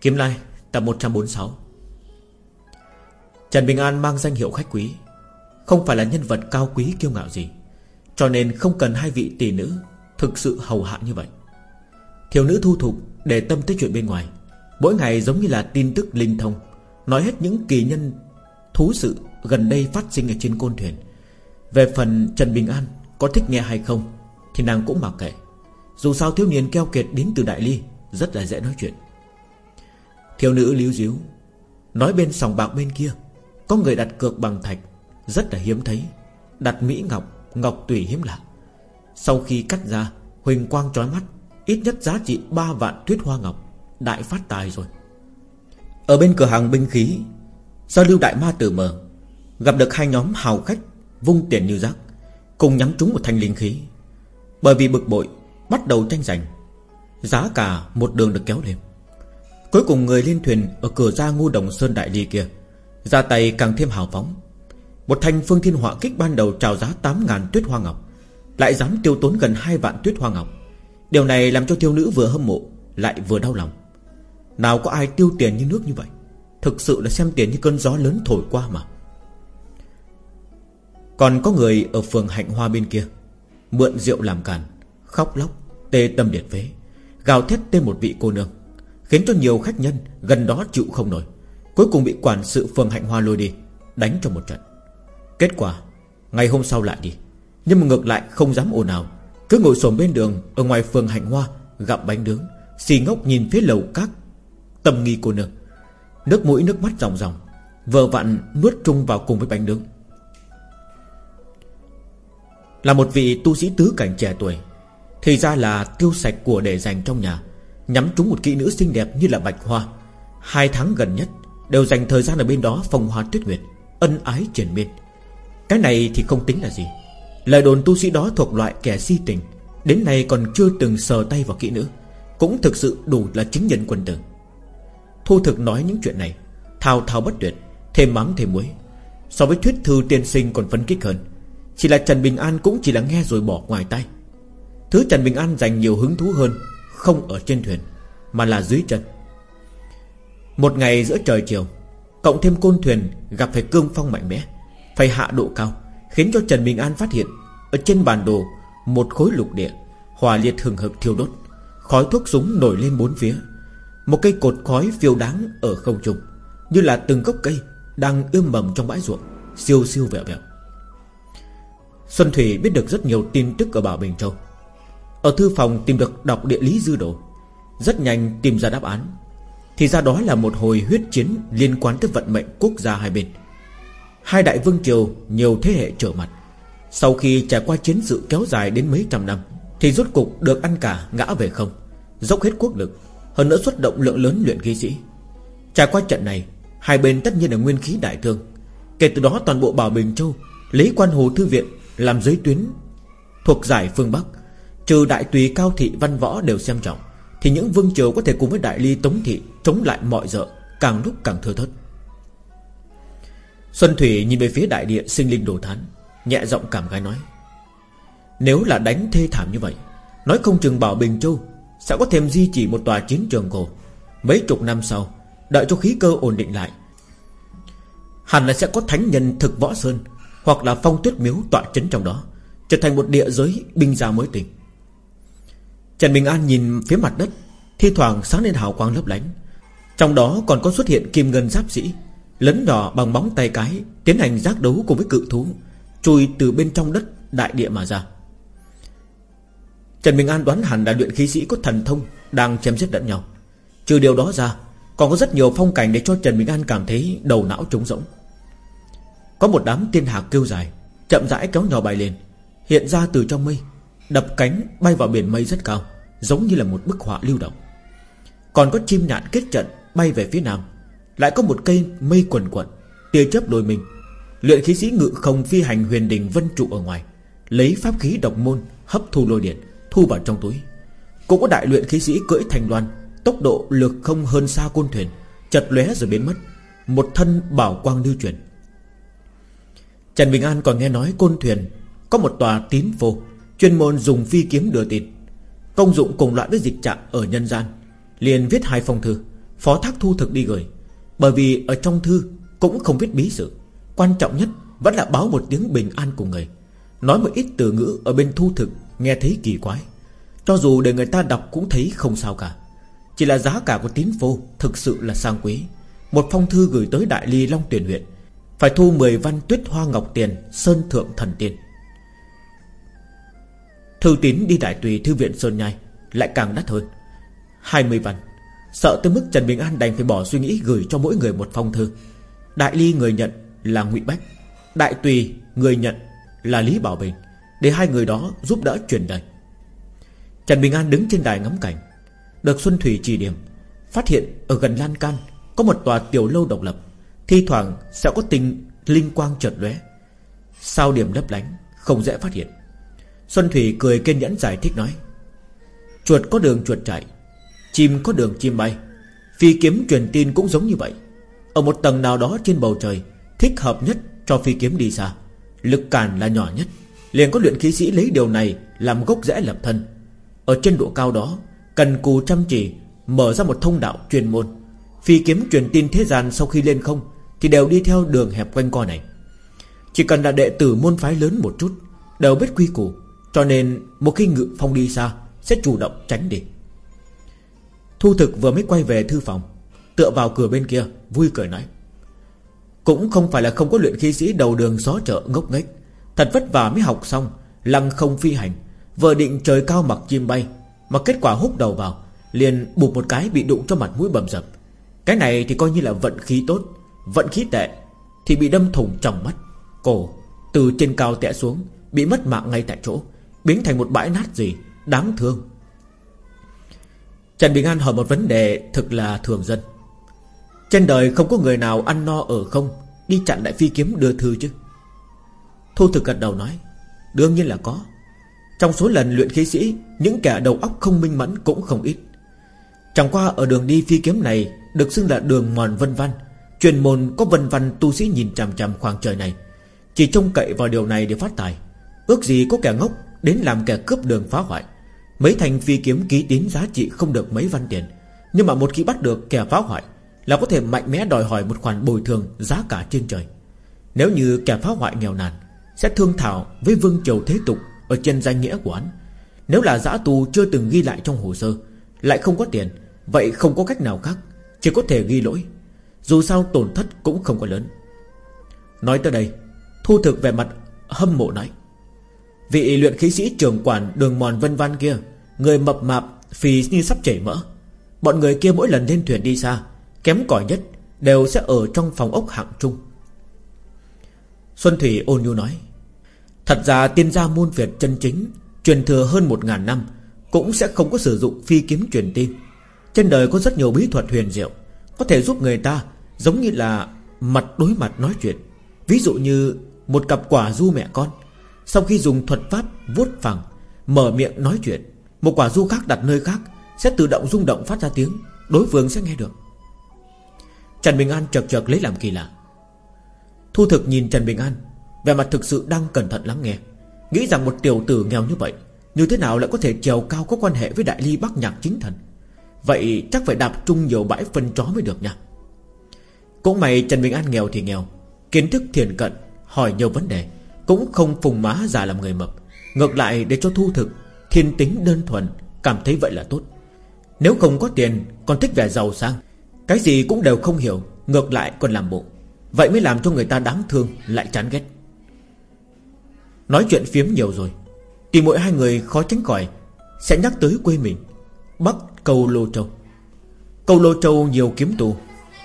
Kiếm Lai, tập 146 Trần Bình An mang danh hiệu khách quý, Không phải là nhân vật cao quý kiêu ngạo gì, Cho nên không cần hai vị tỷ nữ Thực sự hầu hạ như vậy. Thiếu nữ thu thục để tâm tới chuyện bên ngoài, Mỗi ngày giống như là tin tức linh thông, Nói hết những kỳ nhân Thú sự gần đây phát sinh ở trên côn thuyền. Về phần Trần Bình An Có thích nghe hay không Thì nàng cũng mặc kệ. Dù sao thiếu niên keo kiệt đến từ Đại Ly, Rất là dễ nói chuyện. Thiếu nữ líu díu Nói bên sòng bạc bên kia Có người đặt cược bằng thạch Rất là hiếm thấy Đặt Mỹ Ngọc, Ngọc Tùy hiếm lạ. Sau khi cắt ra Huỳnh quang trói mắt Ít nhất giá trị 3 vạn tuyết hoa ngọc Đại phát tài rồi. Ở bên cửa hàng binh khí Do lưu đại ma tử mở Gặp được hai nhóm hào khách Vung tiền như rác Cùng nhắm trúng một thanh linh khí. Bởi vì bực bội Bắt đầu tranh giành Giá cả một đường được kéo lên. Cuối cùng người lên thuyền Ở cửa ra ngu đồng Sơn Đại Ly kia. Ra tay càng thêm hào phóng. Một thanh phương thiên họa kích ban đầu trào giá 8.000 tuyết hoa ngọc, Lại dám tiêu tốn gần 2 vạn tuyết hoa ngọc. Điều này làm cho thiếu nữ vừa hâm mộ, Lại vừa đau lòng. Nào có ai tiêu tiền như nước như vậy? Thực sự là xem tiền như cơn gió lớn thổi qua mà. Còn có người ở phường Hạnh Hoa bên kia, Mượn rượu làm càn, Khóc lóc, Tê tâm liệt phế, Gào thét tên một vị cô nương. Khiến cho nhiều khách nhân gần đó chịu không nổi, Cuối cùng bị quản sự phường Hạnh Hoa lôi đi, Đánh cho một trận. Kết quả, Ngày hôm sau lại đi, Nhưng mà ngược lại không dám ồn nào Cứ ngồi xổm bên đường Ở ngoài phường Hạnh Hoa Gặm bánh nướng, Xì ngốc nhìn phía lầu các Tâm nghi cô nương. Nước mũi nước mắt ròng ròng, Vờ vặn nuốt chung vào cùng với bánh nướng. Là một vị tu sĩ tứ cảnh trẻ tuổi, Thì ra là tiêu sạch của để dành trong nhà. Nhắm trúng một kỹ nữ xinh đẹp như là bạch hoa. Hai tháng gần nhất, Đều dành thời gian ở bên đó phong hoa tuyết nguyệt, Ân ái triển miên. Cái này thì không tính là gì. Lời đồn tu sĩ đó thuộc loại kẻ si tình, Đến nay còn chưa từng sờ tay vào kỹ nữ, Cũng thực sự đủ là chứng nhân quân tử. Thu thực nói những chuyện này, Thao thao bất tuyệt, Thêm mắm thêm muối. So với thuyết thư tiên sinh còn phấn kích hơn. Chỉ là Trần Bình An cũng chỉ là nghe rồi bỏ ngoài tay Thứ Trần Bình An dành nhiều hứng thú hơn không ở trên thuyền, Mà là dưới chân. Một ngày giữa trời chiều, Cộng thêm côn thuyền gặp phải cương phong mạnh mẽ, Phải hạ độ cao, Khiến cho Trần Bình An phát hiện Ở trên bản đồ Một khối lục địa Hòa liệt hừng hực thiêu đốt, Khói thuốc súng nổi lên bốn phía, Một cây cột khói phiêu đáng ở không trung, Như là từng gốc cây Đang ươm mầm trong bãi ruộng, Siêu siêu vẹo vẹo. Xuân Thủy biết được rất nhiều tin tức ở Bảo Bình Châu ở thư phòng tìm được đọc địa lý dư đồ. Rất nhanh tìm ra đáp án. Thì ra đó là một hồi huyết chiến Liên quan tới vận mệnh quốc gia hai bên. Hai đại vương triều Nhiều thế hệ trở mặt. Sau khi trải qua chiến sự kéo dài đến mấy trăm năm, Thì rốt cục được ăn cả ngã về không, Dốc hết quốc lực, Hơn nữa xuất động lượng lớn luyện khí sĩ. Trải qua trận này, Hai bên tất nhiên là nguyên khí đại thương. Kể từ đó toàn bộ Bảo Bình Châu, Lấy quan hồ thư viện làm giới tuyến Thuộc giải phương Bắc. Trừ đại tùy cao thị văn võ đều xem trọng, Thì những vương triều có thể cùng với đại ly tống thị Chống lại mọi dợ Càng lúc càng thưa thớt. Xuân Thủy nhìn về phía đại địa sinh linh đồ thán, Nhẹ giọng cảm gái nói, Nếu là đánh thê thảm như vậy, Nói không chừng bảo Bình Châu Sẽ có thêm di chỉ một tòa chiến trường cổ Mấy chục năm sau, Đợi cho khí cơ ổn định lại. Hẳn là sẽ có thánh nhân thực võ sơn Hoặc là phong tuyết miếu tọa chấn trong đó, Trở thành một địa giới binh gia mới tình Trần Bình An nhìn phía mặt đất, Thi thoảng sáng lên hào quang lấp lánh. Trong đó còn có xuất hiện kim ngân giáp sĩ, Lấn đỏ bằng bóng tay cái, Tiến hành giác đấu cùng với cự thú, Chui từ bên trong đất đại địa mà ra. Trần Bình An đoán hẳn là luyện khí sĩ có thần thông Đang chém giết lẫn nhau. Trừ điều đó ra, Còn có rất nhiều phong cảnh để cho Trần Bình An cảm thấy đầu não trống rỗng. Có một đám tiên hạc kêu dài, Chậm rãi kéo nhỏ bài lên, Hiện ra từ trong mây. Đập cánh bay vào biển mây rất cao, Giống như là một bức họa lưu động. Còn có chim nhạn kết trận bay về phía nam, Lại có một cây mây quần quận Tia chớp đôi mình. Luyện khí sĩ ngự không phi hành huyền đình vân trụ ở ngoài, Lấy pháp khí độc môn, Hấp thu lôi điện, Thu vào trong túi. Cũng có đại luyện khí sĩ cưỡi thành loan, Tốc độ lược không hơn xa côn thuyền, Chật lóe rồi biến mất, Một thân bảo quang lưu truyền Trần Bình An còn nghe nói côn thuyền Có một tòa tín phô Chuyên môn dùng phi kiếm đưa tin. Công dụng cùng loại với dịch trạng ở nhân gian. Liền viết hai phong thư. Phó thác thu thực đi gửi. Bởi vì ở trong thư cũng không viết bí sự. Quan trọng nhất vẫn là báo một tiếng bình an của người. Nói một ít từ ngữ ở bên thu thực Nghe thấy kỳ quái. Cho dù để người ta đọc cũng thấy không sao cả. Chỉ là giá cả của tín vô Thực sự là sang quý. Một phong thư gửi tới Đại Ly Long Tuyển huyện. Phải thu 10 văn tuyết hoa ngọc tiền, Sơn thượng thần tiên. Thư tín đi đại tùy, thư viện Sơn Nhai, Lại càng đắt hơn. 20 văn Sợ tới mức Trần Bình An đành phải bỏ suy nghĩ Gửi cho mỗi người một phong thư. Đại ly người nhận là ngụy Bách. Đại tùy người nhận là Lý Bảo Bình. Để hai người đó giúp đỡ truyền đời Trần Bình An đứng trên đài ngắm cảnh. Được Xuân Thủy chỉ điểm, Phát hiện ở gần lan can Có một tòa tiểu lâu độc lập. Thi thoảng sẽ có tình linh quang chợt lóe. Sao điểm lấp lánh, Không dễ phát hiện. Xuân Thủy cười kiên nhẫn giải thích nói, Chuột có đường chuột chạy, Chim có đường chim bay. Phi kiếm truyền tin cũng giống như vậy. Ở một tầng nào đó trên bầu trời, Thích hợp nhất cho phi kiếm đi xa. Lực cản là nhỏ nhất. Liền có luyện khí sĩ lấy điều này Làm gốc rẽ lập thân. Ở trên độ cao đó, Cần cù chăm chỉ, Mở ra một thông đạo truyền môn. Phi kiếm truyền tin thế gian sau khi lên không, Thì đều đi theo đường hẹp quanh co này. Chỉ cần là đệ tử môn phái lớn một chút, Đều biết quy củ. Cho nên một khi ngự phong đi xa, Sẽ chủ động tránh đi. Thu thực vừa mới quay về thư phòng, Tựa vào cửa bên kia, Vui cười nói, Cũng không phải là không có luyện khí sĩ đầu đường xó chợ ngốc nghếch. Thật vất vả mới học xong, Lăng không phi hành, Vừa định trời cao mặc chim bay, Mà kết quả hút đầu vào, Liền bụp một cái bị đụng cho mặt mũi bầm dập. Cái này thì coi như là vận khí tốt, Vận khí tệ Thì bị đâm thủng trong mắt. Cổ từ trên cao tệ xuống, Bị mất mạng ngay tại chỗ. Biến thành một bãi nát gì Đáng thương. Trần Bình An hỏi một vấn đề thực là thường dân. Trên đời không có người nào ăn no ở không, Đi chặn đại phi kiếm đưa thư chứ? Thu thực gật đầu nói, Đương nhiên là có. Trong số lần luyện khí sĩ, Những kẻ đầu óc không minh mẫn cũng không ít. Chẳng qua ở đường đi phi kiếm này Được xưng là đường mòn vân văn Truyền môn có vân văn tu sĩ nhìn chằm chằm khoảng trời này. Chỉ trông cậy vào điều này để phát tài. Ước gì có kẻ ngốc Đến làm kẻ cướp đường phá hoại. Mấy thành phi kiếm ký tín giá trị không được mấy văn tiền, Nhưng mà một khi bắt được kẻ phá hoại Là có thể mạnh mẽ đòi hỏi một khoản bồi thường giá cả trên trời. Nếu như kẻ phá hoại nghèo nàn, Sẽ thương thảo với vương triều thế tục Ở trên danh nghĩa của hắn. Nếu là giã tù chưa từng ghi lại trong hồ sơ, Lại không có tiền, Vậy không có cách nào khác, Chỉ có thể ghi lỗi. Dù sao tổn thất cũng không có lớn. Nói tới đây, Thu thực về mặt hâm mộ nói Vị luyện khí sĩ trưởng quản đường mòn vân văn kia, Người mập mạp, Phì như sắp chảy mỡ. Bọn người kia mỗi lần lên thuyền đi xa, Kém cỏi nhất Đều sẽ ở trong phòng ốc hạng trung. Xuân Thủy ôn nhu nói, Thật ra tiên gia môn Việt chân chính, Truyền thừa hơn một ngàn năm, Cũng sẽ không có sử dụng phi kiếm truyền tin. Trên đời có rất nhiều bí thuật huyền diệu, Có thể giúp người ta Giống như là mặt đối mặt nói chuyện. Ví dụ như một cặp quả du mẹ con sau khi dùng thuật pháp vuốt phẳng, Mở miệng nói chuyện, Một quả du khác đặt nơi khác Sẽ tự động rung động phát ra tiếng, Đối phương sẽ nghe được. Trần Bình An chợt chợt lấy làm kỳ lạ. Thu thực nhìn Trần Bình An Về mặt thực sự đang cẩn thận lắng nghe, Nghĩ rằng một tiểu tử nghèo như vậy, Như thế nào lại có thể trèo cao có quan hệ với đại ly bắc nhạc chính thần? Vậy chắc phải đạp trung nhiều bãi phân chó mới được nha. Cũng mày Trần Bình An nghèo thì nghèo, Kiến thức thiền cận, Hỏi nhiều vấn đề cũng không phùng má giả làm người mập. Ngược lại, để cho thu thực, Thiên tính đơn thuần, Cảm thấy vậy là tốt. Nếu không có tiền, còn thích vẻ giàu sang, Cái gì cũng đều không hiểu, Ngược lại còn làm bộ. Vậy mới làm cho người ta đáng thương, lại chán ghét. Nói chuyện phiếm nhiều rồi, Thì mỗi hai người khó tránh khỏi, Sẽ nhắc tới quê mình, Bắc Cầu Lô Châu. Cầu Lô Châu nhiều kiếm tù,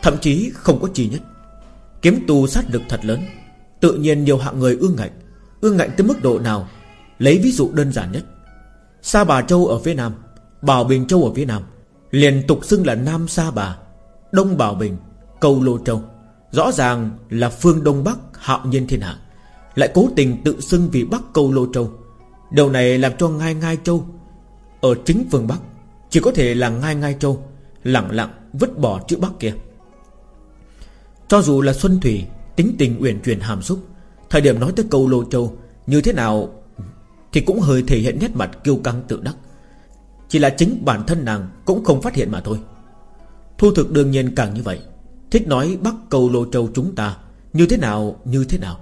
Thậm chí không có chi nhất. Kiếm tù sát lực thật lớn Tự nhiên nhiều hạng người ương ngạnh Ương ngạnh tới mức độ nào? Lấy ví dụ đơn giản nhất. Sa Bà Châu ở phía Nam, Bảo Bình Châu ở phía Nam, liền tục xưng là Nam Sa Bà, Đông Bảo Bình Cầu Lô Châu. Rõ ràng là phương Đông Bắc hạo nhiên thiên hạ, Lại cố tình tự xưng vì Bắc Cầu Lô Châu. Điều này làm cho Ngai Ngai Châu Ở chính phương Bắc Chỉ có thể là Ngai Ngai Châu, Lặng lặng vứt bỏ chữ Bắc kia. Cho dù là Xuân Thủy Tính tình uyển chuyển hàm xúc. Thời điểm nói tới câu Lô Châu, Như thế nào Thì cũng hơi thể hiện nét mặt kiêu căng tự đắc. Chỉ là chính bản thân nàng Cũng không phát hiện mà thôi. Thu thực đương nhiên càng như vậy. Thích nói Bắc cầu Lô Châu chúng ta, Như thế nào, như thế nào?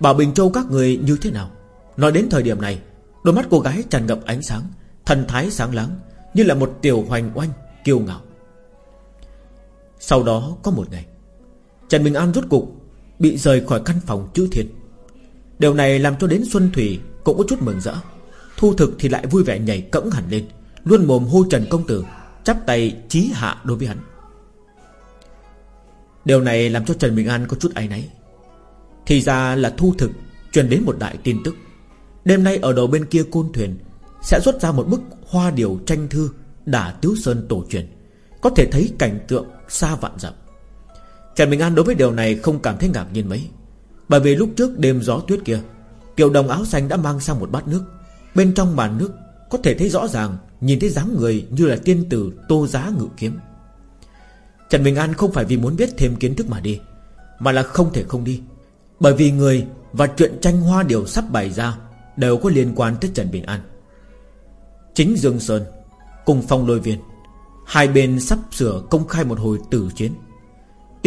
Bảo Bình Châu các người như thế nào? Nói đến thời điểm này, Đôi mắt cô gái tràn ngập ánh sáng, Thần thái sáng láng, Như là một tiểu hoành oanh, kiêu ngạo. Sau đó có một ngày, Trần Bình An rút cục Bị rời khỏi căn phòng chữ thiệt. Điều này làm cho đến Xuân Thủy Cũng có chút mừng rỡ. Thu thực thì lại vui vẻ nhảy cẫng hẳn lên, Luôn mồm hô Trần Công Tử, Chắp tay trí hạ đối với hắn. Điều này làm cho Trần Bình An có chút áy náy. Thì ra là thu thực Truyền đến một đại tin tức. Đêm nay ở đầu bên kia côn thuyền Sẽ xuất ra một bức hoa điều tranh thư Đả Tiếu Sơn tổ truyền. Có thể thấy cảnh tượng xa vạn dặm. Trần Bình An đối với điều này Không cảm thấy ngạc nhiên mấy. Bởi vì lúc trước đêm gió tuyết kia Kiều đồng áo xanh đã mang sang một bát nước. Bên trong màn nước Có thể thấy rõ ràng, Nhìn thấy dáng người như là tiên tử tô giá ngự kiếm. Trần Bình An không phải vì muốn biết thêm kiến thức mà đi, Mà là không thể không đi. Bởi vì người và chuyện tranh hoa điều sắp bày ra Đều có liên quan tới Trần Bình An. Chính Dương Sơn Cùng phong lôi viên, Hai bên sắp sửa công khai một hồi tử chiến.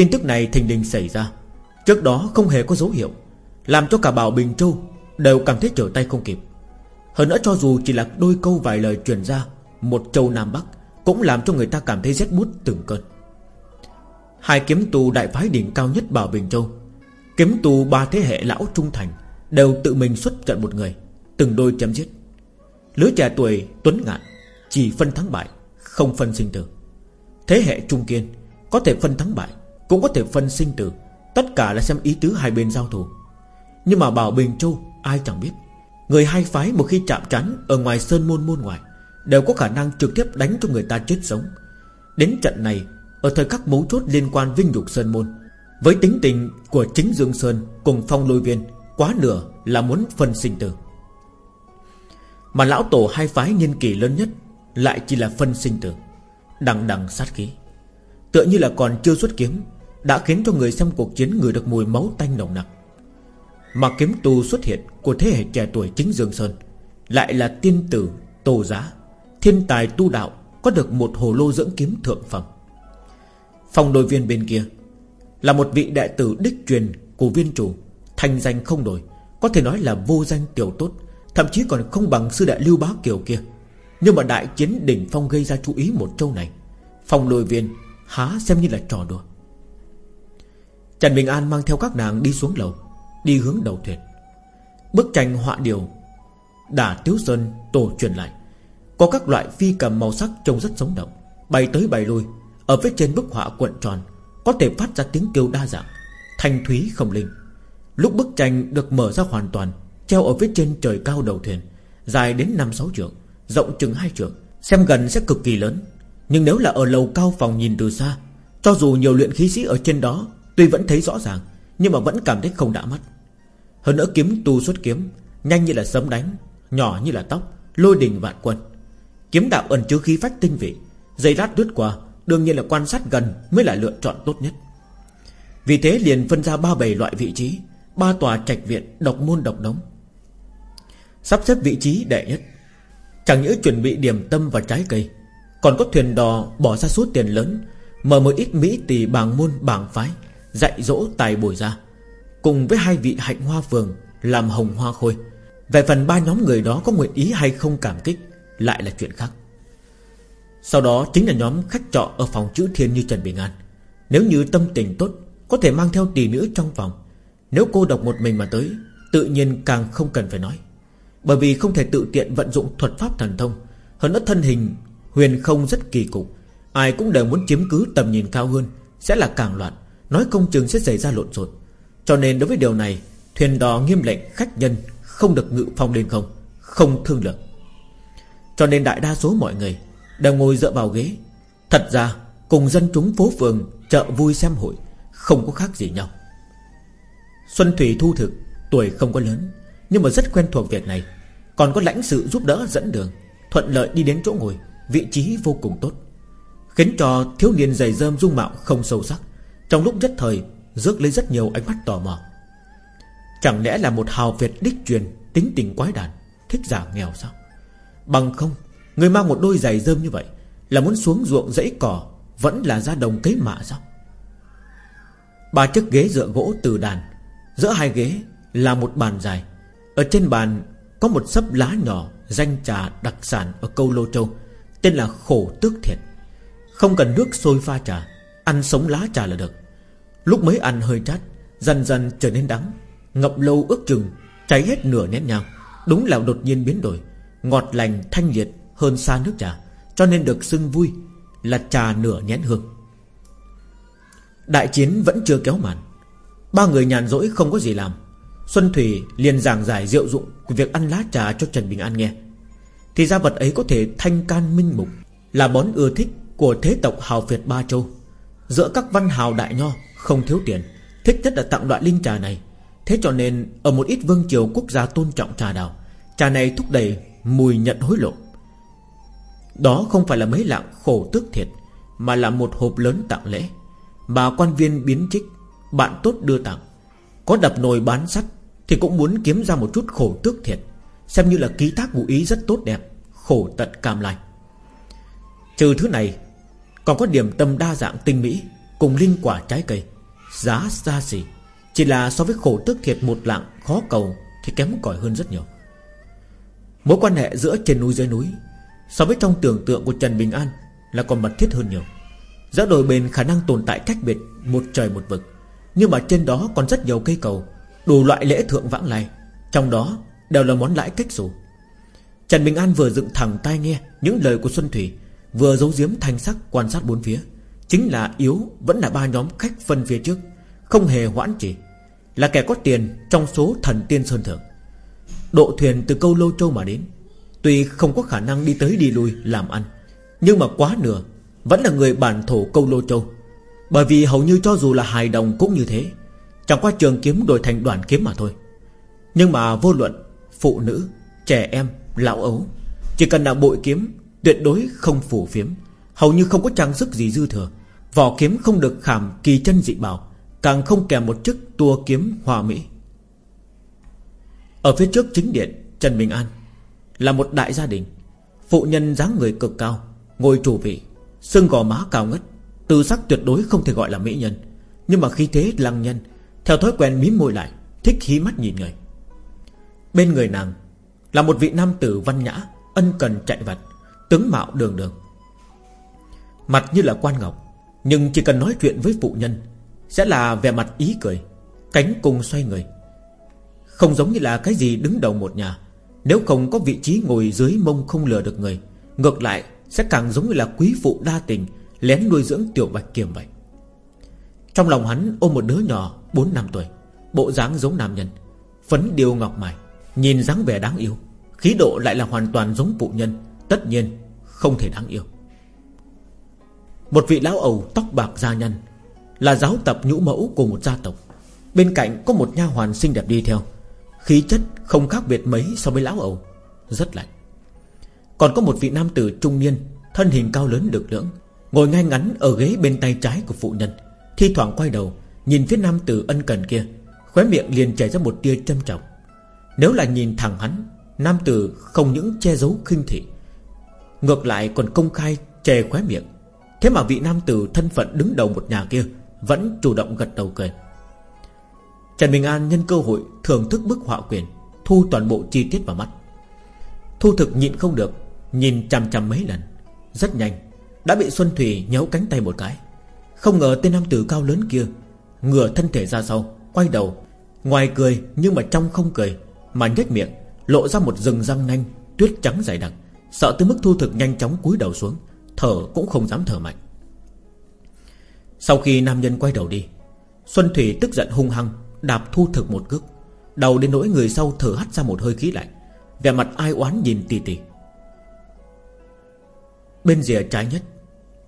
Tin tức này thình lình xảy ra. Trước đó không hề có dấu hiệu, Làm cho cả Bảo Bình Châu Đều cảm thấy trở tay không kịp. Hơn nữa cho dù chỉ là đôi câu vài lời truyền ra, Một châu Nam Bắc Cũng làm cho người ta cảm thấy rét bút từng cơn. Hai kiếm tù đại phái đỉnh cao nhất Bảo Bình Châu, Kiếm tù ba thế hệ lão trung thành Đều tự mình xuất trận một người, Từng đôi chém giết. Lứa trẻ tuổi tuấn ngạn, Chỉ phân thắng bại, Không phân sinh tử. Thế hệ trung kiên Có thể phân thắng bại cũng có thể phân sinh tử. Tất cả là xem ý tứ hai bên giao thủ. Nhưng mà Bảo Bình Châu, ai chẳng biết. Người hai phái một khi chạm trán Ở ngoài sơn môn môn ngoài Đều có khả năng trực tiếp đánh cho người ta chết sống. Đến trận này, Ở thời khắc mấu chốt liên quan vinh dục sơn môn, Với tính tình của chính Dương Sơn Cùng phong lôi viên, Quá nửa là muốn phân sinh tử. Mà lão tổ hai phái niên kỳ lớn nhất Lại chỉ là phân sinh tử. Đằng đằng sát khí. Tựa như là còn chưa xuất kiếm đã khiến cho người xem cuộc chiến Người được mùi máu tanh nồng nặc. Mà kiếm tu xuất hiện Của thế hệ trẻ tuổi chính Dương Sơn Lại là tiên tử Tô Giá, Thiên tài tu đạo, Có được một hồ lô dưỡng kiếm thượng phẩm. Phòng đội viên bên kia Là một vị đại tử đích truyền Của viên chủ Thành danh không đổi, Có thể nói là vô danh tiểu tốt, Thậm chí còn không bằng sư đại lưu bá kiều kia. Nhưng mà đại chiến đỉnh phong gây ra chú ý một châu này Phong lôi viên Há xem như là trò đùa. Trần Bình An mang theo các nàng đi xuống lầu, Đi hướng đầu thuyền Bức tranh họa điều Đả Tiếu Sơn tổ truyền lại. Có các loại phi cầm màu sắc trông rất sống động, Bay tới bay lui. Ở phía trên bức họa cuộn tròn, Có thể phát ra tiếng kêu đa dạng, Thanh thúy không linh. Lúc bức tranh được mở ra hoàn toàn, Treo ở phía trên trời cao đầu thuyền Dài đến 5-6 trượng, Rộng chừng hai trượng, Xem gần sẽ cực kỳ lớn. Nhưng nếu là ở lầu cao phòng nhìn từ xa, Cho dù nhiều luyện khí sĩ ở trên đó Tuy vẫn thấy rõ ràng, Nhưng mà vẫn cảm thấy không đã mắt. Hơn nữa kiếm tu xuất kiếm, Nhanh như là sấm đánh, Nhỏ như là tóc, Lôi đình vạn quân. Kiếm đạo ẩn chứa khí phách tinh vị Giây lát lướt qua, Đương nhiên là quan sát gần Mới là lựa chọn tốt nhất. Vì thế liền phân ra ba bảy loại vị trí, Ba tòa trạch viện độc môn độc đống. Sắp xếp vị trí đệ nhất, Chẳng những chuẩn bị điểm tâm và trái cây, Còn có thuyền đò bỏ ra số tiền lớn, Mở một ít Mỹ tỷ bảng môn bảng phái. Dạy dỗ tài bồi ra Cùng với hai vị hạnh hoa phường Làm hồng hoa khôi. Về phần ba nhóm người đó có nguyện ý hay không cảm kích Lại là chuyện khác. Sau đó chính là nhóm khách trọ Ở phòng chữ thiên như Trần Bình An. Nếu như tâm tình tốt, Có thể mang theo tỷ nữ trong phòng. Nếu cô độc một mình mà tới, Tự nhiên càng không cần phải nói. Bởi vì không thể tự tiện vận dụng thuật pháp thần thông, Hơn nữa thân hình huyền không rất kỳ cục. Ai cũng đều muốn chiếm cứ tầm nhìn cao hơn, Sẽ là càng loạn. Nói công chừng sẽ xảy ra lộn xộn. Cho nên đối với điều này, Thuyền đò nghiêm lệnh khách nhân Không được ngự phong lên không Không thương lượng. Cho nên đại đa số mọi người Đều ngồi dựa vào ghế. Thật ra, cùng dân chúng phố phường Chợ vui xem hội Không có khác gì nhau. Xuân Thủy thu thực Tuổi không có lớn, Nhưng mà rất quen thuộc việc này, Còn có lãnh sự giúp đỡ dẫn đường, Thuận lợi đi đến chỗ ngồi, Vị trí vô cùng tốt, Khiến cho thiếu niên dày dơm dung mạo không sâu sắc. Trong lúc nhất thời, Rước lấy rất nhiều ánh mắt tò mò. Chẳng lẽ là một hào Việt đích truyền, Tính tình quái đản, Thích giả nghèo sao? Bằng không, Người mang một đôi giày dơm như vậy, Là muốn xuống ruộng dãy cỏ, Vẫn là ra đồng cấy mạ sao? Ba chiếc ghế dựa gỗ từ đàn, Giữa hai ghế là một bàn dài. Ở trên bàn có một sấp lá nhỏ Danh trà đặc sản ở câu Lô Châu, Tên là khổ tước thiệt Không cần nước sôi pha trà, Ăn sống lá trà là được. Lúc mới ăn hơi chát Dần dần trở nên đắng. Ngậm lâu ước chừng, Cháy hết nửa nén nhau Đúng là đột nhiên biến đổi. Ngọt lành, thanh nhiệt, hơn xa nước trà, Cho nên được xưng vui Là trà nửa nén hương. Đại chiến vẫn chưa kéo màn. Ba người nhàn rỗi không có gì làm. Xuân Thủy liền giảng giải diệu dụng Của việc ăn lá trà cho Trần Bình An nghe. Thì ra vật ấy có thể thanh can minh mục, Là món ưa thích Của thế tộc hào Việt Ba Châu. Giữa các văn hào đại nho không thiếu tiền. Thích nhất là tặng loại linh trà này. Thế cho nên, ở một ít vương triều quốc gia tôn trọng trà đào, Trà này thúc đẩy mùi nhận hối lộ. Đó không phải là mấy lạng khổ tước thiệt, Mà là một hộp lớn tặng lễ. Mà quan viên biến trích, Bạn tốt đưa tặng. Có đập nồi bán sắt Thì cũng muốn kiếm ra một chút khổ tước thiệt. Xem như là ký tác ngụ ý rất tốt đẹp, Khổ tận cam lành Trừ thứ này, Còn có điểm tâm đa dạng tinh mỹ. Cùng linh quả trái cây. Giá xa xỉ, Chỉ là so với khổ tước thiệt một lạng khó cầu Thì kém cỏi hơn rất nhiều. Mối quan hệ giữa trên núi dưới núi So với trong tưởng tượng của Trần Bình An Là còn mật thiết hơn nhiều. Giữa đồi bền khả năng tồn tại cách biệt Một trời một vực, Nhưng mà trên đó còn rất nhiều cây cầu, Đủ loại lễ thượng vãng lai, Trong đó đều là món lãi cách xù. Trần Bình An vừa dựng thẳng tai nghe Những lời của Xuân Thủy, Vừa giấu giếm thanh sắc quan sát bốn phía. Chính là yếu vẫn là ba nhóm khách phân phía trước Không hề hoãn chỉ Là kẻ có tiền trong số thần tiên Sơn Thượng. Độ thuyền từ câu Lô Châu mà đến Tuy không có khả năng đi tới đi lui làm ăn Nhưng mà quá nửa Vẫn là người bản thổ câu Lô Châu. Bởi vì hầu như cho dù là hài đồng cũng như thế Chẳng qua trường kiếm đổi thành đoàn kiếm mà thôi. Nhưng mà vô luận Phụ nữ, trẻ em, lão ấu Chỉ cần là bội kiếm Tuyệt đối không phủ phiếm Hầu như không có trang sức gì dư thừa. Vỏ kiếm không được khảm kỳ chân dị bảo, Càng không kèm một chiếc tua kiếm hòa mỹ. Ở phía trước chính điện, Trần Bình An Là một đại gia đình, Phụ nhân dáng người cực cao, Ngồi chủ vị, Xương gò má cao ngất Từ sắc tuyệt đối không thể gọi là mỹ nhân. Nhưng mà khi thế lăng nhân, Theo thói quen mím môi lại, Thích hí mắt nhìn người. Bên người nàng Là một vị nam tử văn nhã, Ân cần chạy vặt, Tướng mạo đường đường. Mặt như là quan ngọc nhưng chỉ cần nói chuyện với phụ nhân, Sẽ là vẻ mặt ý cười, Cánh cùng xoay người. Không giống như là cái gì đứng đầu một nhà. Nếu không có vị trí ngồi dưới mông không lừa được người, Ngược lại sẽ càng giống như là quý phụ đa tình, Lén nuôi dưỡng tiểu bạch kiềm vậy. Trong lòng hắn ôm một đứa nhỏ 4 năm tuổi, Bộ dáng giống nam nhân, Phấn điêu ngọc mài, Nhìn dáng vẻ đáng yêu. Khí độ lại là hoàn toàn giống phụ nhân, Tất nhiên không thể đáng yêu. Một vị lão ẩu tóc bạc da nhăn Là giáo tập nhũ mẫu của một gia tộc. Bên cạnh có một nha hoàn xinh đẹp đi theo, Khí chất không khác biệt mấy so với lão ẩu Rất lạnh. Còn có một vị nam tử trung niên, Thân hình cao lớn được lưỡng, Ngồi ngay ngắn ở ghế bên tay trái của phụ nhân, Thi thoảng quay đầu, Nhìn phía nam tử ân cần kia, Khóe miệng liền chảy ra một tia châm trọng. Nếu là nhìn thẳng hắn, Nam tử không những che giấu khinh thị, Ngược lại còn công khai chè khóe miệng. Thế mà vị nam tử thân phận đứng đầu một nhà kia Vẫn chủ động gật đầu cười. Trần Bình An nhân cơ hội thưởng thức bức họa quyền Thu toàn bộ chi tiết vào mắt. Thu thực nhịn không được, Nhìn chằm chằm mấy lần. Rất nhanh, Đã bị Xuân Thủy nhéo cánh tay một cái. Không ngờ tên nam tử cao lớn kia Ngửa thân thể ra sau, Quay đầu. Ngoài cười nhưng mà trong không cười, Mà nhếch miệng, Lộ ra một rừng răng nanh, Tuyết trắng dày đặc, Sợ tới mức thu thực nhanh chóng cúi đầu xuống. Thở cũng không dám thở mạnh. Sau khi nam nhân quay đầu đi, Xuân Thủy tức giận hung hăng Đạp thu thực một cước Đầu đến nỗi người sau thở hắt ra một hơi khí lạnh, Vẻ mặt ai oán nhìn tì tì. Bên rìa trái nhất,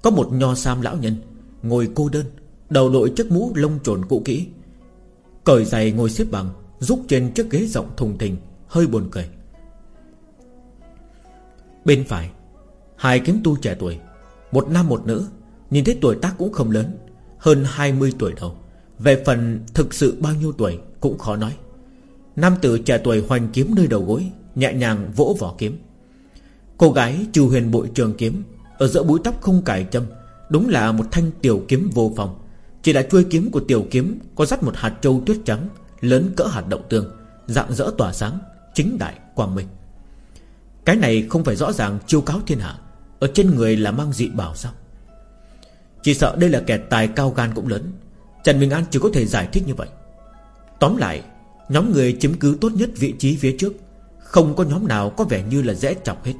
Có một nho sam lão nhân Ngồi cô đơn, Đầu đội chiếc mũ lông trồn cũ kỹ, Cởi giày ngồi xếp bằng, Rúc trên chiếc ghế rộng thùng thình, Hơi buồn cười. Bên phải Hai kiếm tu trẻ tuổi. Một nam một nữ. Nhìn thấy tuổi tác cũng không lớn. Hơn 20 tuổi đầu. Về phần thực sự bao nhiêu tuổi Cũng khó nói. Nam tử trẻ tuổi hoành kiếm nơi đầu gối, Nhẹ nhàng vỗ vỏ kiếm. Cô gái trừ huyền bội trường kiếm, Ở giữa búi tóc không cài châm, Đúng là một thanh tiểu kiếm vô phòng. Chỉ là chuôi kiếm của tiểu kiếm Có dắt một hạt trâu tuyết trắng, Lớn cỡ hạt đậu tương, Dạng dỡ tỏa sáng, Chính đại quang minh. Cái này không phải rõ ràng chiêu cáo thiên hạ. Ở trên người là mang dị bảo sao? Chỉ sợ đây là kẻ tài cao gan cũng lớn. Trần Bình An chỉ có thể giải thích như vậy. Tóm lại, Nhóm người chiếm cứ tốt nhất vị trí phía trước. Không có nhóm nào có vẻ như là dễ chọc hết.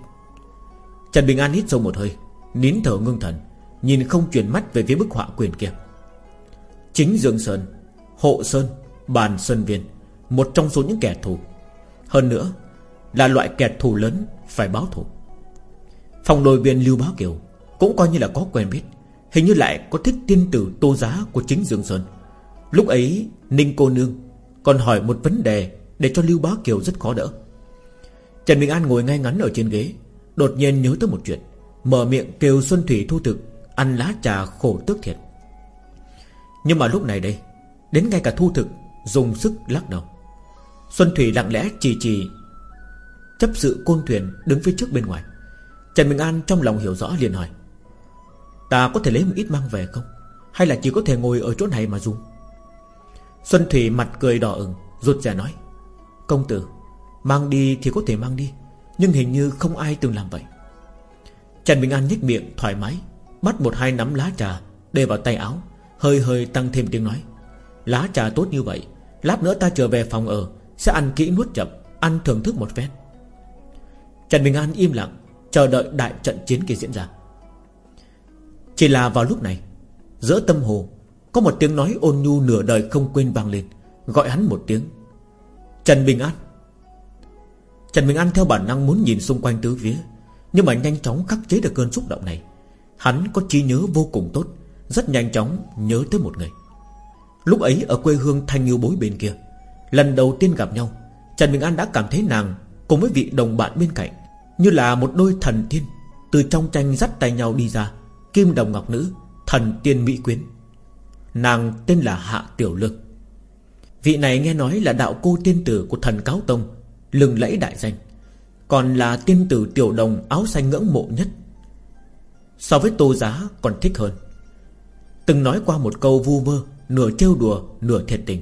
Trần Bình An hít sâu một hơi, Nín thở ngưng thần, Nhìn không chuyển mắt về phía bức họa quyền kia. Chính Dương Sơn, Hộ Sơn, Bàn Sơn Viên, Một trong số những kẻ thù. Hơn nữa, Là loại kẻ thù lớn Phải báo thù. Phòng đồi viên Lưu Bá Kiều Cũng coi như là có quen biết, Hình như lại có thích tiên tử tô giá của chính Dương Sơn. Lúc ấy, Ninh cô nương Còn hỏi một vấn đề Để cho Lưu Bá Kiều rất khó đỡ. Trần Bình An ngồi ngay ngắn ở trên ghế, Đột nhiên nhớ tới một chuyện, Mở miệng kêu Xuân Thủy thu thực Ăn lá trà khổ tức thiệt. Nhưng mà lúc này đây, Đến ngay cả thu thực Dùng sức lắc đầu. Xuân Thủy lặng lẽ trì trì Chấp sự côn thuyền đứng phía trước bên ngoài. Trần Bình An trong lòng hiểu rõ liền hỏi, Ta có thể lấy một ít mang về không? Hay là chỉ có thể ngồi ở chỗ này mà dùng? Xuân Thủy mặt cười đỏ ửng, Rụt rè nói, Công tử, Mang đi thì có thể mang đi, Nhưng hình như không ai từng làm vậy. Trần Bình An nhếch miệng thoải mái Bắt một hai nắm lá trà Để vào tay áo, Hơi hơi tăng thêm tiếng nói, Lá trà tốt như vậy, Lát nữa ta trở về phòng ở, Sẽ ăn kỹ nuốt chậm, Ăn thưởng thức một phen. Trần Bình An im lặng Chờ đợi đại trận chiến kia diễn ra. Chỉ là vào lúc này, Giữa tâm hồ, Có một tiếng nói ôn nhu nửa đời không quên vang lên. Gọi hắn một tiếng, Trần Bình An. Trần Bình An theo bản năng muốn nhìn xung quanh tứ phía, Nhưng mà nhanh chóng khắc chế được cơn xúc động này. Hắn có trí nhớ vô cùng tốt, Rất nhanh chóng nhớ tới một người. Lúc ấy ở quê hương Thanh Yêu Bối bên kia, Lần đầu tiên gặp nhau, Trần Bình An đã cảm thấy nàng Cùng với vị đồng bạn bên cạnh như là một đôi thần tiên, Từ trong tranh dắt tay nhau đi ra, Kim đồng ngọc nữ, Thần tiên mỹ quyến. Nàng tên là Hạ Tiểu Lương. Vị này nghe nói là đạo cô tiên tử của thần Cáo Tông, Lừng lẫy đại danh, Còn là tiên tử tiểu đồng áo xanh ngưỡng mộ nhất. So với tô giá còn thích hơn. Từng nói qua một câu vu vơ, Nửa trêu đùa, nửa thiệt tình.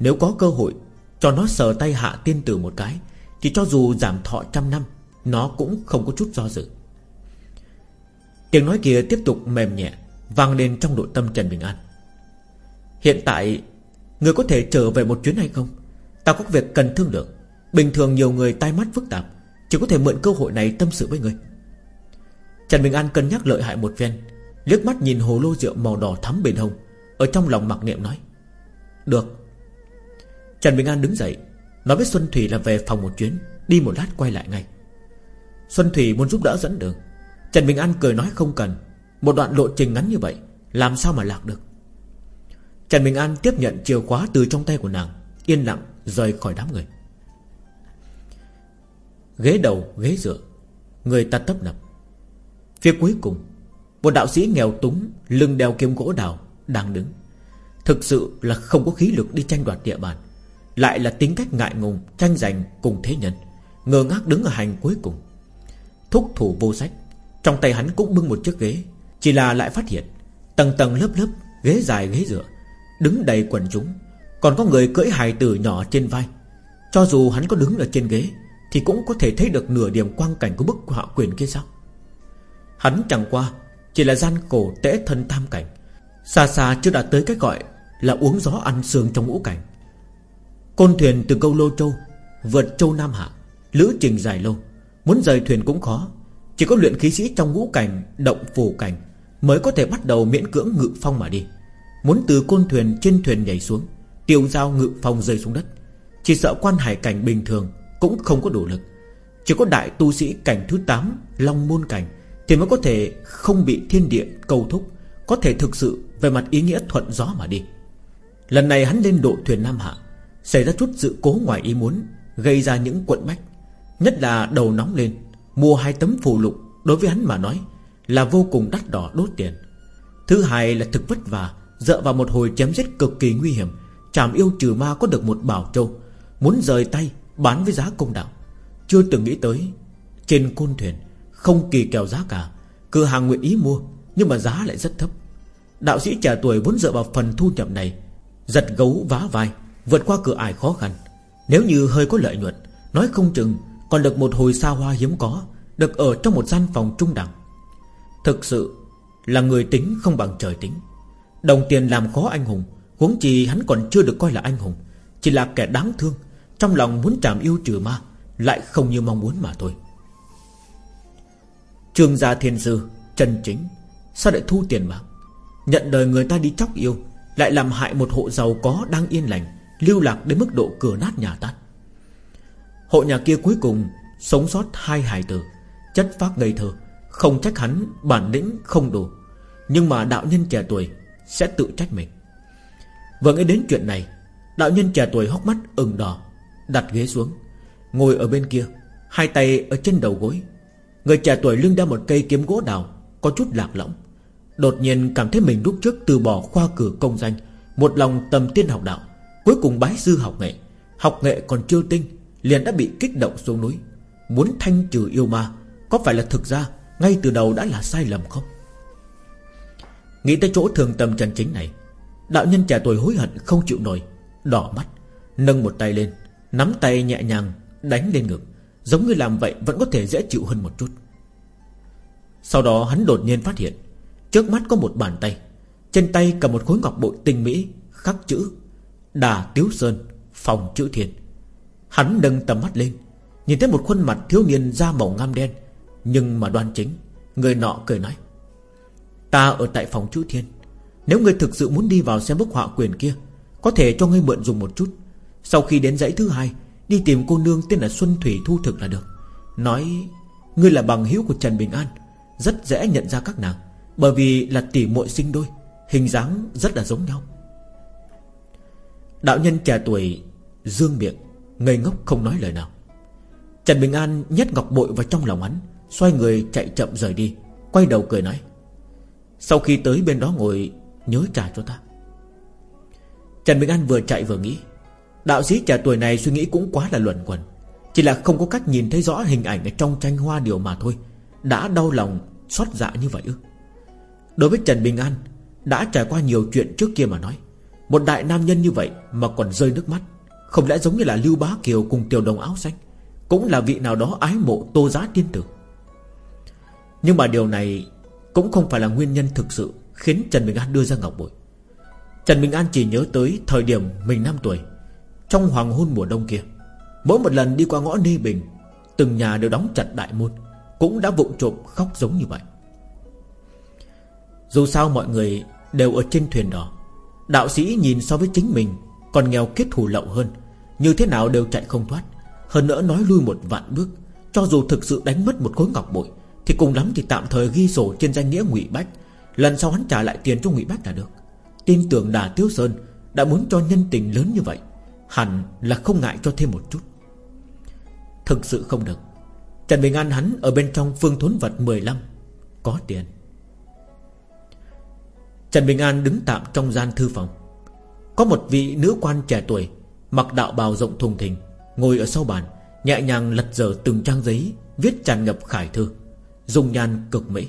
Nếu có cơ hội, Cho nó sờ tay hạ tiên tử một cái, Thì cho dù giảm thọ trăm năm nó cũng không có chút do dự. Tiếng nói kia tiếp tục mềm nhẹ, Vang lên trong nội tâm Trần Bình An. Hiện tại, Người có thể trở về một chuyến hay không? Ta có việc cần thương lượng. Bình thường nhiều người tai mắt phức tạp, Chỉ có thể mượn cơ hội này tâm sự với người. Trần Bình An cân nhắc lợi hại một phen, liếc mắt nhìn hồ lô rượu màu đỏ thắm bên hông, Ở trong lòng mặc niệm nói, Được. Trần Bình An đứng dậy, Nói với Xuân Thủy là về phòng một chuyến, Đi một lát quay lại ngay. Xuân Thủy muốn giúp đỡ dẫn đường. Trần Bình An cười nói không cần. Một đoạn lộ trình ngắn như vậy, Làm sao mà lạc được? Trần Bình An tiếp nhận chìa khóa từ trong tay của nàng, Yên lặng rời khỏi đám người. Ghế đầu, ghế dựa, Người ta tấp nập. Phía cuối cùng, Một đạo sĩ nghèo túng, Lưng đeo kiếm gỗ đào, Đang đứng. Thực sự là không có khí lực đi tranh đoạt địa bàn, Lại là tính cách ngại ngùng, Tranh giành cùng thế nhân, Ngơ ngác đứng ở hành cuối cùng. Thúc thủ vô sách. Trong tay hắn cũng bưng một chiếc ghế. Chỉ là lại phát hiện, Tầng tầng lớp lớp, Ghế dài ghế dựa, Đứng đầy quần chúng. Còn có người cưỡi hài tử nhỏ trên vai. Cho dù hắn có đứng ở trên ghế, Thì cũng có thể thấy được nửa điểm quang cảnh của bức họa quyền kia sao? Hắn chẳng qua Chỉ là gian cổ tễ thân tham cảnh. Xa xa chưa đã tới cái gọi Là uống gió ăn sương trong ngũ cảnh. Côn thuyền từ câu Lô Châu Vượt Châu Nam Hạ, Lữ trình dài lâu. Muốn rời thuyền cũng khó. Chỉ có luyện khí sĩ trong ngũ cảnh, Động phù cảnh Mới có thể bắt đầu miễn cưỡng ngự phong mà đi. Muốn từ côn thuyền trên thuyền nhảy xuống, Tiêu giao ngự phong rơi xuống đất. Chỉ sợ quan hải cảnh bình thường Cũng không có đủ lực. Chỉ có đại tu sĩ cảnh thứ 8 Long môn cảnh Thì mới có thể không bị thiên địa cầu thúc, Có thể thực sự về mặt ý nghĩa thuận gió mà đi. Lần này hắn lên độ thuyền Nam Hạ, Xảy ra chút sự cố ngoài ý muốn, Gây ra những quận bách. Nhất là đầu nóng lên, Mua hai tấm phù lục, Đối với hắn mà nói, Là vô cùng đắt đỏ đốt tiền. Thứ hai là thực vất vả, Dựa vào một hồi chém giết cực kỳ nguy hiểm, chảm yêu trừ ma có được một bảo châu, Muốn rời tay bán với giá công đạo. Chưa từng nghĩ tới, Trên côn thuyền, Không kỳ kèo giá cả, Cửa hàng nguyện ý mua, Nhưng mà giá lại rất thấp. Đạo sĩ trẻ tuổi vốn dựa vào phần thu nhập này, Giật gấu vá vai, Vượt qua cửa ải khó khăn. Nếu như hơi có lợi nhuận, Nói không chừng còn được một hồi xa hoa hiếm có, Được ở trong một gian phòng trung đẳng. Thực sự là người tính không bằng trời tính. Đồng tiền làm khó anh hùng, Huống chi hắn còn chưa được coi là anh hùng. Chỉ là kẻ đáng thương, Trong lòng muốn trảm yêu trừ ma, Lại không như mong muốn mà thôi. Trương gia thiên sư, Chân chính, Sao lại thu tiền bạc Nhận đời người ta đi chóc yêu, Lại làm hại một hộ giàu có đang yên lành, Lưu lạc đến mức độ cửa nát nhà tắt. Hộ nhà kia cuối cùng Sống sót hai hài tử, Chất phác ngây thơ, Không trách hắn, bản lĩnh không đủ. Nhưng mà đạo nhân trẻ tuổi Sẽ tự trách mình. Vừa nghĩ đến chuyện này, Đạo nhân trẻ tuổi hốc mắt ửng đỏ, Đặt ghế xuống, Ngồi ở bên kia, Hai tay ở trên đầu gối. Người trẻ tuổi lưng đeo một cây kiếm gỗ đào, Có chút lạc lõng. Đột nhiên cảm thấy mình lúc trước từ bỏ khoa cử công danh, Một lòng tầm tiên học đạo, Cuối cùng bái sư học nghệ Học nghệ còn chưa tinh Liền đã bị kích động xuống núi. Muốn thanh trừ yêu ma, Có phải là thực ra Ngay từ đầu đã là sai lầm không? Nghĩ tới chỗ thường tâm chân chính này, Đạo nhân trẻ tuổi hối hận không chịu nổi, Đỏ mắt, Nâng một tay lên, Nắm tay nhẹ nhàng Đánh lên ngực, Giống như làm vậy vẫn có thể dễ chịu hơn một chút. Sau đó hắn đột nhiên phát hiện, Trước mắt có một bàn tay, Trên tay cầm một khối ngọc bội tinh mỹ, Khắc chữ Đà Tiếu Sơn, Phòng chữ thiền. Hắn nâng tầm mắt lên, Nhìn thấy một khuôn mặt thiếu niên da màu ngăm đen, Nhưng mà đoan chính, Người nọ cười nói, Ta ở tại phòng chữ thiên, Nếu người thực sự muốn đi vào xem bức họa quyền kia, Có thể cho ngươi mượn dùng một chút. Sau khi đến dãy thứ hai, Đi tìm cô nương tên là Xuân Thủy Thu Thực là được. Nói, Ngươi là bằng hữu của Trần Bình An, Rất dễ nhận ra các nàng, Bởi vì là tỷ muội sinh đôi, Hình dáng rất là giống nhau. Đạo nhân trẻ tuổi Dương miệng Ngây ngốc không nói lời nào. Trần Bình An nhét ngọc bội vào trong lòng hắn, Xoay người chạy chậm rời đi, Quay đầu cười nói, Sau khi tới bên đó ngồi, Nhớ trả cho ta. Trần Bình An vừa chạy vừa nghĩ, Đạo sĩ trẻ tuổi này suy nghĩ cũng quá là luẩn quẩn, Chỉ là không có cách nhìn thấy rõ hình ảnh ở trong tranh hoa điều mà thôi, Đã đau lòng xót dạ như vậy ư? Đối với Trần Bình An, Đã trải qua nhiều chuyện trước kia mà nói, Một đại nam nhân như vậy Mà còn rơi nước mắt. Không lẽ giống như là Lưu Bá Kiều cùng tiểu đồng áo xanh? Cũng là vị nào đó ái mộ tô giá tiên tử. Nhưng mà điều này Cũng không phải là nguyên nhân thực sự Khiến Trần Bình An đưa ra ngọc bội. Trần Bình An chỉ nhớ tới thời điểm mình 5 tuổi, Trong hoàng hôn mùa đông kia. Mỗi một lần đi qua ngõ Nê Bình, Từng nhà đều đóng chặt đại môn, Cũng đã vụng trộm khóc giống như vậy. Dù sao mọi người đều ở trên thuyền đỏ, Đạo sĩ nhìn so với chính mình còn nghèo kết thù lậu hơn. Như thế nào đều chạy không thoát. Hơn nữa nói lui một vạn bước, Cho dù thực sự đánh mất một khối ngọc bội, Thì cùng lắm thì tạm thời ghi sổ trên danh nghĩa ngụy Bách. Lần sau hắn trả lại tiền cho ngụy Bách là được. Tin tưởng Đà Tiếu Sơn Đã muốn cho nhân tình lớn như vậy, Hẳn là không ngại cho thêm một chút. Thực sự không được. Trần Bình An hắn ở bên trong phương thốn vật 15 Có tiền. Trần Bình An đứng tạm trong gian thư phòng. Có một vị nữ quan trẻ tuổi, Mặc đạo bào rộng thùng thình, Ngồi ở sau bàn, Nhẹ nhàng lật dở từng trang giấy, Viết tràn ngập khải thư Dùng nhan cực mỹ.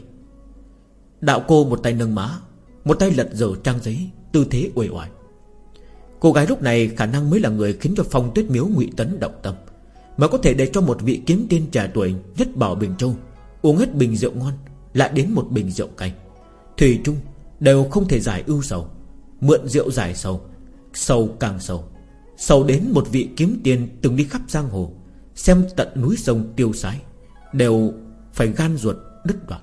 Đạo cô một tay nâng má, Một tay lật dở trang giấy, Tư thế uể oải. Cô gái lúc này khả năng mới là người khiến cho phong tuyết miếu ngụy Tấn động tâm, Mà có thể để cho một vị kiếm tiên trẻ tuổi Nhất bảo Bình Châu Uống hết bình rượu ngon, Lại đến một bình rượu cay. Thủy chung đều không thể giải ưu sầu, Mượn rượu giải sầu sâu càng sâu, sâu đến một vị kiếm tiền từng đi khắp giang hồ Xem tận núi sông tiêu sái Đều phải gan ruột đứt đoạn.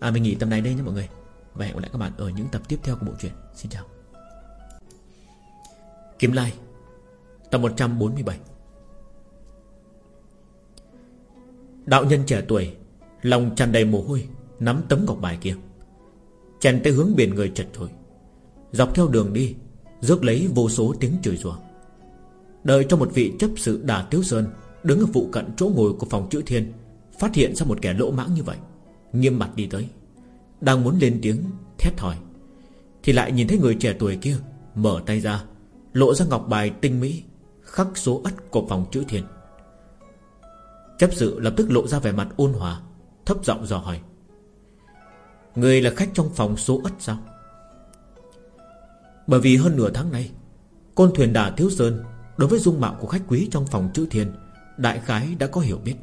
À mình nghỉ tầm này đây nhé mọi người. Và hẹn gặp lại các bạn ở những tập tiếp theo của bộ truyện. Xin chào. Kiếm Lai Tập 147 Đạo nhân trẻ tuổi Lòng tràn đầy mồ hôi Nắm tấm ngọc bài kia Chèn tới hướng biển người chật thôi Dọc theo đường đi, Rước lấy vô số tiếng chửi rủa. Đợi cho một vị chấp sự đà tiếu sơn Đứng ở phụ cận chỗ ngồi của phòng chữ thiên, Phát hiện ra một kẻ lỗ mãng như vậy, Nghiêm mặt đi tới, Đang muốn lên tiếng thét hỏi. Thì lại nhìn thấy người trẻ tuổi kia, Mở tay ra, Lộ ra ngọc bài tinh mỹ, Khắc số ất của phòng chữ thiên. Chấp sự lập tức lộ ra vẻ mặt ôn hòa, Thấp giọng dò hỏi. Người là khách trong phòng số ất sao? Bởi vì hơn nửa tháng nay Côn thuyền đà Thiếu Sơn Đối với dung mạo của khách quý trong phòng chữ thiên Đại khái đã có hiểu biết,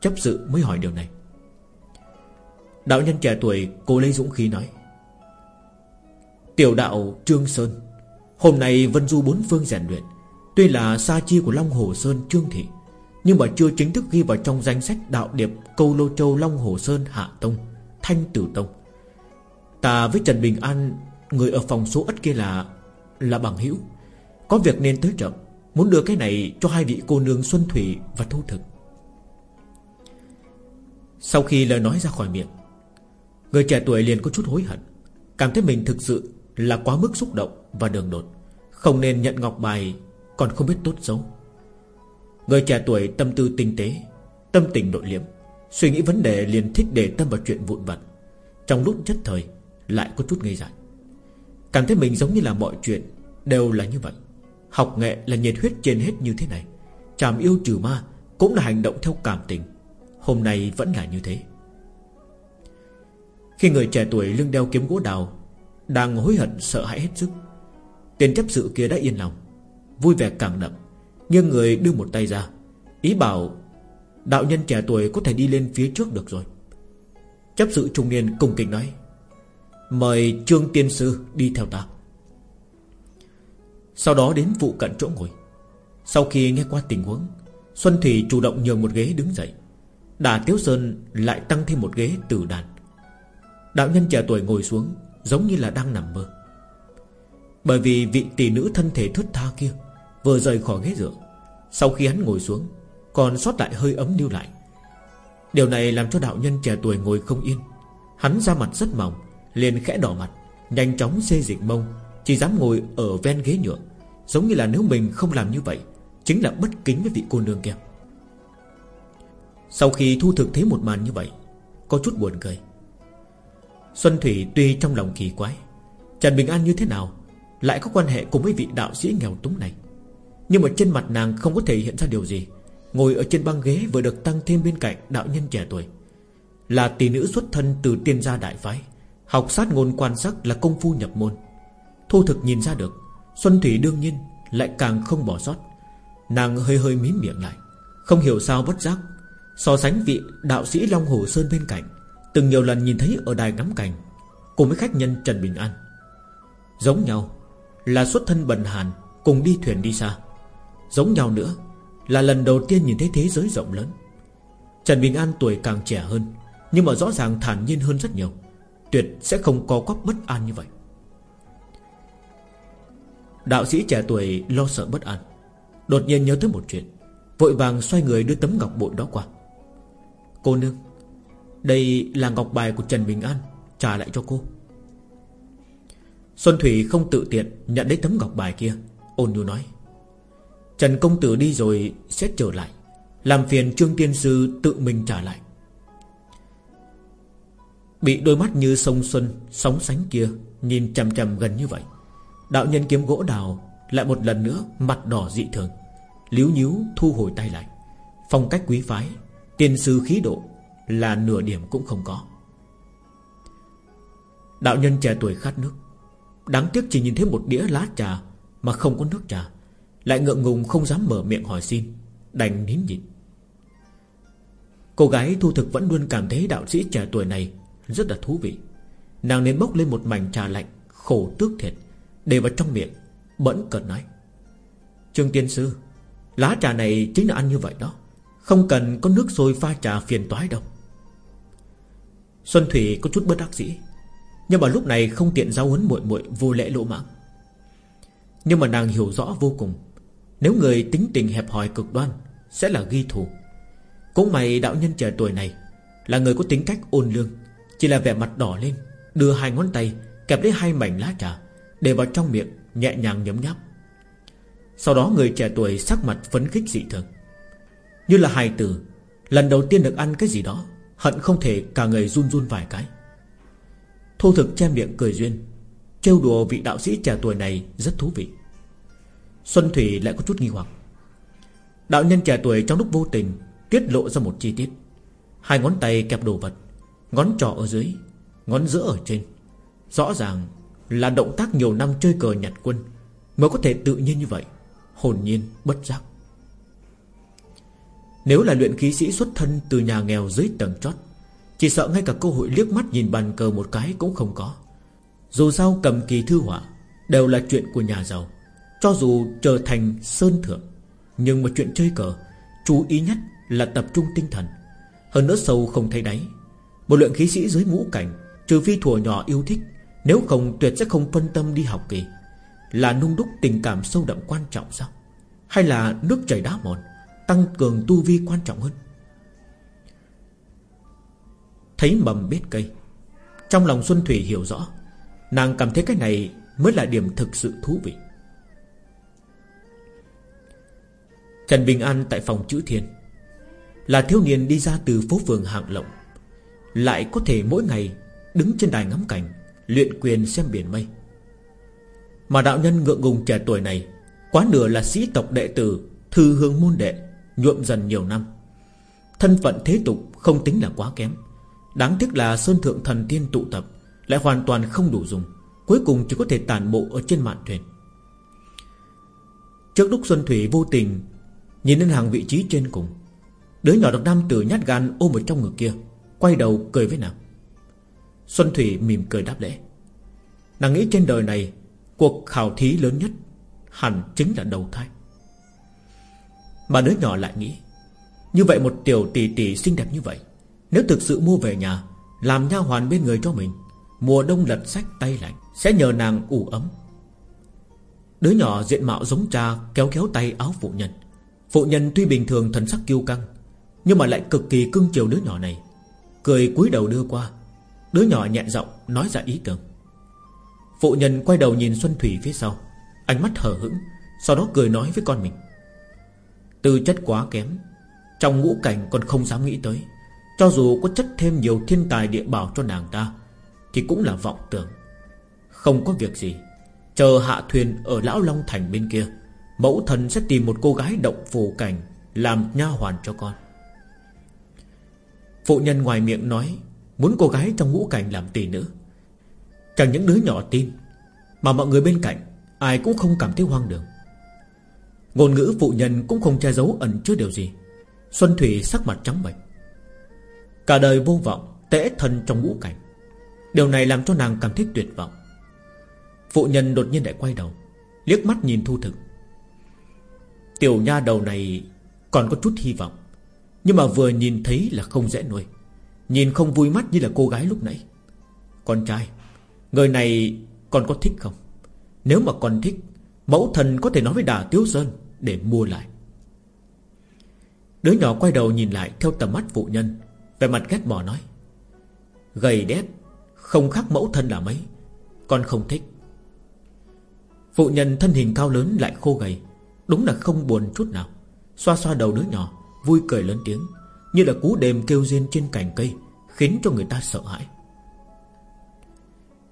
Chấp sự mới hỏi điều này. Đạo nhân trẻ tuổi Cô lấy dũng khí nói, Tiểu đạo Trương Sơn, Hôm nay Vân Du bốn phương rèn luyện, Tuy là sa chi của Long Hồ Sơn Trương Thị, Nhưng mà chưa chính thức ghi vào trong danh sách đạo điệp Câu Lô Châu Long Hồ Sơn Hạ Tông, Thanh Tử Tông. Ta với Trần Bình An Người ở phòng số ất kia là Là bằng hữu. Có việc nên tới chậm Muốn đưa cái này cho hai vị cô nương Xuân Thủy và Thu Thực. Sau khi lời nói ra khỏi miệng, Người trẻ tuổi liền có chút hối hận, Cảm thấy mình thực sự là quá mức xúc động Và đường đột, Không nên nhận ngọc bài, Còn không biết tốt xấu. Người trẻ tuổi tâm tư tinh tế, Tâm tình nội liễm, Suy nghĩ vấn đề liền thích để tâm vào chuyện vụn vặt. Trong lúc chất thời, Lại có chút ngây dại. Cảm thấy mình giống như là mọi chuyện Đều là như vậy. Học nghệ là nhiệt huyết trên hết như thế này. Chàm yêu trừ ma Cũng là hành động theo cảm tình. Hôm nay vẫn là như thế. Khi người trẻ tuổi lưng đeo kiếm gỗ đào Đang hối hận sợ hãi hết sức, Tiền chấp sự kia đã yên lòng, Vui vẻ càng đậm. Nhưng người đưa một tay ra, Ý bảo Đạo nhân trẻ tuổi có thể đi lên phía trước được rồi. Chấp sự trung niên cùng kịch nói Mời Trương Tiên Sư đi theo ta. Sau đó đến vụ cận chỗ ngồi. Sau khi nghe qua tình huống, Xuân Thủy chủ động nhường một ghế đứng dậy. Đà Tiếu Sơn lại tăng thêm một ghế từ đàn. Đạo nhân trẻ tuổi ngồi xuống, Giống như là đang nằm mơ. Bởi vì vị tỷ nữ thân thể thướt tha kia Vừa rời khỏi ghế dựa, Sau khi hắn ngồi xuống, Còn sót lại hơi ấm lưu lại. Điều này làm cho đạo nhân trẻ tuổi ngồi không yên. Hắn ra mặt rất mỏng liền khẽ đỏ mặt, Nhanh chóng xê dịch mông, Chỉ dám ngồi ở ven ghế nhựa, Giống như là nếu mình không làm như vậy, Chính là bất kính với vị cô nương kia. Sau khi thu thực thấy một màn như vậy, Có chút buồn cười. Xuân Thủy tuy trong lòng kỳ quái, Trần Bình An như thế nào Lại có quan hệ cùng với vị đạo sĩ nghèo túng này? Nhưng mà trên mặt nàng không có thể hiện ra điều gì, Ngồi ở trên băng ghế vừa được tăng thêm bên cạnh đạo nhân trẻ tuổi, Là tỷ nữ xuất thân từ tiên gia đại phái. Học sát ngôn quan sắc là công phu nhập môn. Thu thực nhìn ra được, Xuân Thủy đương nhiên lại càng không bỏ sót. Nàng hơi hơi mím miệng lại, Không hiểu sao bất giác, So sánh vị đạo sĩ Long Hồ Sơn bên cạnh, Từng nhiều lần nhìn thấy ở đài ngắm cảnh, Cùng với khách nhân Trần Bình An. Giống nhau, Là xuất thân bần hàn, Cùng đi thuyền đi xa. Giống nhau nữa, Là lần đầu tiên nhìn thấy thế giới rộng lớn. Trần Bình An tuổi càng trẻ hơn, Nhưng mà rõ ràng thản nhiên hơn rất nhiều. Tuyệt sẽ không có quắp bất an như vậy. Đạo sĩ trẻ tuổi lo sợ bất an, Đột nhiên nhớ tới một chuyện, Vội vàng xoay người đưa tấm ngọc bội đó qua. Cô nương, Đây là ngọc bài của Trần Bình An, Trả lại cho cô. Xuân Thủy không tự tiện Nhận lấy tấm ngọc bài kia, Ôn nhu nói, Trần công tử đi rồi sẽ trở lại, Làm phiền Trương Tiên Sư tự mình trả lại. Bị đôi mắt như sông xuân, Sóng sánh kia Nhìn chằm chằm gần như vậy. Đạo nhân kiếm gỗ đào Lại một lần nữa mặt đỏ dị thường, Líu nhíu thu hồi tay lại. Phong cách quý phái, Tiên sư khí độ Là nửa điểm cũng không có. Đạo nhân trẻ tuổi khát nước, Đáng tiếc chỉ nhìn thấy một đĩa lá trà Mà không có nước trà, Lại ngượng ngùng không dám mở miệng hỏi xin, Đành nín nhịn. Cô gái thu thực vẫn luôn cảm thấy đạo sĩ trẻ tuổi này rất là thú vị. Nàng nên bốc lên một mảnh trà lạnh, Khổ tước thiệt, Để vào trong miệng, Bẫn cợt nói. Trương tiên sư, Lá trà này chính là ăn như vậy đó. Không cần có nước sôi pha trà phiền toái đâu. Xuân Thủy có chút bất đắc dĩ, Nhưng mà lúc này không tiện giáo huấn muội muội vô lễ lỗ mãng. Nhưng mà nàng hiểu rõ vô cùng, Nếu người tính tình hẹp hòi cực đoan, Sẽ là ghi thù. Cũng mày đạo nhân trẻ tuổi này Là người có tính cách ôn lương chỉ là vẻ mặt đỏ lên, Đưa hai ngón tay, kẹp lấy hai mảnh lá trà, Để vào trong miệng, nhẹ nhàng nhấm nháp. Sau đó người trẻ tuổi sắc mặt phấn khích dị thường. Như là hài tử, Lần đầu tiên được ăn cái gì đó, Hận không thể cả người run run vài cái. Thu thực che miệng cười duyên, Trêu đùa vị đạo sĩ trẻ tuổi này rất thú vị. Xuân Thủy lại có chút nghi hoặc. Đạo nhân trẻ tuổi trong lúc vô tình Tiết lộ ra một chi tiết. Hai ngón tay kẹp đồ vật Ngón trỏ ở dưới, Ngón giữa ở trên. Rõ ràng là động tác nhiều năm chơi cờ nhặt quân, Mới có thể tự nhiên như vậy, Hồn nhiên, bất giác. Nếu là luyện khí sĩ xuất thân Từ nhà nghèo dưới tầng chót, Chỉ sợ ngay cả cơ hội liếc mắt nhìn bàn cờ một cái cũng không có. Dù sao cầm kỳ thư họa Đều là chuyện của nhà giàu, Cho dù trở thành sơn thượng, Nhưng mà chuyện chơi cờ, Chú ý nhất là tập trung tinh thần. Hơn nữa sâu không thấy đáy một luyện khí sĩ dưới ngũ cảnh, Trừ phi thùa nhỏ yêu thích, Nếu không tuyệt sẽ không phân tâm đi học kỳ. Là nung đúc tình cảm sâu đậm quan trọng sao? Hay là nước chảy đá mòn, Tăng cường tu vi quan trọng hơn? Thấy mầm biết cây, Trong lòng Xuân Thủy hiểu rõ, Nàng cảm thấy cái này Mới là điểm thực sự thú vị. Trần Bình An tại phòng chữ thiên Là thiếu niên đi ra từ phố phường hạng lộng. Lại có thể mỗi ngày Đứng trên đài ngắm cảnh, Luyện quyền xem biển mây. Mà đạo nhân ngượng ngùng trẻ tuổi này, Quá nửa là sĩ tộc đệ tử, Thư hương môn đệ, Nhuộm dần nhiều năm. Thân phận thế tục không tính là quá kém. Đáng tiếc là Sơn Thượng Thần Tiên tụ tập Lại hoàn toàn không đủ dùng, Cuối cùng chỉ có thể tàn bộ ở trên mạn thuyền. Trước lúc Xuân Thủy vô tình Nhìn lên hàng vị trí trên cùng, Đứa nhỏ được nam tử nhát gan ôm ở trong ngực kia Quay đầu cười với nàng. Xuân Thủy mỉm cười đáp lễ. Nàng nghĩ trên đời này, Cuộc khảo thí lớn nhất Hẳn chính là đầu thai. Mà đứa nhỏ lại nghĩ, Như vậy một tiểu tỷ tỷ xinh đẹp như vậy, Nếu thực sự mua về nhà, Làm nha hoàn bên người cho mình, Mùa đông lật sách tay lạnh, Sẽ nhờ nàng ủ ấm. Đứa nhỏ diện mạo giống cha Kéo kéo tay áo phụ nhân. Phụ nhân tuy bình thường thần sắc kiêu căng, Nhưng mà lại cực kỳ cưng chiều đứa nhỏ này. Cười cúi đầu đưa qua. Đứa nhỏ nhẹ giọng nói ra ý tưởng. Phụ nhân quay đầu nhìn Xuân Thủy phía sau, Ánh mắt hờ hững, Sau đó cười nói với con mình. Tư chất quá kém, Trong ngũ cảnh còn không dám nghĩ tới. Cho dù có chất thêm nhiều thiên tài địa bảo cho nàng ta, Thì cũng là vọng tưởng. Không có việc gì, Chờ hạ thuyền ở Lão Long Thành bên kia, Mẫu thần sẽ tìm một cô gái động phù cảnh Làm nha hoàn cho con. Phụ nhân ngoài miệng nói, Muốn cô gái trong ngũ cảnh làm tỷ nữ. Chẳng những đứa nhỏ tin, Mà mọi người bên cạnh, Ai cũng không cảm thấy hoang đường. Ngôn ngữ phụ nhân cũng không che giấu ẩn chứa điều gì. Xuân Thủy sắc mặt trắng bệch. Cả đời vô vọng Tễ thân trong ngũ cảnh. Điều này làm cho nàng cảm thấy tuyệt vọng. Phụ nhân đột nhiên lại quay đầu, Liếc mắt nhìn thu thực. Tiểu nha đầu này Còn có chút hy vọng. Nhưng mà vừa nhìn thấy là không dễ nuôi, Nhìn không vui mắt như là cô gái lúc nãy. Con trai, Người này con có thích không? Nếu mà con thích, Mẫu thần có thể nói với Đà Tiếu Sơn Để mua lại. Đứa nhỏ quay đầu nhìn lại Theo tầm mắt phụ nhân Về mặt ghét bỏ nói, Gầy đét, Không khác mẫu thân là mấy, Con không thích. Phụ nhân thân hình cao lớn lại khô gầy, Đúng là không buồn chút nào, Xoa xoa đầu đứa nhỏ. Vui cười lớn tiếng, Như là cú đêm kêu rên trên cành cây, Khiến cho người ta sợ hãi.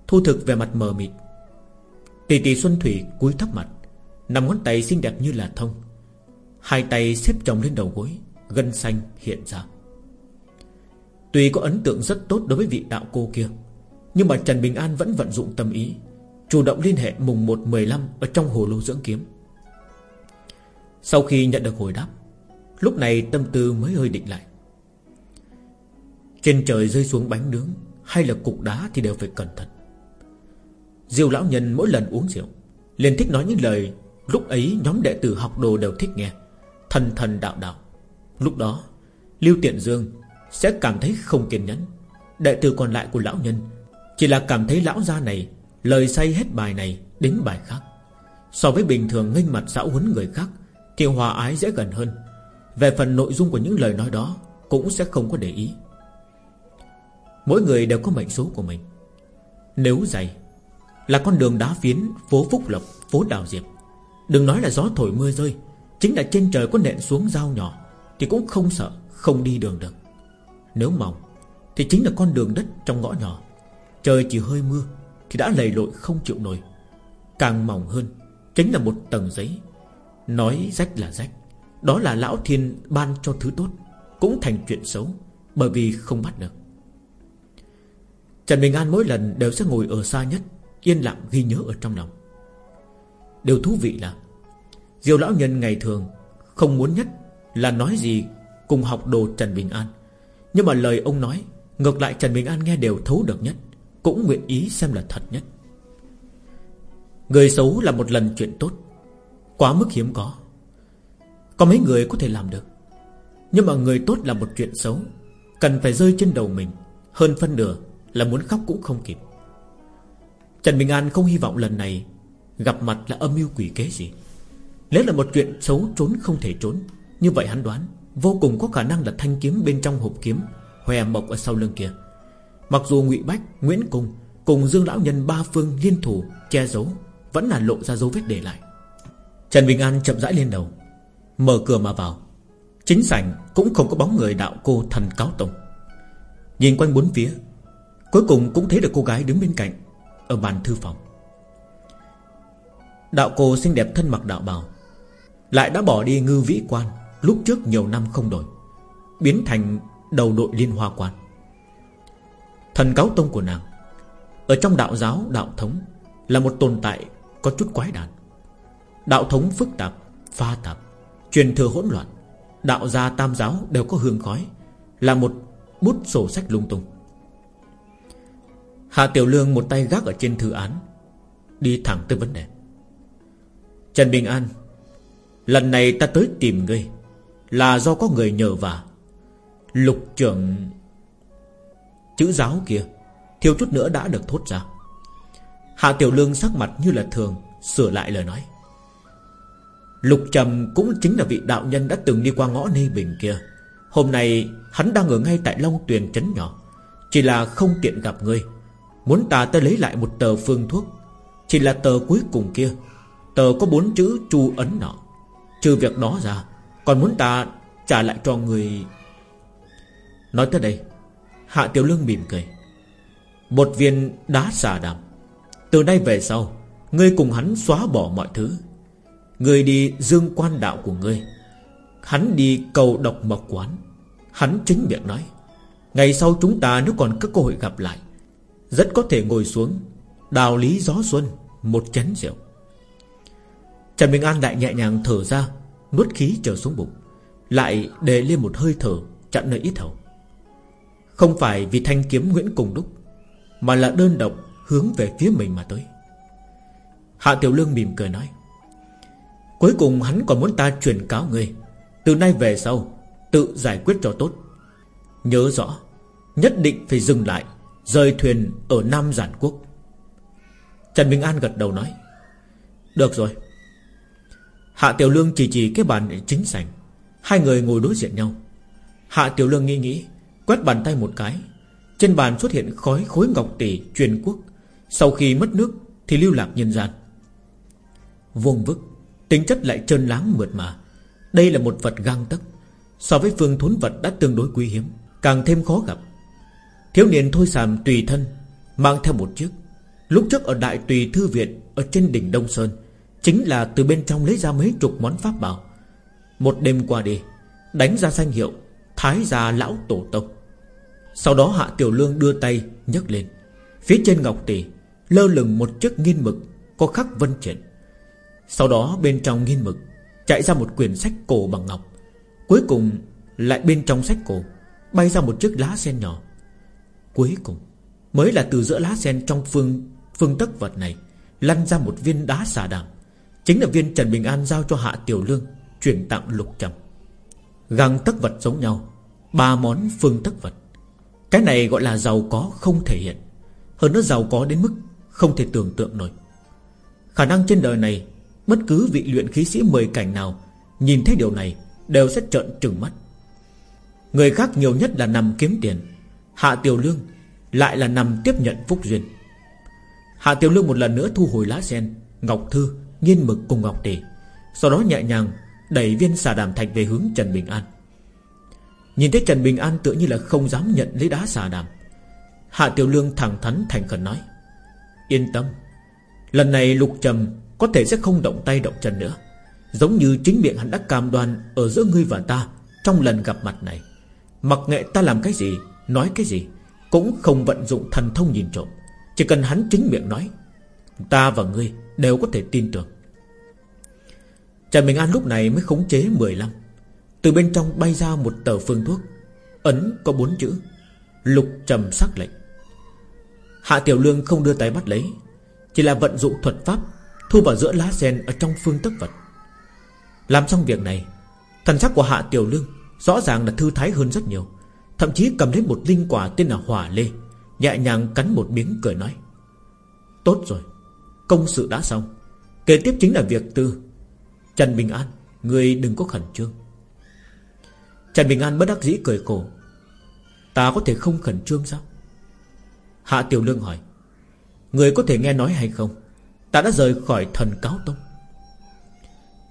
Thu thực về mặt mờ mịt. Tỷ tỷ Xuân Thủy cúi thấp mặt Nằm ngón tay xinh đẹp như là thông. Hai tay xếp chồng lên đầu gối, Gân xanh hiện ra. Tuy có ấn tượng rất tốt đối với vị đạo cô kia, Nhưng mà Trần Bình An vẫn vận dụng tâm ý, Chủ động liên hệ mùng 1-15 Ở trong hồ lô dưỡng kiếm. Sau khi nhận được hồi đáp Lúc này tâm tư mới hơi định lại. Trên trời rơi xuống bánh nướng, Hay là cục đá thì đều phải cẩn thận. Diêu lão nhân mỗi lần uống rượu, liền thích nói những lời Lúc ấy nhóm đệ tử học đồ đều thích nghe, Thần thần đạo đạo. Lúc đó, Lưu Tiện Dương Sẽ cảm thấy không kiên nhẫn. Đệ tử còn lại của lão nhân Chỉ là cảm thấy lão gia này Lời say hết bài này đến bài khác. So với bình thường nghênh mặt giáo huấn người khác, Thì hòa ái dễ gần hơn. Về phần nội dung của những lời nói đó Cũng sẽ không có để ý. Mỗi người đều có mệnh số của mình. Nếu dày Là con đường đá phiến Phố Phúc Lộc, phố Đào Diệp. Đừng nói là gió thổi mưa rơi Chính là trên trời có nện xuống dao nhỏ Thì cũng không sợ không đi đường được. Nếu mỏng Thì chính là con đường đất trong ngõ nhỏ. Trời chỉ hơi mưa Thì đã lầy lội không chịu nổi. Càng mỏng hơn Chính là một tầng giấy. Nói rách là rách. Đó là lão thiên ban cho thứ tốt, Cũng thành chuyện xấu, Bởi vì không bắt được. Trần Bình An mỗi lần đều sẽ ngồi ở xa nhất, Yên lặng ghi nhớ ở trong lòng. Điều thú vị là Diêu lão nhân ngày thường Không muốn nhất là nói gì Cùng học đồ Trần Bình An, Nhưng mà lời ông nói Ngược lại Trần Bình An nghe đều thấu được nhất, Cũng nguyện ý xem là thật nhất. Người xấu là một lần chuyện tốt, Quá mức hiếm có. Có mấy người có thể làm được. Nhưng mà người tốt là một chuyện xấu. Cần phải rơi trên đầu mình. Hơn phân nửa là muốn khóc cũng không kịp. Trần Bình An không hy vọng lần này Gặp mặt là âm mưu quỷ kế gì. Nếu là một chuyện xấu trốn không thể trốn Như vậy hắn đoán Vô cùng có khả năng là thanh kiếm bên trong hộp kiếm Hòe mộc ở sau lưng kia. Mặc dù ngụy Bách, Nguyễn Cung Cùng Dương Lão Nhân ba phương liên thủ Che giấu Vẫn là lộ ra dấu vết để lại. Trần Bình An chậm rãi lên đầu. Mở cửa mà vào. Chính sảnh cũng không có bóng người đạo cô thần cáo tông Nhìn quanh bốn phía, Cuối cùng cũng thấy được cô gái đứng bên cạnh, Ở bàn thư phòng. Đạo cô xinh đẹp thân mặc đạo bào, Lại đã bỏ đi ngư vĩ quan, Lúc trước nhiều năm không đổi, Biến thành đầu đội liên hoa quan. Thần cáo tông của nàng, Ở trong đạo giáo, đạo thống, Là một tồn tại có chút quái đản. Đạo thống phức tạp, Pha tạp. Truyền thừa hỗn loạn, Đạo gia tam giáo đều có hương khói, Là một bút sổ sách lung tung. Hạ Tiểu Lương một tay gác ở trên thư án, Đi thẳng tới vấn đề. Trần Bình An, Lần này ta tới tìm ngươi, Là do có người nhờ vả. Lục trưởng Chữ giáo kia, Thiếu chút nữa đã được thốt ra. Hạ Tiểu Lương sắc mặt như là thường, Sửa lại lời nói. Lục Trầm cũng chính là vị đạo nhân Đã từng đi qua ngõ Nê Bình kia. Hôm nay, hắn đang ở ngay tại Long Tuyền Trấn nhỏ. Chỉ là không tiện gặp ngươi Muốn ta tới lấy lại một tờ phương thuốc. Chỉ là tờ cuối cùng kia. Tờ có bốn chữ chu ấn nọ. Trừ việc đó ra, Còn muốn ta trả lại cho người. Nói tới đây, Hạ Tiểu Lương mỉm cười. Một viên đá xà đàm Từ nay về sau, Ngươi cùng hắn xóa bỏ mọi thứ. Ngươi đi dương quan đạo của ngươi. Hắn đi cầu độc mộc quán. Hắn chính miệng nói, Ngày sau chúng ta nếu còn có cơ hội gặp lại, Rất có thể ngồi xuống, Đào lý gió xuân, Một chén rượu. Trần Bình An đại nhẹ nhàng thở ra, Nuốt khí trở xuống bụng, Lại để lên một hơi thở chặn nơi ít hầu. Không phải vì thanh kiếm Nguyễn Cùng Đúc, Mà là đơn độc hướng về phía mình mà tới. Hạ Tiểu Lương mỉm cười nói Cuối cùng hắn còn muốn ta truyền cáo ngươi. Từ nay về sau, Tự giải quyết cho tốt. Nhớ rõ, Nhất định phải dừng lại, Rời thuyền ở Nam Giản Quốc. Trần Bình An gật đầu nói, Được rồi. Hạ Tiểu Lương chỉ chỉ cái bàn chính sảnh. Hai người ngồi đối diện nhau. Hạ Tiểu Lương nghĩ nghĩ, Quét bàn tay một cái. Trên bàn xuất hiện khói khối ngọc tỷ truyền quốc. Sau khi mất nước Thì lưu lạc nhân gian Vuông vức. Tính chất lại trơn láng mượt mà. Đây là một vật gang tấc. So với phương thốn vật đã tương đối quý hiếm, Càng thêm khó gặp. Thiếu niên thôi sàm tùy thân, Mang theo một chiếc. Lúc trước ở đại tùy thư viện, Ở trên đỉnh Đông Sơn, Chính là từ bên trong lấy ra mấy chục món pháp bảo. Một đêm qua đi, Đánh ra danh hiệu Thái gia lão tổ tông. Sau đó hạ tiểu lương đưa tay nhấc lên. Phía trên ngọc tỷ Lơ lửng một chiếc nghiên mực Có khắc vân triển. Sau đó bên trong nghiên mực Chạy ra một quyển sách cổ bằng ngọc. Cuối cùng lại bên trong sách cổ Bay ra một chiếc lá sen nhỏ. Cuối cùng Mới là từ giữa lá sen trong phương Phương tất vật này Lăn ra một viên đá xà đàm Chính là viên Trần Bình An giao cho Hạ Tiểu Lương Chuyển tặng lục trầm. Găng tất vật giống nhau, Ba món phương tất vật. Cái này gọi là giàu có không thể hiện. Hơn nó giàu có đến mức Không thể tưởng tượng nổi. Khả năng trên đời này Bất cứ vị luyện khí sĩ mười cảnh nào Nhìn thấy điều này Đều sẽ trợn trừng mắt. Người khác nhiều nhất là nằm kiếm tiền Hạ Tiểu Lương Lại là nằm tiếp nhận phúc duyên. Hạ Tiểu Lương một lần nữa thu hồi lá sen Ngọc Thư, nghiên mực cùng Ngọc Tỷ Sau đó nhẹ nhàng Đẩy viên xà đàm thạch về hướng Trần Bình An. Nhìn thấy Trần Bình An tựa như là không dám nhận lấy đá xà đàm Hạ Tiểu Lương thẳng thắn thành khẩn nói Yên tâm Lần này Lục Trầm có thể sẽ không động tay động chân nữa. Giống như chính miệng hắn đã cam đoan Ở giữa ngươi và ta Trong lần gặp mặt này. Mặc nghệ ta làm cái gì, Nói cái gì, Cũng không vận dụng thần thông nhìn trộm. Chỉ cần hắn chính miệng nói, Ta và ngươi đều có thể tin tưởng. Trần Bình An lúc này mới khống chế 15 Từ bên trong bay ra một tờ phương thuốc. Ấn có bốn chữ, Lục trầm sắc lệnh. Hạ Tiểu Lương không đưa tay bắt lấy, Chỉ là vận dụng thuật pháp Thu vào giữa lá sen ở trong phương tức vật. Làm xong việc này, Thần sắc của Hạ Tiểu Lương Rõ ràng là thư thái hơn rất nhiều, Thậm chí cầm lấy một linh quả tên là Hỏa Lê, Nhẹ nhàng cắn một miếng cười nói, Tốt rồi, Công sự đã xong. Kế tiếp chính là việc tư Trần Bình An, Người đừng có khẩn trương. Trần Bình An bất đắc dĩ cười khổ, Ta có thể không khẩn trương sao? Hạ Tiểu Lương hỏi, Người có thể nghe nói hay không? Ta đã rời khỏi thần cáo tông.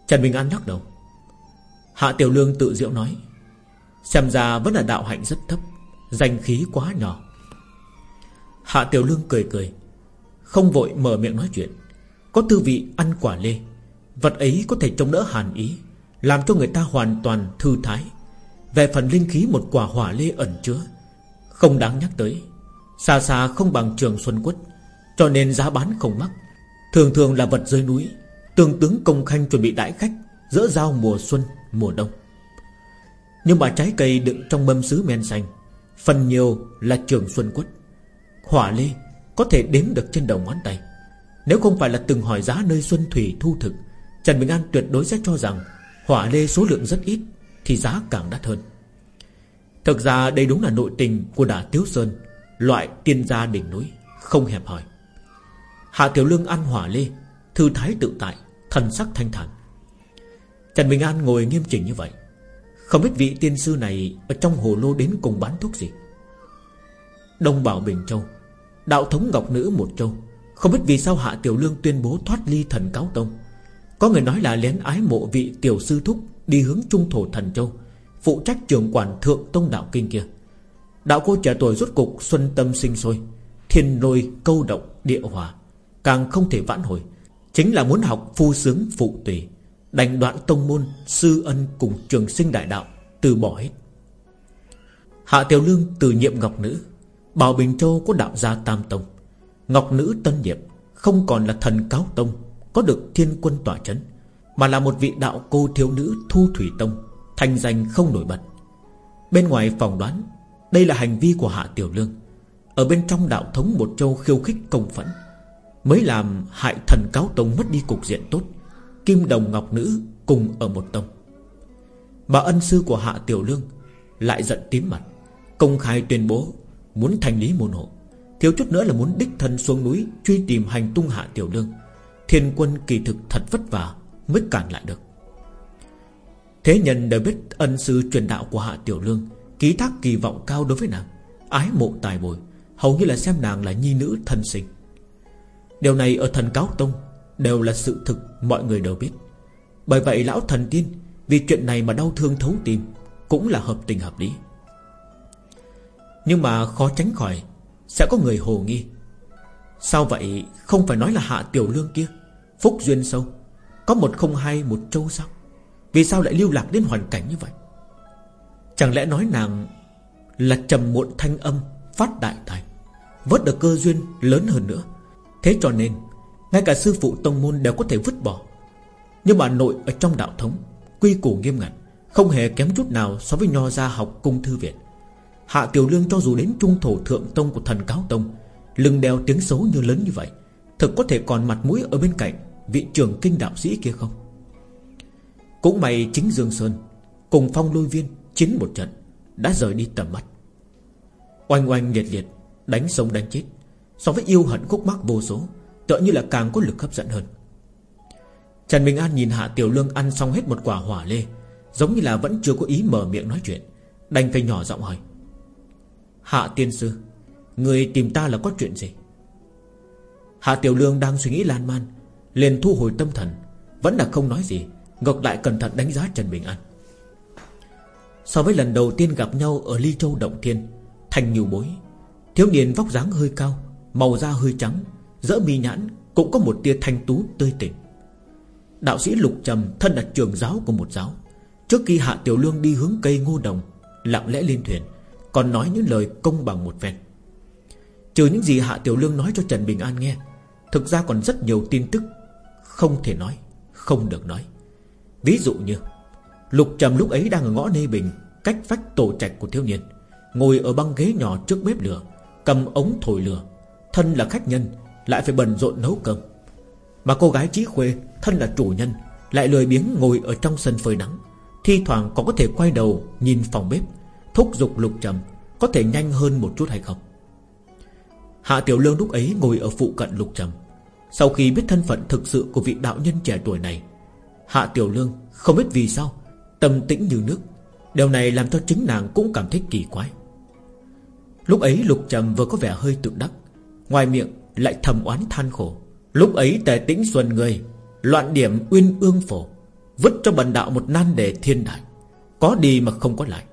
Trần Bình An lắc đầu. Hạ Tiểu Lương tự diệu nói, Xem ra vẫn là đạo hạnh rất thấp, Danh khí quá nhỏ. Hạ Tiểu Lương cười cười, Không vội mở miệng nói chuyện. Có tư vị ăn quả lê, Vật ấy có thể chống đỡ hàn ý, Làm cho người ta hoàn toàn thư thái. Về phần linh khí một quả hỏa lê ẩn chứa, Không đáng nhắc tới, Xa xa không bằng trường Xuân Quất, Cho nên giá bán không mắc. Thường thường là vật dưới núi. Tương tướng công khanh chuẩn bị đãi khách Giữa giao mùa xuân, mùa đông. Nhưng mà trái cây đựng trong mâm sứ men xanh, Phần nhiều là trường Xuân Quất. Hỏa lê có thể đếm được trên đầu ngón tay. Nếu không phải là từng hỏi giá nơi Xuân Thủy thu thực, Trần Bình An tuyệt đối sẽ cho rằng Hỏa lê số lượng rất ít, Thì giá càng đắt hơn. Thực ra đây đúng là nội tình của đả Tiếu Sơn, Loại tiên gia đỉnh núi, Không hẹp hòi. Hạ Tiểu Lương ăn hỏa lê, Thư thái tự tại, Thần sắc thanh thản. Trần Bình An ngồi nghiêm chỉnh như vậy. Không biết vị tiên sư này Ở trong hồ lô đến cùng bán thuốc gì? Đông Bảo Bình Châu, Đạo thống Ngọc Nữ một châu. Không biết vì sao Hạ Tiểu Lương tuyên bố thoát ly thần cáo tông. Có người nói là lén ái mộ vị tiểu sư thúc Đi hướng trung thổ thần châu, Phụ trách trường quản thượng tông đạo kinh kia. Đạo cô trẻ tuổi rốt cục xuân tâm sinh sôi, Thiên lôi câu động địa hòa. Càng không thể vãn hồi, Chính là muốn học phu sướng phụ tùy, Đành đoạn tông môn, Sư ân cùng trường sinh đại đạo, Từ bỏ hết. Hạ Tiểu Lương từ nhiệm Ngọc Nữ, Bảo Bình Châu có đạo gia Tam Tông, Ngọc Nữ Tân Nhiệm Không còn là thần cáo tông, Có được thiên quân tỏa chấn, Mà là một vị đạo cô thiếu nữ Thu Thủy Tông Thành danh không nổi bật. Bên ngoài phòng đoán, Đây là hành vi của Hạ Tiểu Lương, Ở bên trong đạo thống một châu khiêu khích công phẫn. Mới làm hại thần cáo tông mất đi cục diện tốt, Kim đồng ngọc nữ cùng ở một tông. Mà ân sư của Hạ Tiểu Lương Lại giận tím mặt, Công khai tuyên bố Muốn thành lý môn hộ, Thiếu chút nữa là muốn đích thân xuống núi Truy tìm hành tung Hạ Tiểu Lương. Thiên quân kỳ thực thật vất vả Mới cản lại được. Thế nhân đều biết ân sư truyền đạo của Hạ Tiểu Lương Ký thác kỳ vọng cao đối với nàng, Ái mộ tài bồi, Hầu như là xem nàng là nhi nữ thân sinh. Điều này ở thần cáo tông Đều là sự thực, mọi người đều biết. Bởi vậy lão thần tiên, Vì chuyện này mà đau thương thấu tim, Cũng là hợp tình hợp lý. Nhưng mà khó tránh khỏi, Sẽ có người hồ nghi. Sao vậy? Không phải nói là hạ tiểu lương kia, Phúc duyên sâu, Có một không hai một châu sao? Vì sao lại lưu lạc đến hoàn cảnh như vậy? Chẳng lẽ nói nàng Là trầm muộn thanh âm Phát đại tài, Vớt được cơ duyên lớn hơn nữa? Thế cho nên, Ngay cả sư phụ tông môn đều có thể vứt bỏ. Nhưng mà nội ở trong đạo thống, Quy củ nghiêm ngặt, Không hề kém chút nào so với nho gia học cung thư viện. Hạ Tiểu Lương cho dù đến trung thổ thượng tông của thần cáo tông, Lưng đeo tiếng xấu như lớn như vậy, Thực có thể còn mặt mũi ở bên cạnh Vị trưởng kinh đạo sĩ kia không? Cũng may chính Dương Sơn Cùng phong lôi viên Chiến một trận, Đã rời đi tầm mắt. Oanh oanh liệt liệt, Đánh sống đánh chết. So với yêu hận khúc mắc vô số, Tựa như là càng có lực hấp dẫn hơn. Trần Bình An nhìn Hạ Tiểu Lương ăn xong hết một quả hỏa lê, Giống như là vẫn chưa có ý mở miệng nói chuyện, Đành phải nhỏ giọng hỏi. Hạ tiên sư, Người tìm ta là có chuyện gì? Hạ Tiểu Lương đang suy nghĩ lan man, liền thu hồi tâm thần, Vẫn là không nói gì, Ngược lại cẩn thận đánh giá Trần Bình An. So với lần đầu tiên gặp nhau Ở Ly Châu Động Thiên, Thành nhiều bối, Thiếu niên vóc dáng hơi cao Màu da hơi trắng Giữa mi nhãn, cũng có một tia thanh tú tươi tỉnh. Đạo sĩ Lục Trầm Thân là trường giáo của một giáo. Trước khi Hạ Tiểu Lương đi hướng cây ngô đồng, Lặng lẽ lên thuyền, Còn nói những lời công bằng một phen. Trừ những gì Hạ Tiểu Lương nói cho Trần Bình An nghe, Thực ra còn rất nhiều tin tức Không thể nói, Không được nói. Ví dụ như, Lục Trầm lúc ấy đang ở ngõ Nê Bình, Cách vách tổ trạch của thiếu niên, Ngồi ở băng ghế nhỏ trước bếp lửa, Cầm ống thổi lửa Thân là khách nhân, Lại phải bận rộn nấu cơm. Mà cô gái Trí Khuê, Thân là chủ nhân, Lại lười biếng ngồi ở trong sân phơi nắng. Thi thoảng còn có thể quay đầu Nhìn phòng bếp, Thúc giục lục trầm Có thể nhanh hơn một chút hay không. Hạ Tiểu Lương lúc ấy ngồi ở phụ cận lục trầm. Sau khi biết thân phận thực sự của vị đạo nhân trẻ tuổi này, Hạ Tiểu Lương không biết vì sao, Tâm tĩnh như nước. Điều này làm cho chính nàng cũng cảm thấy kỳ quái. Lúc ấy lục trầm vừa có vẻ hơi tự đắc Ngoài miệng lại thầm oán than khổ. Lúc ấy tề tĩnh xuân người, Loạn điểm uyên ương phổ, Vứt cho bần đạo một nan đề thiên đại. Có đi mà không có lại.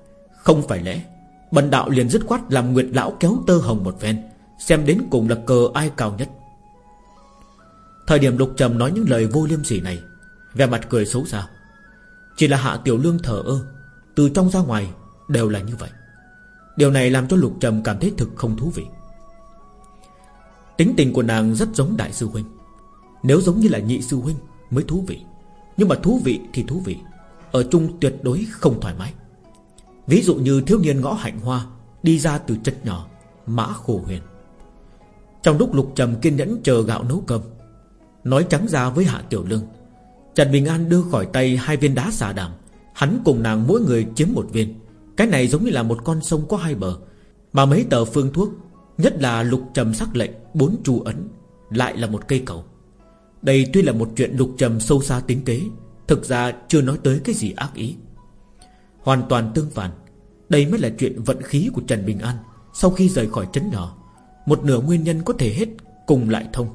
Không phải lẽ, Bần đạo liền dứt khoát làm nguyệt lão kéo tơ hồng một ven Xem đến cùng là cờ ai cao nhất. Thời điểm lục trầm nói những lời vô liêm sỉ này, Vẻ mặt cười xấu xa. Chỉ là hạ tiểu lương thở ơ, Từ trong ra ngoài đều là như vậy. Điều này làm cho lục trầm cảm thấy thực không thú vị. Tính tình của nàng rất giống đại sư huynh. Nếu giống như là nhị sư huynh Mới thú vị. Nhưng mà thú vị thì thú vị. Ở chung tuyệt đối không thoải mái. Ví dụ như thiếu niên ngõ hạnh hoa Đi ra từ chất nhỏ, Mã khổ huyền. Trong lúc lục trầm kiên nhẫn chờ gạo nấu cơm, Nói trắng ra với Hạ Tiểu Lương, Trần Bình An đưa khỏi tay hai viên đá xà đàm. Hắn cùng nàng mỗi người chiếm một viên. Cái này giống như là một con sông có hai bờ, Mà mấy tờ phương thuốc Nhất là lục trầm sắc lệnh, Bốn chu ấn, Lại là một cây cầu. Đây tuy là một chuyện lục trầm sâu xa tính kế, Thực ra chưa nói tới cái gì ác ý. Hoàn toàn tương phản, Đây mới là chuyện vận khí của Trần Bình An. Sau khi rời khỏi trấn nhỏ, Một nửa nguyên nhân có thể hết cùng lại thông.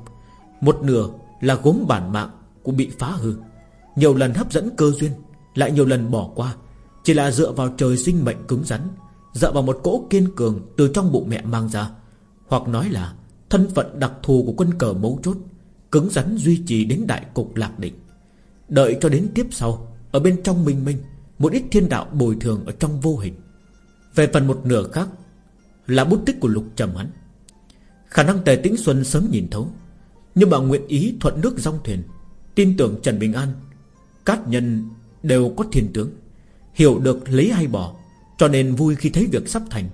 Một nửa là gốm bản mạng cũng bị phá hư. Nhiều lần hấp dẫn cơ duyên, Lại nhiều lần bỏ qua. Chỉ là dựa vào trời sinh mệnh cứng rắn, Dựa vào một cỗ kiên cường Từ trong bụng mẹ mang ra hoặc nói là thân phận đặc thù của quân cờ mấu chốt, Cứng rắn duy trì đến đại cục lạc định. Đợi cho đến tiếp sau, Ở bên trong minh minh, Một ít thiên đạo bồi thường ở trong vô hình. Về phần một nửa khác, Là bút tích của lục trầm hắn. Khả năng tề tĩnh xuân sớm nhìn thấu, Nhưng mà nguyện ý thuận nước dòng thuyền, Tin tưởng Trần Bình An, Các nhân đều có thiên tướng, Hiểu được lấy hay bỏ, Cho nên vui khi thấy việc sắp thành.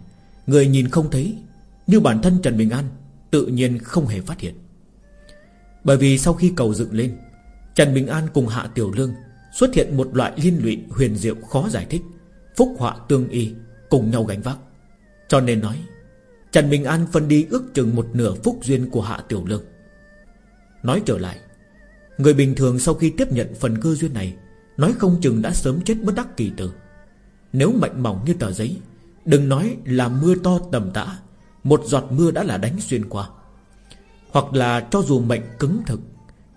Người nhìn không thấy như bản thân Trần Bình An Tự nhiên không hề phát hiện. Bởi vì sau khi cầu dựng lên, Trần Bình An cùng Hạ Tiểu Lương Xuất hiện một loại liên lụy huyền diệu khó giải thích, Phúc họa tương y Cùng nhau gánh vác. Cho nên nói, Trần Bình An phân đi ước chừng một nửa phúc duyên của Hạ Tiểu Lương. Nói trở lại, Người bình thường sau khi tiếp nhận phần cơ duyên này Nói không chừng đã sớm chết bất đắc kỳ tử. Nếu mạnh mỏng như tờ giấy, Đừng nói là mưa to tầm tã một giọt mưa đã là đánh xuyên qua. Hoặc là cho dù mệnh cứng thực,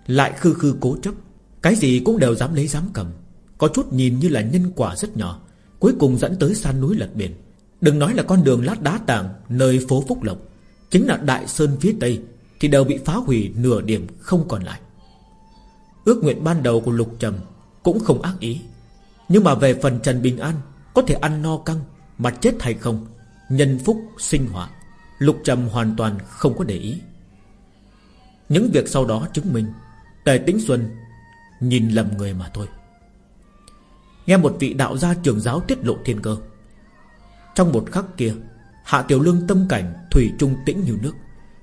Lại khư khư cố chấp, Cái gì cũng đều dám lấy dám cầm. Có chút nhìn như là nhân quả rất nhỏ, Cuối cùng dẫn tới san núi lật biển. Đừng nói là con đường lát đá tảng Nơi phố Phúc Lộc, Chính là Đại Sơn phía Tây, Thì đều bị phá hủy nửa điểm không còn lại. Ước nguyện ban đầu của Lục Trầm Cũng không ác ý, Nhưng mà về phần Trần Bình An Có thể ăn no căng Mà chết hay không, Nhân phúc sinh hoạt Lục Trầm hoàn toàn không có để ý. Những việc sau đó chứng minh Tề Tĩnh Xuân Nhìn lầm người mà thôi. Nghe một vị đạo gia trường giáo tiết lộ thiên cơ. Trong một khắc kia, Hạ Tiểu Lương tâm cảnh Thủy trung tĩnh như nước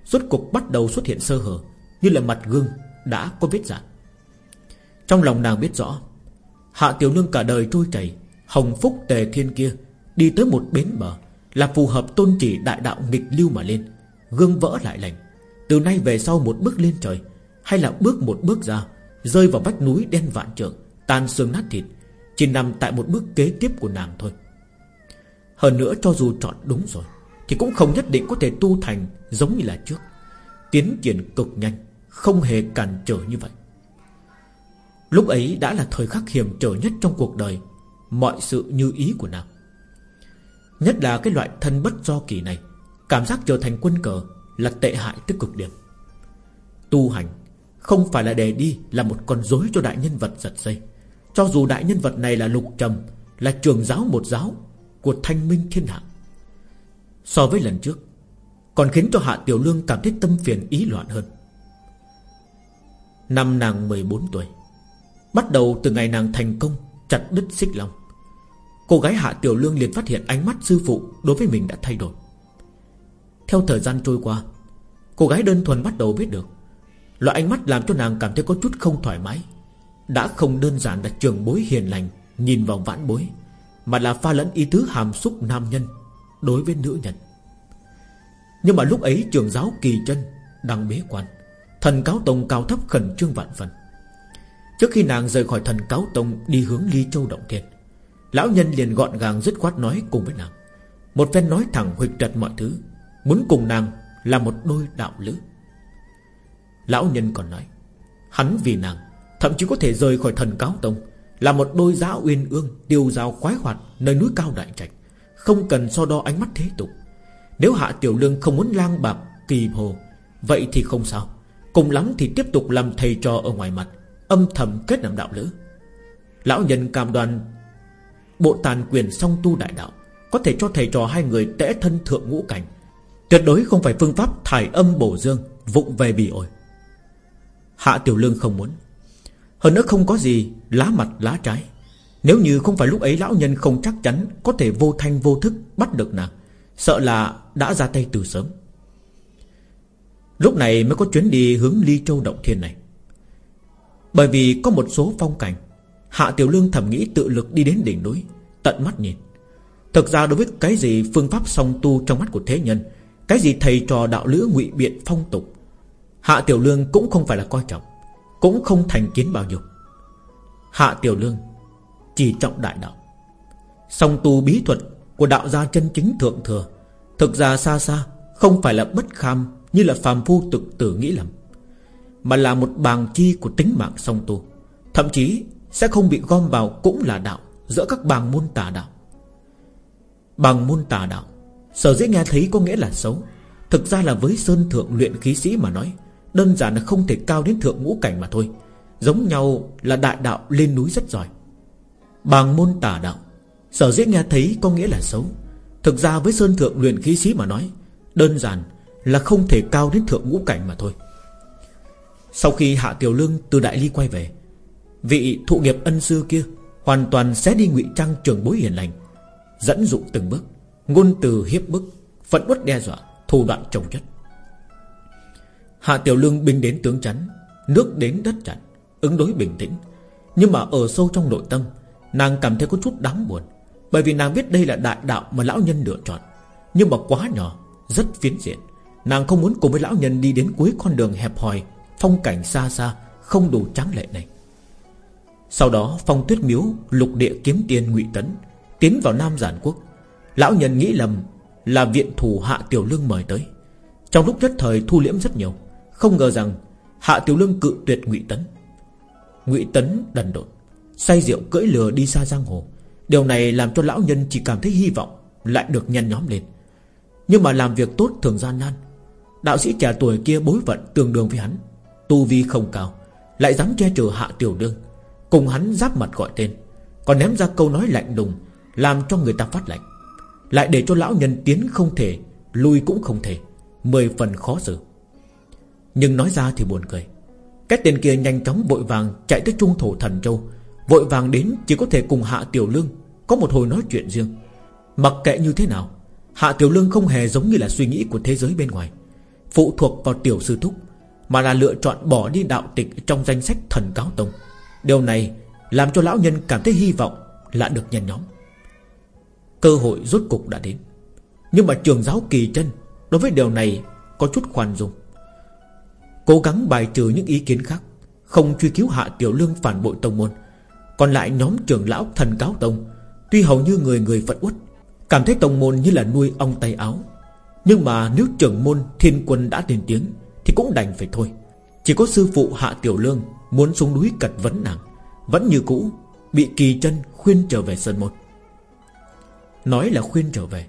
Suốt cục bắt đầu xuất hiện sơ hở Như là mặt gương đã có vết dạn. Trong lòng nàng biết rõ, Hạ Tiểu Lương cả đời trôi chảy, Hồng Phúc Tề Thiên kia Đi tới một bến bờ. Là phù hợp tôn chỉ đại đạo nghịch lưu mà lên, Gương vỡ lại lành. Từ nay về sau một bước lên trời, Hay là bước một bước ra, Rơi vào vách núi đen vạn trượng, Tan xương nát thịt, Chỉ nằm tại một bước kế tiếp của nàng thôi. Hơn nữa cho dù chọn đúng rồi, Thì cũng không nhất định có thể tu thành Giống như là trước. Tiến triển cực nhanh, Không hề cản trở như vậy. Lúc ấy đã là thời khắc hiểm trở nhất trong cuộc đời, Mọi sự như ý của nàng. Nhất là cái loại thân bất do kỳ này, Cảm giác trở thành quân cờ Là tệ hại tới cực điểm. Tu hành Không phải là để đi Là một con rối cho đại nhân vật giật dây. Cho dù đại nhân vật này là lục trầm, Là trường giáo một giáo Của thanh minh thiên hạ. So với lần trước, Còn khiến cho Hạ Tiểu Lương cảm thấy tâm phiền ý loạn hơn. Năm nàng 14 tuổi, Bắt đầu từ ngày nàng thành công Chặt đứt xích long. Cô gái Hạ Tiểu Lương liền phát hiện ánh mắt sư phụ Đối với mình đã thay đổi. Theo thời gian trôi qua, Cô gái đơn thuần bắt đầu biết được, Loại ánh mắt làm cho nàng cảm thấy có chút không thoải mái, Đã không đơn giản là trường bối hiền lành Nhìn vào vãn bối, Mà là pha lẫn ý tứ hàm xúc nam nhân Đối với nữ nhân. Nhưng mà lúc ấy trường giáo kỳ chân Đang bế quan, Thần cáo tông cao thấp khẩn trương vạn phần. Trước khi nàng rời khỏi thần cáo tông Đi hướng ly châu động thiên Lão nhân liền gọn gàng dứt khoát nói cùng với nàng. Một phen nói thẳng huyệt trật mọi thứ, Muốn cùng nàng là một đôi đạo lữ. Lão nhân còn nói, Hắn vì nàng, Thậm chí có thể rời khỏi thần cáo tông, Là một đôi giá uyên ương, Tiêu giao khoái hoạt, nơi núi cao đại trạch, Không cần so đo ánh mắt thế tục. Nếu hạ tiểu lương không muốn lang bạc, Kỳ hồ, Vậy thì không sao. Cùng lắm thì tiếp tục làm thầy trò ở ngoài mặt, Âm thầm kết làm đạo lữ. Lão nhân cam đoan Bộ tàn quyền song tu đại đạo, Có thể cho thầy trò hai người tẽ thân thượng ngũ cảnh. Tuyệt đối không phải phương pháp thải âm bổ dương, Vụng về bị ổi. Hạ Tiểu Lương không muốn. Hơn nữa không có gì lá mặt lá trái. Nếu như không phải lúc ấy lão nhân không chắc chắn Có thể vô thanh vô thức bắt được nàng, Sợ là đã ra tay từ sớm. Lúc này mới có chuyến đi hướng Ly Châu Động Thiên này. Bởi vì có một số phong cảnh Hạ Tiểu Lương thầm nghĩ tự lực đi đến đỉnh núi, Tận mắt nhìn. Thực ra đối với cái gì phương pháp song tu trong mắt của thế nhân, Cái gì thầy trò đạo lữ ngụy biện phong tục, Hạ Tiểu Lương cũng không phải là coi trọng, Cũng không thành kiến bao nhiêu. Hạ Tiểu Lương Chỉ trọng đại đạo. Song tu bí thuật của đạo gia chân chính thượng thừa, Thực ra xa xa Không phải là bất kham Như là phàm phu tự tử nghĩ lầm, Mà là một bàng chi của tính mạng song tu. Thậm chí sẽ không bị gom vào cũng là đạo, Giữa các bàng môn tà đạo. Bàng môn tà đạo, Sở dĩ nghe thấy có nghĩa là xấu. Thực ra là với sơn thượng luyện khí sĩ mà nói, Đơn giản là không thể cao đến thượng ngũ cảnh mà thôi. Giống nhau là đại đạo lên núi rất giỏi. Bàng môn tà đạo, Sở dĩ nghe thấy có nghĩa là xấu. Thực ra với sơn thượng luyện khí sĩ mà nói, Đơn giản là không thể cao đến thượng ngũ cảnh mà thôi. Sau khi Hạ Tiểu Lương từ Đại Ly quay về Vị thụ nghiệp ân sư kia Hoàn toàn sẽ đi ngụy trang trường bối hiền lành, Dẫn dụ từng bước, Ngôn từ hiếp bức Phận uất đe dọa, Thủ đoạn trồng chất. Hạ Tiểu Lương binh đến tướng chắn, Nước đến đất chặn, Ứng đối bình tĩnh. Nhưng mà ở sâu trong nội tâm, Nàng cảm thấy có chút đáng buồn, Bởi vì nàng biết đây là đại đạo mà lão nhân lựa chọn. Nhưng mà quá nhỏ, Rất phiến diện, Nàng không muốn cùng với lão nhân đi đến cuối con đường hẹp hòi, Phong cảnh xa xa, Không đủ tráng lệ này. Sau đó phong tuyết miếu Lục địa kiếm tiền ngụy Tấn, Tiến vào Nam Giản Quốc. Lão nhân nghĩ lầm Là viện thủ hạ tiểu lương mời tới. Trong lúc nhất thời thu liễm rất nhiều, không ngờ rằng Hạ Tiểu Lương cự tuyệt Ngụy Tấn. Ngụy Tấn đần độn, Say rượu cưỡi lừa đi xa giang hồ. Điều này làm cho lão nhân chỉ cảm thấy hy vọng Lại được nhăn nhóm lên. Nhưng mà làm việc tốt thường gian nan, Đạo sĩ trẻ tuổi kia bối phận tương đương với hắn, Tu vi không cao, Lại dám che chở Hạ Tiểu Lương. Cùng hắn giáp mặt gọi tên, Còn ném ra câu nói lạnh đùng Làm cho người ta phát lạnh. Lại để cho lão nhân tiến không thể Lui cũng không thể, Mười phần khó xử. Nhưng nói ra thì buồn cười. Cái tên kia nhanh chóng vội vàng chạy tới Trung Thổ Thần Châu, Vội vàng đến chỉ có thể cùng Hạ Tiểu Lương Có một hồi nói chuyện riêng. Mặc kệ như thế nào, Hạ Tiểu Lương không hề giống như là suy nghĩ của thế giới bên ngoài. Phụ thuộc vào Tiểu Sư Thúc, Mà là lựa chọn bỏ đi đạo tịch Trong danh sách thần cáo tông. Điều này làm cho lão nhân cảm thấy hy vọng Là được nhân nhóm. Cơ hội rốt cục đã đến. Nhưng mà trường giáo kỳ chân Đối với điều này có chút khoan dung. Cố gắng bài trừ những ý kiến khác, Không truy cứu hạ tiểu lương phản bội tông môn. Còn lại nhóm trưởng lão thần cáo tông, Tuy hầu như người người phận uất, Cảm thấy tông môn như là nuôi ong tay áo. Nhưng mà nếu trưởng môn thiên quân đã lên tiếng Thì cũng đành phải thôi. Chỉ có sư phụ hạ tiểu lương Muốn xuống núi cật vấn nàng, Vẫn như cũ, Bị kỳ chân khuyên trở về sân môn. Nói là khuyên trở về,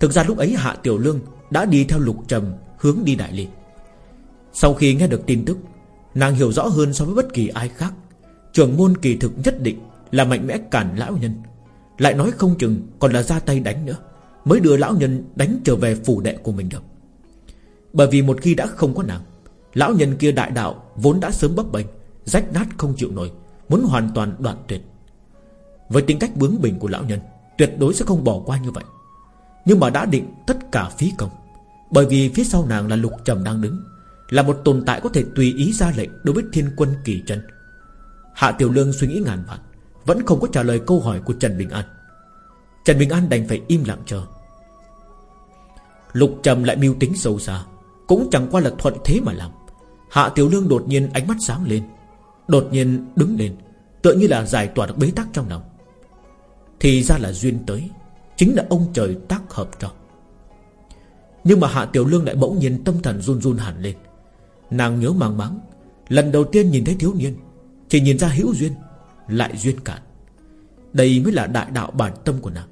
Thực ra lúc ấy hạ tiểu lương Đã đi theo lục trầm hướng đi đại liệt sau khi nghe được tin tức, Nàng hiểu rõ hơn so với bất kỳ ai khác Trường môn kỳ thực nhất định Là mạnh mẽ cản lão nhân. Lại nói không chừng còn là ra tay đánh nữa, Mới đưa lão nhân đánh trở về phủ đệ của mình được. Bởi vì một khi đã không có nàng Lão nhân kia đại đạo Vốn đã sớm bấp bênh, Rách nát không chịu nổi, Muốn hoàn toàn đoạn tuyệt. Với tính cách bướng bỉnh của lão nhân, Tuyệt đối sẽ không bỏ qua như vậy. Nhưng mà đã định tất cả phí công, Bởi vì phía sau nàng là lục trầm đang đứng, Là một tồn tại có thể tùy ý ra lệnh Đối với thiên quân kỳ chân. Hạ Tiểu Lương suy nghĩ ngàn vạn, Vẫn không có trả lời câu hỏi của Trần Bình An. Trần Bình An đành phải im lặng chờ. Lục Trầm lại mưu tính sâu xa, Cũng chẳng qua là thuận thế mà làm. Hạ Tiểu Lương đột nhiên ánh mắt sáng lên, Đột nhiên đứng lên, Tựa như là giải tỏa được bế tắc trong lòng. Thì ra là duyên tới, Chính là ông trời tác hợp cho. Nhưng mà Hạ Tiểu Lương lại bỗng nhiên tâm thần run run hẳn lên. Nàng nhớ mang máng, Lần đầu tiên nhìn thấy thiếu niên, Chỉ nhìn ra hữu duyên, Lại duyên cạn. Đây mới là đại đạo bản tâm của nàng.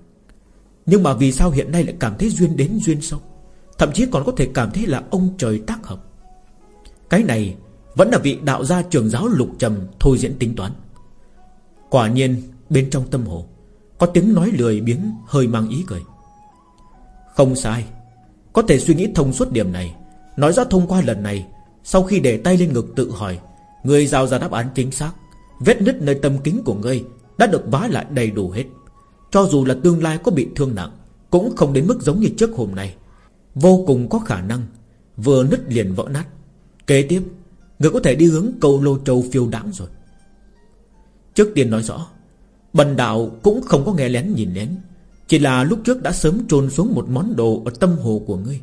Nhưng mà vì sao hiện nay lại cảm thấy duyên đến duyên sâu Thậm chí còn có thể cảm thấy là ông trời tác hợp. Cái này Vẫn là vị đạo gia trường giáo lục trầm Thôi diễn tính toán. Quả nhiên, bên trong tâm hồ, Có tiếng nói lười biếng, hơi mang ý cười. Không sai. Có thể suy nghĩ thông suốt điểm này, Nói rõ thông qua lần này, Sau khi để tay lên ngực tự hỏi, Người giao ra đáp án chính xác, Vết nứt nơi tâm kính của ngươi Đã được vá lại đầy đủ hết. Cho dù là tương lai có bị thương nặng, Cũng không đến mức giống như trước hôm nay. Vô cùng có khả năng, Vừa nứt liền vỡ nát. Kế tiếp, Người có thể đi hướng cầu lô châu phiêu đáng rồi. Trước tiên nói rõ, Bần đạo cũng không có nghe lén nhìn lén. Chỉ là lúc trước đã sớm trôn xuống một món đồ Ở tâm hồ của ngươi.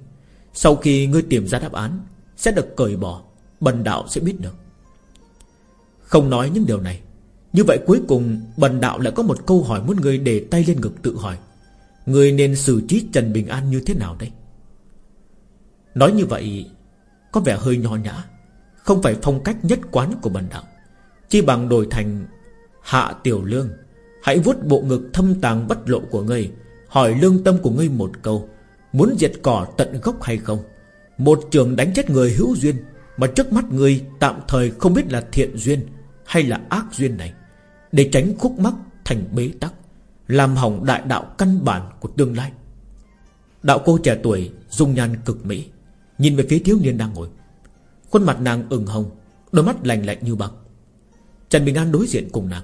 Sau khi ngươi tìm ra đáp án, Sẽ được cởi bỏ, Bần đạo sẽ biết được. Không nói những điều này, Như vậy cuối cùng Bần đạo lại có một câu hỏi muốn ngươi để tay lên ngực tự hỏi. Ngươi nên xử trí Trần Bình An như thế nào đây? Nói như vậy có vẻ hơi nho nhã, Không phải phong cách nhất quán của bần đạo. Chi bằng đổi thành, Hạ tiểu lương, Hãy vuốt bộ ngực thâm tàng bất lộ của ngươi, Hỏi lương tâm của ngươi một câu, Muốn diệt cỏ tận gốc hay không? Một trường đánh chết người hữu duyên, Mà trước mắt ngươi tạm thời không biết là thiện duyên Hay là ác duyên này. Để tránh khúc mắc thành bế tắc, Làm hỏng đại đạo căn bản của tương lai. Đạo cô trẻ tuổi, Dung nhan cực mỹ. Nhìn về phía thiếu niên đang ngồi. Khuôn mặt nàng ửng hồng, Đôi mắt lành lạnh như băng. Trần Bình An đối diện cùng nàng,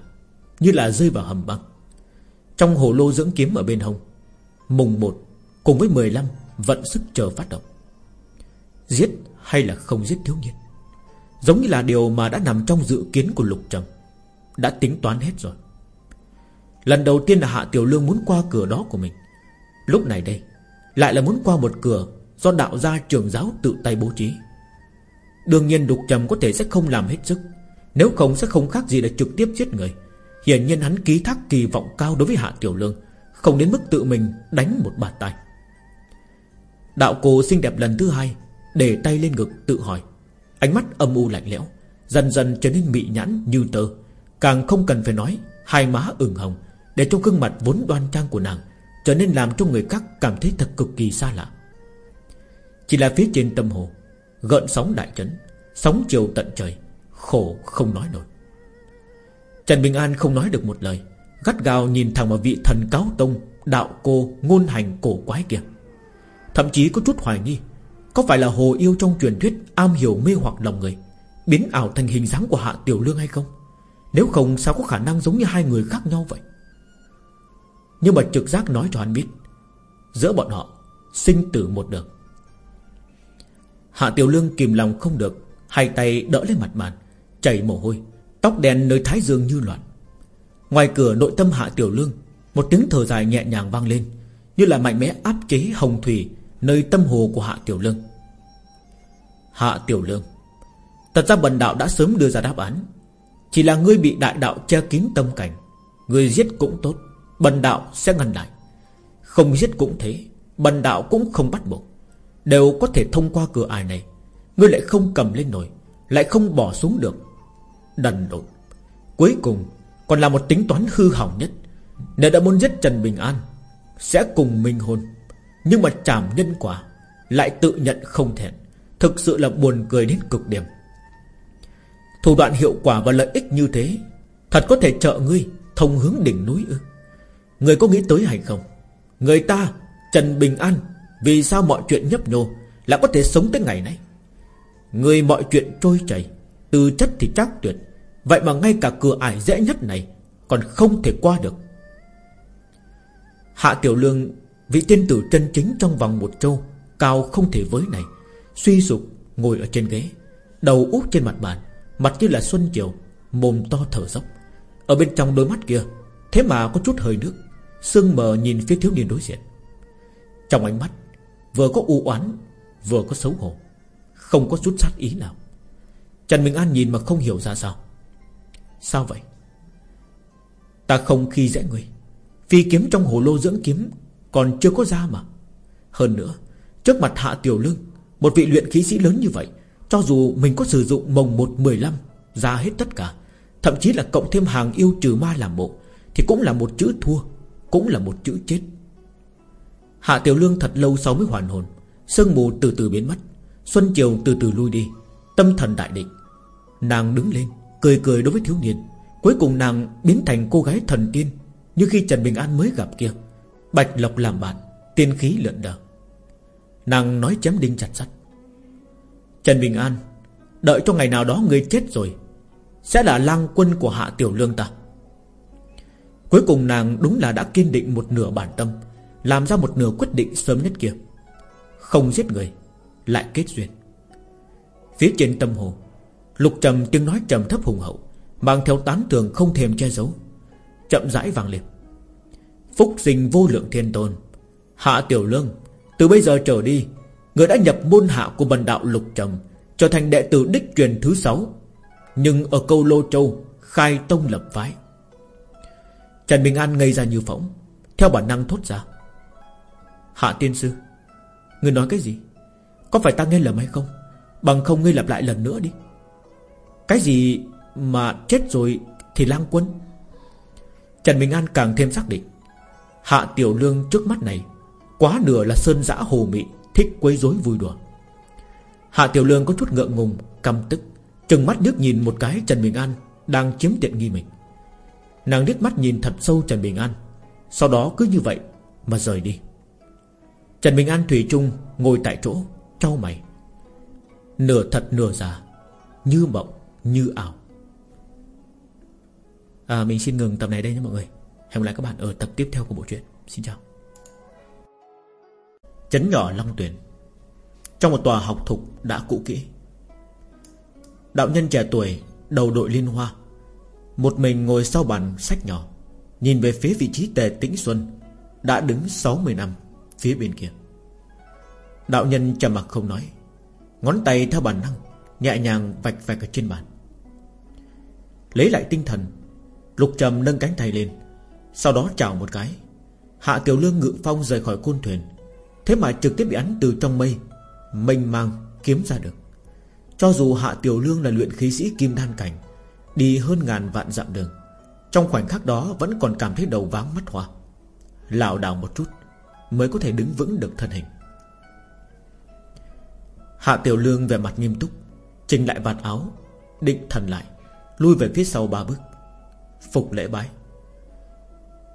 Như là rơi vào hầm băng. Trong hồ lô dưỡng kiếm ở bên hông, Mùng 1 cùng với 15 Vận sức chờ phát động. Giết hay là không giết thiếu niên? Giống như là điều mà đã nằm trong dự kiến của Lục Trầm, Đã tính toán hết rồi. Lần đầu tiên là Hạ Tiểu Lương muốn qua cửa đó của mình. Lúc này đây, Lại là muốn qua một cửa Do đạo gia trường giáo tự tay bố trí. Đương nhiên đục trầm có thể sẽ không làm hết sức, Nếu không sẽ không khác gì là trực tiếp giết người. Hiển nhiên hắn ký thác kỳ vọng cao đối với Hạ Tiểu Lương, Không đến mức tự mình đánh một bàn tay. Đạo cô xinh đẹp lần thứ hai, Để tay lên ngực tự hỏi. Ánh mắt âm u lạnh lẽo, Dần dần trở nên mị nhãn, như tơ. Càng không cần phải nói, Hai má ửng hồng, Để cho gương mặt vốn đoan trang của nàng Trở nên làm cho người khác cảm thấy thật cực kỳ xa lạ chỉ là phía trên tâm hồ, Gợn sóng đại chấn, Sóng chiều tận trời, Khổ không nói nổi. Trần Bình An không nói được một lời, Gắt gao nhìn thẳng vào vị thần cáo tông, Đạo cô, ngôn hành cổ quái kia. Thậm chí có chút hoài nghi, Có phải là hồ yêu trong truyền thuyết Am hiểu mê hoặc lòng người, Biến ảo thành hình dáng của Hạ Tiểu Lương hay không? Nếu không, sao có khả năng giống như hai người khác nhau vậy? Nhưng mà trực giác nói cho hắn biết, Giữa bọn họ Sinh tử một đường. Hạ Tiểu Lương kìm lòng không được, Hai tay đỡ lên mặt bàn, Chảy mồ hôi, Tóc đen nơi thái dương như loạn. Ngoài cửa nội tâm Hạ Tiểu Lương, Một tiếng thở dài nhẹ nhàng vang lên, Như là mạnh mẽ áp chế hồng thủy Nơi tâm hồ của Hạ Tiểu Lương. Hạ Tiểu Lương, Thật ra bần đạo đã sớm đưa ra đáp án. Chỉ là ngươi bị đại đạo che kín tâm cảnh, Ngươi giết cũng tốt, Bần đạo sẽ ngăn lại. Không giết cũng thế, Bần đạo cũng không bắt buộc. Đều có thể thông qua cửa ải này. Ngươi lại không cầm lên nổi, Lại không bỏ xuống được. Đần độn. Cuối cùng, còn là một tính toán hư hỏng nhất. Nếu đã muốn giết Trần Bình An, Sẽ cùng minh hôn Nhưng mà chảm nhân quả, Lại tự nhận không thẹn. Thực sự là buồn cười đến cực điểm. Thủ đoạn hiệu quả và lợi ích như thế, Thật có thể trợ ngươi Thông hướng đỉnh núi ư? Người có nghĩ tới hay không? Người ta, Trần Bình An vì sao mọi chuyện nhấp nhô Lại có thể sống tới ngày nay? Người mọi chuyện trôi chảy Từ chất thì chắc tuyệt. Vậy mà ngay cả cửa ải dễ nhất này Còn không thể qua được. Hạ Tiểu Lương Vị tiên tử chân chính trong vòng một châu, Cao không thể với này, Suy sụp, ngồi ở trên ghế, Đầu úp trên mặt bàn, Mặt như là xuân chiều, Mồm to thở dốc. Ở bên trong đôi mắt kia, Thế mà có chút hơi nước sương mờ nhìn phía thiếu niên đối diện. Trong ánh mắt Vừa có u oán, Vừa có xấu hổ, Không có chút sát ý nào. Trần Minh An nhìn mà không hiểu ra sao. Sao vậy? Ta không khi dễ người Phi kiếm trong hồ lô dưỡng kiếm Còn chưa có ra mà. Hơn nữa, Trước mặt hạ tiểu lương, Một vị luyện khí sĩ lớn như vậy, Cho dù mình có sử dụng mồng 115 Ra hết tất cả, Thậm chí là cộng thêm hàng yêu trừ ma làm bộ, Thì cũng là một chữ thua, Cũng là một chữ chết. Hạ tiểu lương thật lâu sau mới hoàn hồn. Sương mù từ từ biến mất, Xuân chiều từ từ lui đi, Tâm thần đại định. Nàng đứng lên, Cười cười đối với thiếu niên. Cuối cùng nàng biến thành cô gái thần tiên, Như khi Trần Bình An mới gặp kia. Bạch Lộc làm bạn, Tiên khí lượn đờ. Nàng nói chém đinh chặt sắt. Trần Bình An, Đợi cho ngày nào đó người chết rồi, Sẽ là lang quân của hạ tiểu lương ta. Cuối cùng nàng đúng là đã kiên định một nửa bản tâm làm ra một nửa quyết định sớm nhất kia. Không giết người, Lại kết duyên. Phía trên tâm hồ, Lục trầm tiếng nói trầm thấp hùng hậu, Mang theo tán tường không thèm che giấu, Chậm rãi vàng liệp Phúc sinh vô lượng thiên tôn, Hạ tiểu lương, Từ bây giờ trở đi, Người đã nhập môn hạ của bần đạo lục trầm, Trở thành đệ tử đích truyền thứ sáu, Nhưng ở câu Lô Châu, Khai tông lập phái. Trần Bình An ngây ra như phỏng Theo bản năng thốt ra Hạ tiên sư Người nói cái gì? Có phải ta nghe lầm hay không? Bằng không ngươi lặp lại lần nữa đi. Cái gì mà chết rồi Thì lang quân? Trần Bình An càng thêm xác định. Hạ Tiểu Lương trước mắt này Quá nửa là sơn dã hồ mị, Thích quấy rối vui đùa. Hạ Tiểu Lương có chút ngượng ngùng, Căm tức, Trừng mắt nước nhìn một cái Trần Bình An Đang chiếm tiện nghi mình. Nàng liếc mắt nhìn thật sâu Trần Bình An, Sau đó cứ như vậy mà rời đi. Trần Bình An Thủy Trung ngồi tại chỗ Trao mày. Nửa thật nửa giả Như mộng như ảo. À, Mình xin ngừng tập này đây nha mọi người. Hẹn gặp lại các bạn ở tập tiếp theo của bộ truyện. Xin chào. Chấn nhỏ Long Tuyển Trong một tòa học thục đã cũ kỹ. Đạo nhân trẻ tuổi Đầu đội liên hoa. Một mình ngồi sau bàn sách nhỏ Nhìn về phía vị trí tề tĩnh xuân Đã đứng 60 năm. Phía bên kia. Đạo nhân trầm mặc không nói. Ngón tay theo bản năng, Nhẹ nhàng vạch vạch ở trên bàn. Lấy lại tinh thần, Lục trầm nâng cánh tay lên, Sau đó chào một cái. Hạ tiểu lương ngự phong rời khỏi côn thuyền. Thế mà trực tiếp bị ánh từ trong mây, Mênh mang kiếm ra được. Cho dù hạ tiểu lương là luyện khí sĩ kim đan cảnh, Đi hơn ngàn vạn dặm đường, Trong khoảnh khắc đó Vẫn còn cảm thấy đầu váng mắt hoa. Lảo đảo một chút. Mới có thể đứng vững được thân hình. Hạ tiểu lương về mặt nghiêm túc Trình lại vạt áo, Định thần lại, Lui về phía sau ba bước, Phục lễ bái.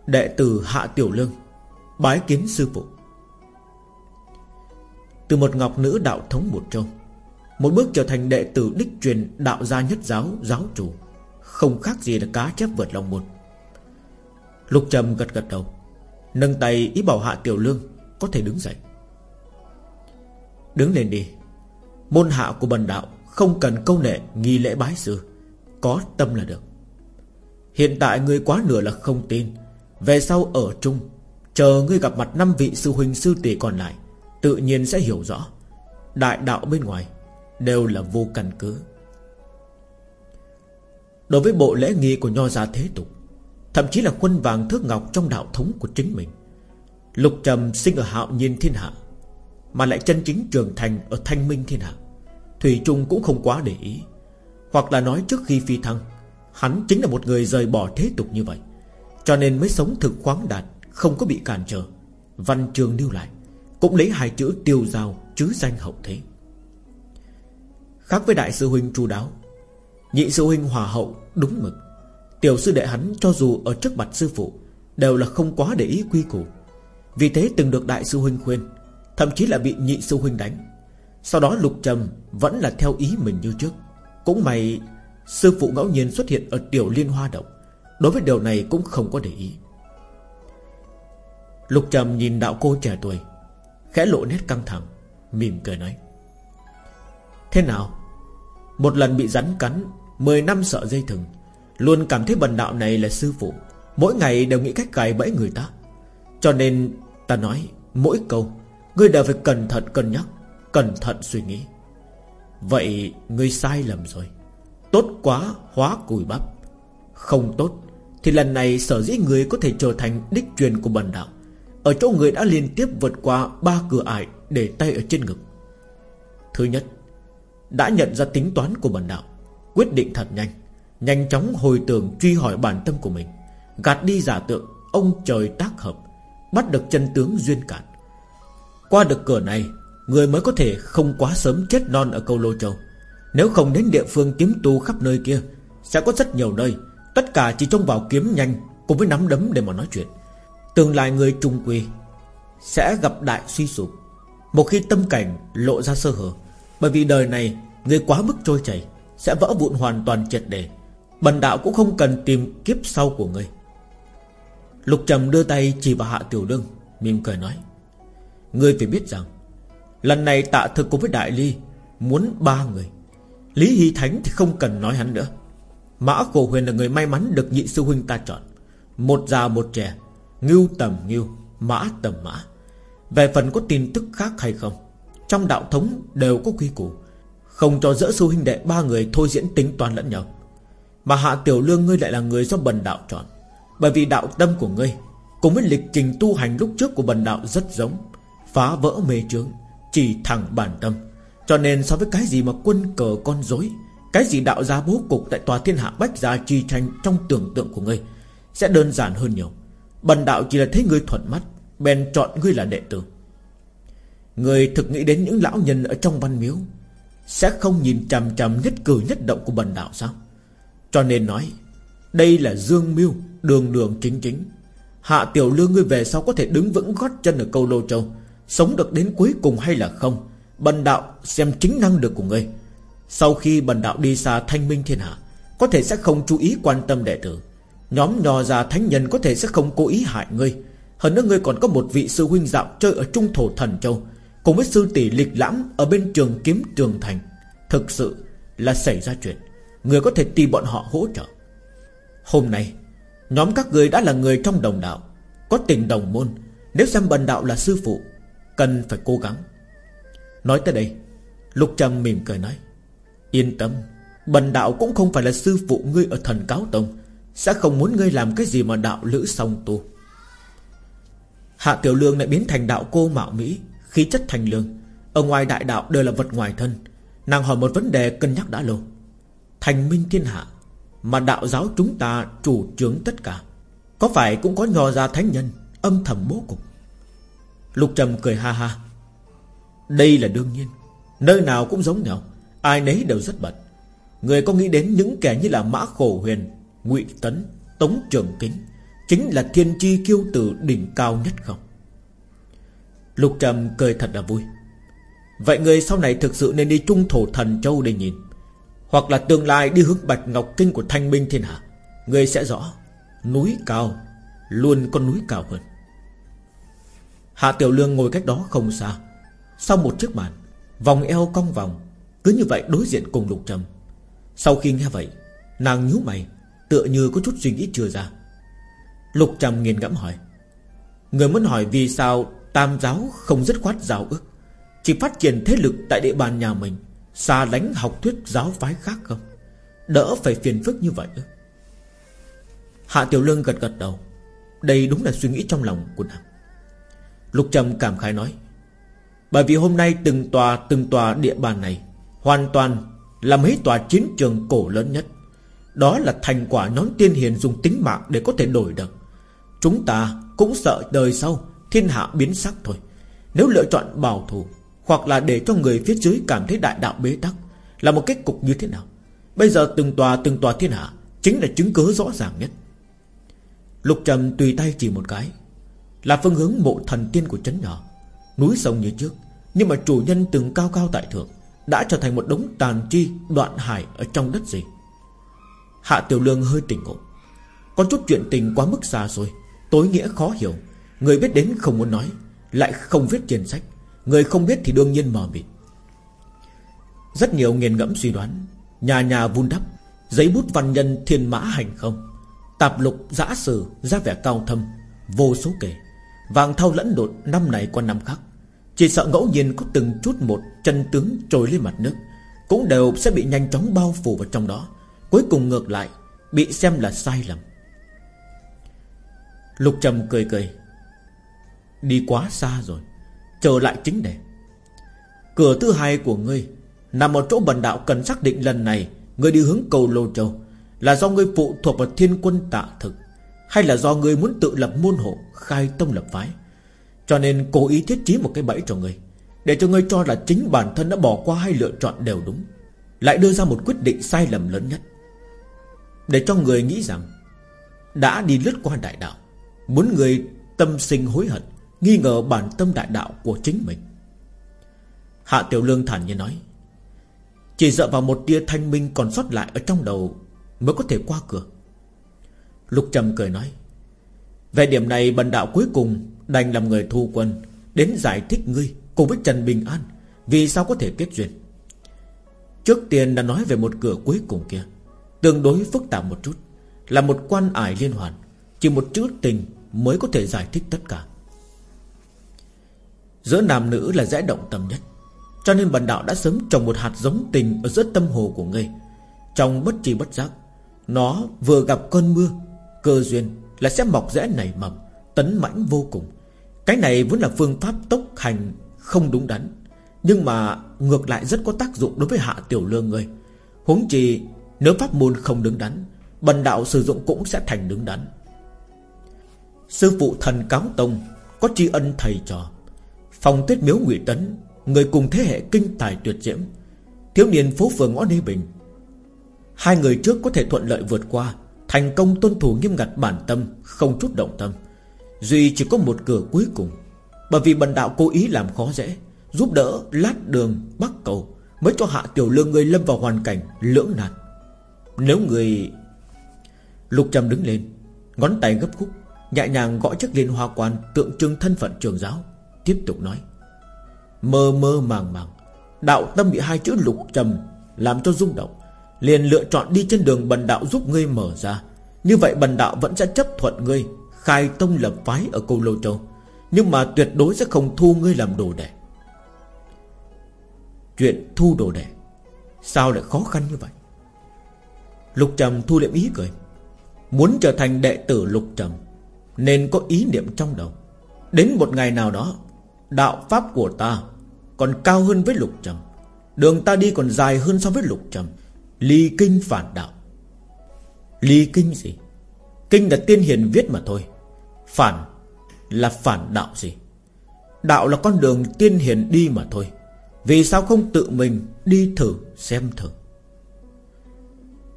Đệ tử Hạ Tiểu Lương, Bái kiến sư phụ. Từ một ngọc nữ đạo thống một châu, Một bước trở thành đệ tử đích truyền Đạo gia nhất giáo giáo chủ, Không khác gì là cá chép vượt lòng môn Lục trầm gật gật đầu. Nâng tay ý bảo Hạ Tiểu Lương Có thể đứng dậy. Đứng lên đi. Môn hạ của bần đạo Không cần câu nệ nghi lễ bái sư, Có tâm là được. Hiện tại ngươi quá nửa là không tin. Về sau ở chung, Chờ ngươi gặp mặt năm vị sư huynh sư tỷ còn lại, Tự nhiên sẽ hiểu rõ. Đại đạo bên ngoài Đều là vô căn cứ. Đối với bộ lễ nghi của nho gia thế tục Thậm chí là quân vàng thước ngọc Trong đạo thống của chính mình. Lục trầm sinh ở hạo nhiên thiên hạ, Mà lại chân chính trưởng thành Ở thanh minh thiên hạ. Thủy Trung cũng không quá để ý. Hoặc là nói trước khi phi thăng, Hắn chính là một người rời bỏ thế tục như vậy, Cho nên mới sống thực khoáng đạt, Không có bị cản trở. Văn trường lưu lại, Cũng lấy hai chữ tiêu giao chứ danh hậu thế. Khác với đại sư huynh chu đáo, Nhị sư huynh hòa hậu đúng mực. Tiểu sư đệ hắn cho dù ở trước mặt sư phụ, Đều là không quá để ý quy củ. Vì thế từng được đại sư huynh khuyên, Thậm chí là bị nhị sư huynh đánh. Sau đó lục trầm vẫn là theo ý mình như trước. Cũng may, Sư phụ ngẫu nhiên xuất hiện ở tiểu liên hoa động, Đối với điều này cũng không có để ý. Lục trầm nhìn đạo cô trẻ tuổi, Khẽ lộ nét căng thẳng, Mỉm cười nói, Thế nào? Một lần bị rắn cắn, Mười năm sợ dây thừng Luôn cảm thấy bần đạo này là sư phụ. Mỗi ngày đều nghĩ cách gài bẫy người ta. Cho nên ta nói Mỗi câu, Ngươi đều phải cẩn thận, cân nhắc, Cẩn thận suy nghĩ. Vậy ngươi sai lầm rồi. Tốt quá, hóa cùi bắp. Không tốt, Thì lần này sở dĩ người có thể trở thành đích truyền của bần đạo. Ở chỗ người đã liên tiếp vượt qua ba cửa ải Để tay ở trên ngực. Thứ nhất, Đã nhận ra tính toán của bần đạo, Quyết định thật nhanh. Nhanh chóng hồi tưởng truy hỏi bản tâm của mình, Gạt đi giả tượng Ông trời tác hợp, Bắt được chân tướng duyên cản Qua được cửa này, Người mới có thể không quá sớm chết non ở câu Lô Châu. Nếu không đến địa phương kiếm tu khắp nơi kia, Sẽ có rất nhiều nơi, Tất cả chỉ trông vào kiếm nhanh Cùng với nắm đấm để mà nói chuyện. Tương lai người trung quy Sẽ gặp đại suy sụp. Một khi tâm cảnh lộ ra sơ hở, Bởi vì đời này Người quá mức trôi chảy, Sẽ vỡ vụn hoàn toàn triệt đề Bần đạo cũng không cần tìm kiếp sau của ngươi Lục trầm đưa tay chỉ vào hạ tiểu đương Mỉm cười nói, Ngươi phải biết rằng, Lần này tạ thực cùng với đại ly Muốn ba người. Lý Hy Thánh thì không cần nói hắn nữa. Mã Cổ Huyền là người may mắn được nhị sư huynh ta chọn. Một già một trẻ, Ngưu tầm ngưu, Mã tầm mã. Về phần có tin tức khác hay không, Trong đạo thống đều có quy củ. Không cho dỡ sư huynh đệ ba người thôi diễn tính toán lẫn nhau. Mà hạ tiểu lương ngươi lại là người do bần đạo chọn. Bởi vì đạo tâm của ngươi Cùng với lịch trình tu hành lúc trước của bần đạo rất giống, Phá vỡ mê trướng Chỉ thẳng bản tâm. Cho nên so với cái gì mà quân cờ con dối Cái gì đạo gia bố cục Tại tòa thiên hạ bách gia chi tranh Trong tưởng tượng của ngươi Sẽ đơn giản hơn nhiều. Bần đạo chỉ là thấy ngươi thuận mắt, Bèn chọn ngươi là đệ tử. Người thực nghĩ đến những lão nhân ở trong văn miếu Sẽ không nhìn chằm chằm nhất cử nhất động của bần đạo sao? Cho nên nói, Đây là dương mưu Đường đường chính chính. Hạ tiểu lương ngươi về sau có thể đứng vững gót chân ở câu lô châu, Sống được đến cuối cùng hay là không? Bần đạo xem chính năng được của ngươi. Sau khi bần đạo đi xa thanh minh thiên hạ, Có thể sẽ không chú ý quan tâm đệ tử. Nhóm nhò già thánh nhân có thể sẽ không cố ý hại ngươi. Hơn nữa ngươi còn có một vị sư huynh dạo chơi ở Trung Thổ Thần Châu, Cùng với sư tỷ lịch lãm ở bên trường kiếm trường thành. Thực sự là xảy ra chuyện. Người có thể tìm bọn họ hỗ trợ. Hôm nay, Nhóm các người đã là người trong đồng đạo, Có tình đồng môn. Nếu xem bần đạo là sư phụ, Cần phải cố gắng. Nói tới đây, Lục Trầm mỉm cười nói, Yên tâm, Bần đạo cũng không phải là sư phụ ngươi ở thần cáo tông. Sẽ không muốn ngươi làm cái gì mà đạo lữ song tu. Hạ Tiểu Lương lại biến thành đạo cô mạo Mỹ, Khí chất thành lương. Ở ngoài đại đạo đều là vật ngoài thân. Nàng hỏi một vấn đề cân nhắc đã lâu. Thành minh thiên hạ, Mà đạo giáo chúng ta chủ trướng tất cả, Có phải cũng có nhò ra thánh nhân Âm thầm bố cục? Lục Trầm cười ha ha. Đây là đương nhiên, Nơi nào cũng giống nhau, Ai nấy đều rất bận. Người có nghĩ đến những kẻ như là Mã Khổ Huyền, ngụy Tấn, Tống Trường Kính Chính là thiên chi kiêu tử đỉnh cao nhất không? Lục Trầm cười thật là vui. Vậy người sau này thực sự nên đi trung thổ thần châu để nhìn. Hoặc là tương lai đi hướng Bạch Ngọc Kinh của thanh minh thiên hạ, Người sẽ rõ, Núi cao Luôn có núi cao hơn. Hạ Tiểu Lương ngồi cách đó không xa, Sau một chiếc bàn, Vòng eo cong vòng, Cứ như vậy đối diện cùng Lục Trầm. Sau khi nghe vậy, Nàng nhíu mày, Tựa như có chút suy nghĩ chưa ra. Lục Trầm nghiền ngẫm hỏi, Người muốn hỏi vì sao Tam giáo không dứt khoát giáo ước, Chỉ phát triển thế lực tại địa bàn nhà mình Xa lánh học thuyết giáo phái khác không? Đỡ phải phiền phức như vậy Hạ Tiểu Lương gật gật đầu. Đây đúng là suy nghĩ trong lòng của nàng. Lục Trầm cảm khái nói, Bởi vì hôm nay từng tòa từng tòa địa bàn này Hoàn toàn là mấy tòa chiến trường cổ lớn nhất. Đó là thành quả nhóm tiên hiền dùng tính mạng để có thể đổi được. Chúng ta cũng sợ đời sau Thiên hạ biến sắc thôi. Nếu lựa chọn bảo thủ hoặc là để cho người phía dưới cảm thấy đại đạo bế tắc, Là một kết cục như thế nào? Bây giờ từng tòa từng tòa thiên hạ Chính là chứng cứ rõ ràng nhất. Lục trầm tùy tay chỉ một cái, Là phương hướng mộ thần tiên của trấn nhỏ. Núi sông như trước, Nhưng mà chủ nhân từng cao cao tại thượng, Đã trở thành một đống tàn chi, đoạn hải Ở trong đất gì? Hạ Tiểu Lương hơi tỉnh ngộ. Có chút chuyện tình quá mức xa rồi Tối nghĩa khó hiểu. Người biết đến không muốn nói, Lại không viết trên sách. Người không biết thì đương nhiên mờ mịt. Rất nhiều nghiền ngẫm suy đoán. Nhà nhà vun đắp. Giấy bút văn nhân thiên mã hành không. Tạp lục, giã sử ra vẻ cao thâm. Vô số kể. Vàng thau lẫn đột năm này qua năm khác. Chỉ sợ ngẫu nhiên có từng chút một Chân tướng trồi lên mặt nước. Cũng đều sẽ bị nhanh chóng bao phủ vào trong đó. Cuối cùng ngược lại, Bị xem là sai lầm. Lục trầm cười cười. Đi quá xa rồi. Trở lại chính đề. Cửa thứ hai của ngươi Nằm ở chỗ bần đạo cần xác định lần này Ngươi đi hướng cầu Lô Châu Là do ngươi phụ thuộc vào thiên quân tạ thực Hay là do ngươi muốn tự lập môn hộ, Khai tông lập phái. Cho nên cố ý thiết trí một cái bẫy cho ngươi, Để cho ngươi cho là chính bản thân đã bỏ qua hai lựa chọn đều đúng, Lại đưa ra một quyết định sai lầm lớn nhất. Để cho người nghĩ rằng Đã đi lướt qua đại đạo, Muốn người tâm sinh hối hận Nghi ngờ bản tâm đại đạo của chính mình. Hạ Tiểu Lương thản nhiên nói, Chỉ dựa vào một tia thanh minh còn sót lại ở trong đầu Mới có thể qua cửa. Lục Trầm cười nói, Về điểm này bần đạo cuối cùng Đành làm người thu quân Đến giải thích ngươi cùng với Trần Bình An Vì sao có thể kết duyên. Trước tiên đã nói về một cửa cuối cùng kia, Tương đối phức tạp một chút, Là một quan ải liên hoàn, Chỉ một chữ tình mới có thể giải thích tất cả. Giữa nam nữ là dễ động tâm nhất. Cho nên bần đạo đã sớm trồng một hạt giống tình Ở giữa tâm hồ của ngươi. Trong bất chi bất giác, Nó vừa gặp cơn mưa, Cơ duyên là sẽ mọc rễ nảy mầm, Tấn mãnh vô cùng. Cái này vốn là phương pháp tốc hành Không đúng đắn, Nhưng mà ngược lại rất có tác dụng đối với hạ tiểu lương ngươi. Huống chi, Nếu pháp môn không đứng đắn, Bần đạo sử dụng cũng sẽ thành đứng đắn. Sư phụ thần cáo tông Có tri ân thầy trò Phòng tuyết miếu ngụy Tấn, Người cùng thế hệ kinh tài tuyệt diễm, Thiếu niên phố phường ngõ đi Bình. Hai người trước có thể thuận lợi vượt qua, Thành công tuân thủ nghiêm ngặt bản tâm, Không chút động tâm. Duy chỉ có một cửa cuối cùng, Bởi vì bần đạo cố ý làm khó dễ, Giúp đỡ lát đường bắc cầu, Mới cho hạ tiểu lương người lâm vào hoàn cảnh lưỡng nan. Nếu người Lục trầm đứng lên, Ngón tay gấp khúc, Nhẹ nhàng gõ chiếc liên hoa quan Tượng trưng thân phận trường giáo. Tiếp tục nói. Mơ mơ màng màng, Đạo tâm bị hai chữ lục trầm Làm cho rung động, Liền lựa chọn đi trên đường bần đạo giúp ngươi mở ra. Như vậy bần đạo vẫn sẽ chấp thuận ngươi, Khai tông lập phái ở Câu Lô Châu. Nhưng mà tuyệt đối sẽ không thu ngươi làm đồ đệ Chuyện thu đồ đệ Sao lại khó khăn như vậy? Lục Trầm thu liệm ý cười. Muốn trở thành đệ tử Lục Trầm, Nên có ý niệm trong đầu. Đến một ngày nào đó Đạo pháp của ta Còn cao hơn với lục trầm, Đường ta đi còn dài hơn so với lục trầm. Ly kinh phản đạo. Ly kinh gì? Kinh là tiên hiền viết mà thôi. Phản là phản đạo gì? Đạo là con đường tiên hiền đi mà thôi. Vì sao không tự mình đi thử xem thử?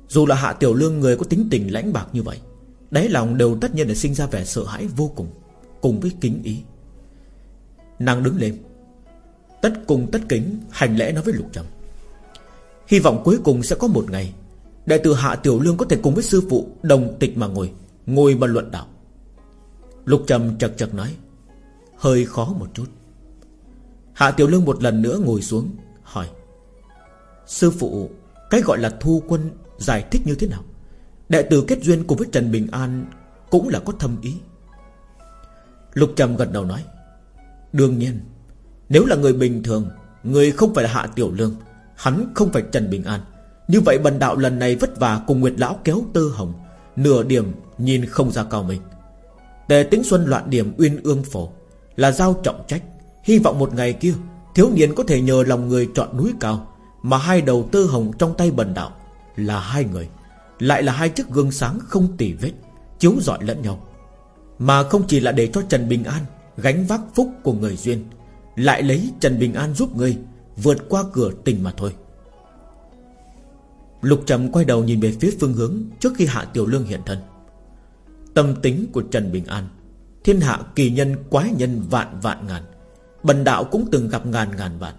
Dù là hạ tiểu lương người có tính tình lãnh bạc như vậy, Đáy lòng đều tất nhiên là sinh ra vẻ sợ hãi vô cùng Cùng với kính ý. Nàng đứng lên. Tất cùng tất kính, hành lễ nói với Lục Trầm. Hy vọng cuối cùng sẽ có một ngày Đại tử Hạ Tiểu Lương có thể cùng với sư phụ Đồng tịch mà ngồi Ngồi mà luận đạo. Lục Trầm chật chật nói, Hơi khó một chút. Hạ Tiểu Lương một lần nữa ngồi xuống, Hỏi, Sư phụ, Cái gọi là thu quân giải thích như thế nào? Đệ tử kết duyên cùng với Trần Bình An Cũng là có thâm ý. Lục Trầm gật đầu nói Đương nhiên, Nếu là người bình thường, Người không phải là Hạ Tiểu Lương, Hắn không phải Trần Bình An. Như vậy bần đạo lần này vất vả cùng Nguyệt Lão kéo tơ hồng, Nửa điểm nhìn không ra cao mình Tề tính xuân loạn điểm uyên ương phổ, Là giao trọng trách, Hy vọng một ngày kia, Thiếu niên có thể nhờ lòng người chọn núi cao, Mà hai đầu tơ hồng trong tay bần đạo Là hai người, Lại là hai chiếc gương sáng không tỉ vết, Chiếu rọi lẫn nhau. Mà không chỉ là để cho Trần Bình An Gánh vác phúc của người duyên, Lại lấy Trần Bình An giúp ngươi Vượt qua cửa tình mà thôi. Lục Trầm quay đầu nhìn về phía phương hướng Trước khi Hạ Tiểu Lương hiện thân. Tâm tính của Trần Bình An, Thiên hạ kỳ nhân, quái nhân vạn vạn ngàn, Bần đạo cũng từng gặp ngàn ngàn vạn,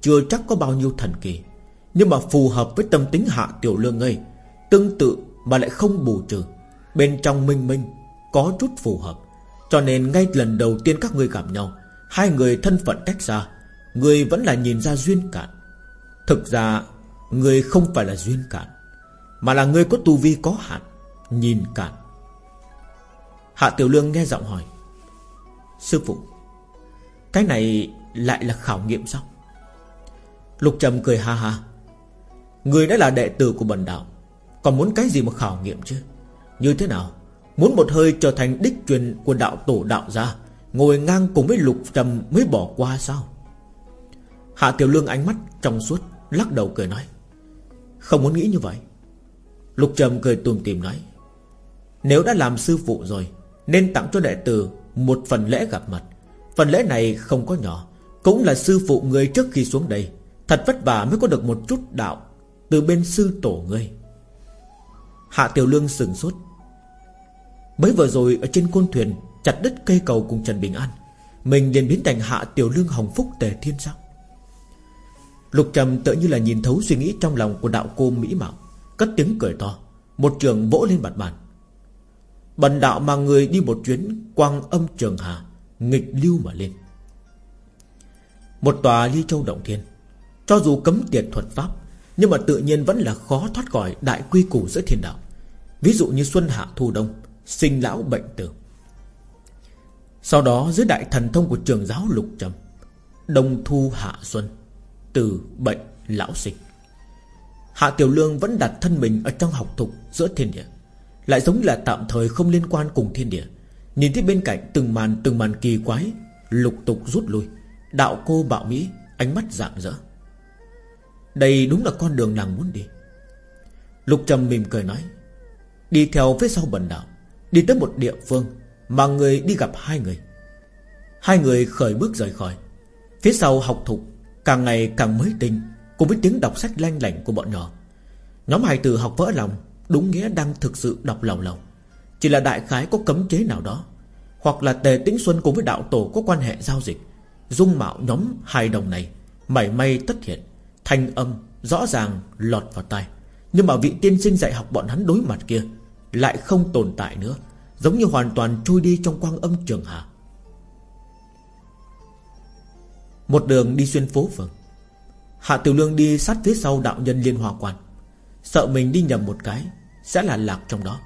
Chưa chắc có bao nhiêu thần kỳ, Nhưng mà phù hợp với tâm tính hạ tiểu lương ngây Tương tự mà lại không bù trừ, Bên trong minh minh Có chút phù hợp. Cho nên ngay lần đầu tiên các ngươi gặp nhau, Hai người thân phận cách xa Người vẫn là nhìn ra duyên cạn. Thực ra Người không phải là duyên cạn, Mà là người có tu vi có hạn, Nhìn cạn. Hạ Tiểu Lương nghe giọng hỏi, Sư phụ, Cái này lại là khảo nghiệm sao? Lục Trầm cười ha ha Người đã là đệ tử của bần đạo, Còn muốn cái gì mà khảo nghiệm chứ? Như thế nào Muốn một hơi trở thành đích truyền của đạo tổ đạo gia, Ngồi ngang cùng với Lục Trầm mới bỏ qua sao? Hạ Tiểu Lương ánh mắt trong suốt, Lắc đầu cười nói, Không muốn nghĩ như vậy. Lục Trầm cười tùm tìm nói, Nếu đã làm sư phụ rồi, Nên tặng cho đệ tử Một phần lễ gặp mặt. Phần lễ này không có nhỏ, Cũng là sư phụ người trước khi xuống đây. Thật vất vả mới có được một chút đạo Từ bên sư tổ ngươi Hạ Tiểu Lương sừng sốt Mới vừa rồi ở trên côn thuyền, Chặt đứt cây cầu cùng Trần Bình An, Mình liền biến thành Hạ Tiểu Lương Hồng Phúc Tề Thiên sao Lục Trầm tự như là nhìn thấu suy nghĩ trong lòng của đạo cô Mỹ Mạo, Cất tiếng cười to, Một trường vỗ lên mặt bàn. Bần đạo mà người đi một chuyến, Quang âm trường hà, Nghịch lưu mà lên. Một tòa ly châu động thiên, Cho dù cấm tiệt thuật pháp, Nhưng mà tự nhiên vẫn là khó thoát khỏi Đại quy củ giữa thiên đạo. Ví dụ như xuân hạ thu đông Sinh lão bệnh tử. Sau đó, dưới đại thần thông của trường giáo lục trầm, Đông thu hạ xuân, từ bệnh lão sinh. Hạ Tiểu Lương vẫn đặt thân mình Ở trong học thục giữa thiên địa, Lại giống là tạm thời không liên quan cùng thiên địa. Nhìn thấy bên cạnh từng màn từng màn kỳ quái, Lục tục rút lui, Đạo cô bạo Mỹ, Ánh mắt rạng rỡ. Đây đúng là con đường nàng muốn đi. Lục trầm mỉm cười nói, Đi theo phía sau bần đạo. Đi tới một địa phương Mà người đi gặp hai người. Hai người khởi bước rời khỏi. Phía sau học thục Càng ngày càng mới tinh, Cùng với tiếng đọc sách lanh lảnh của bọn nhỏ. Nhóm hài tử học vỡ lòng, Đúng nghĩa đang thực sự đọc lòng lòng Chỉ là đại khái có cấm chế nào đó, Hoặc là Tề Tĩnh Xuân cùng với đạo tổ Có quan hệ giao dịch, Dung mạo nhóm hài đồng này Mảy may tất hiện, Thanh âm rõ ràng lọt vào tai. Nhưng mà vị tiên sinh dạy học bọn hắn đối mặt kia lại không tồn tại nữa, Giống như hoàn toàn trôi đi trong quang âm trường hạ. Một đường đi xuyên phố phường, Hạ Tiểu Lương đi sát phía sau đạo nhân liên hoa quan, Sợ mình đi nhầm một cái Sẽ là lạc trong đó.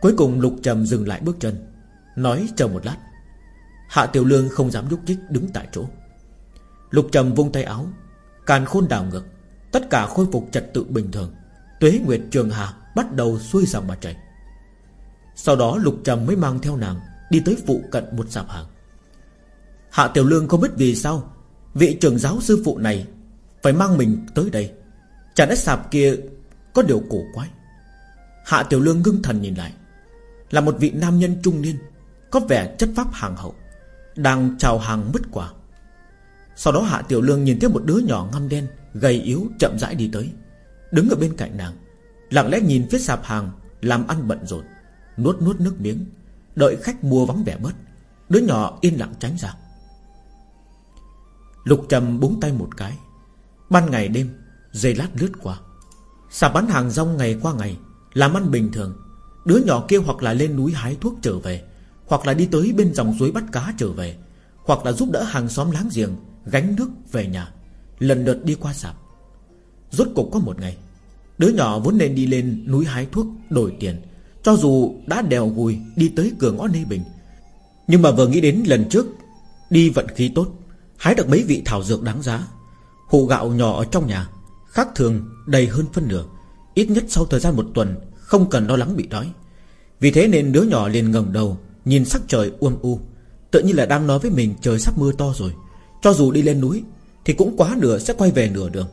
Cuối cùng Lục Trầm dừng lại bước chân, Nói chờ một lát. Hạ Tiểu Lương không dám nhúc nhích đứng tại chỗ. Lục Trầm vung tay áo, Càn khôn đảo ngược, Tất cả khôi phục trật tự bình thường, Tuế Nguyệt Trường Hà bắt đầu xuôi dòng mà chảy Sau đó Lục Trầm mới mang theo nàng Đi tới phụ cận một sạp hàng. Hạ Tiểu Lương không biết vì sao, Vị trưởng giáo sư phụ này Phải mang mình tới đây. Chả đất sạp kia có điều cổ quái? Hạ Tiểu Lương ngưng thần nhìn lại. Là một vị nam nhân trung niên, Có vẻ chất pháp hàng hậu, Đang chào hàng mứt quả. Sau đó Hạ Tiểu Lương nhìn thấy một đứa nhỏ ngăm đen Gầy yếu chậm rãi đi tới, Đứng ở bên cạnh nàng. Lặng lẽ nhìn phía sạp hàng, Làm ăn bận rộn, Nuốt nuốt nước miếng, Đợi khách mua vắng vẻ bớt, Đứa nhỏ yên lặng tránh ra. Lục trầm búng tay một cái. Ban ngày đêm, Dây lát lướt qua. Sạp bán hàng rong ngày qua ngày, Làm ăn bình thường. Đứa nhỏ kia hoặc là lên núi hái thuốc trở về, Hoặc là đi tới bên dòng suối bắt cá trở về, Hoặc là giúp đỡ hàng xóm láng giềng, Gánh nước về nhà. Lần lượt đi qua sạp. Rốt cục có một ngày Đứa nhỏ vốn nên đi lên núi hái thuốc đổi tiền. Cho dù đã đèo gùi Đi tới cửa ngõ Nê Bình, Nhưng mà vừa nghĩ đến lần trước, Đi vận khí tốt, Hái được mấy vị thảo dược đáng giá. Hụ gạo nhỏ ở trong nhà, Khác thường đầy hơn phân nửa, Ít nhất sau thời gian một tuần Không cần lo lắng bị đói. Vì thế nên đứa nhỏ liền ngẩng đầu, Nhìn sắc trời uông u, Tự nhiên là đang nói với mình trời sắp mưa to rồi. Cho dù đi lên núi Thì cũng quá nửa sẽ quay về nửa đường.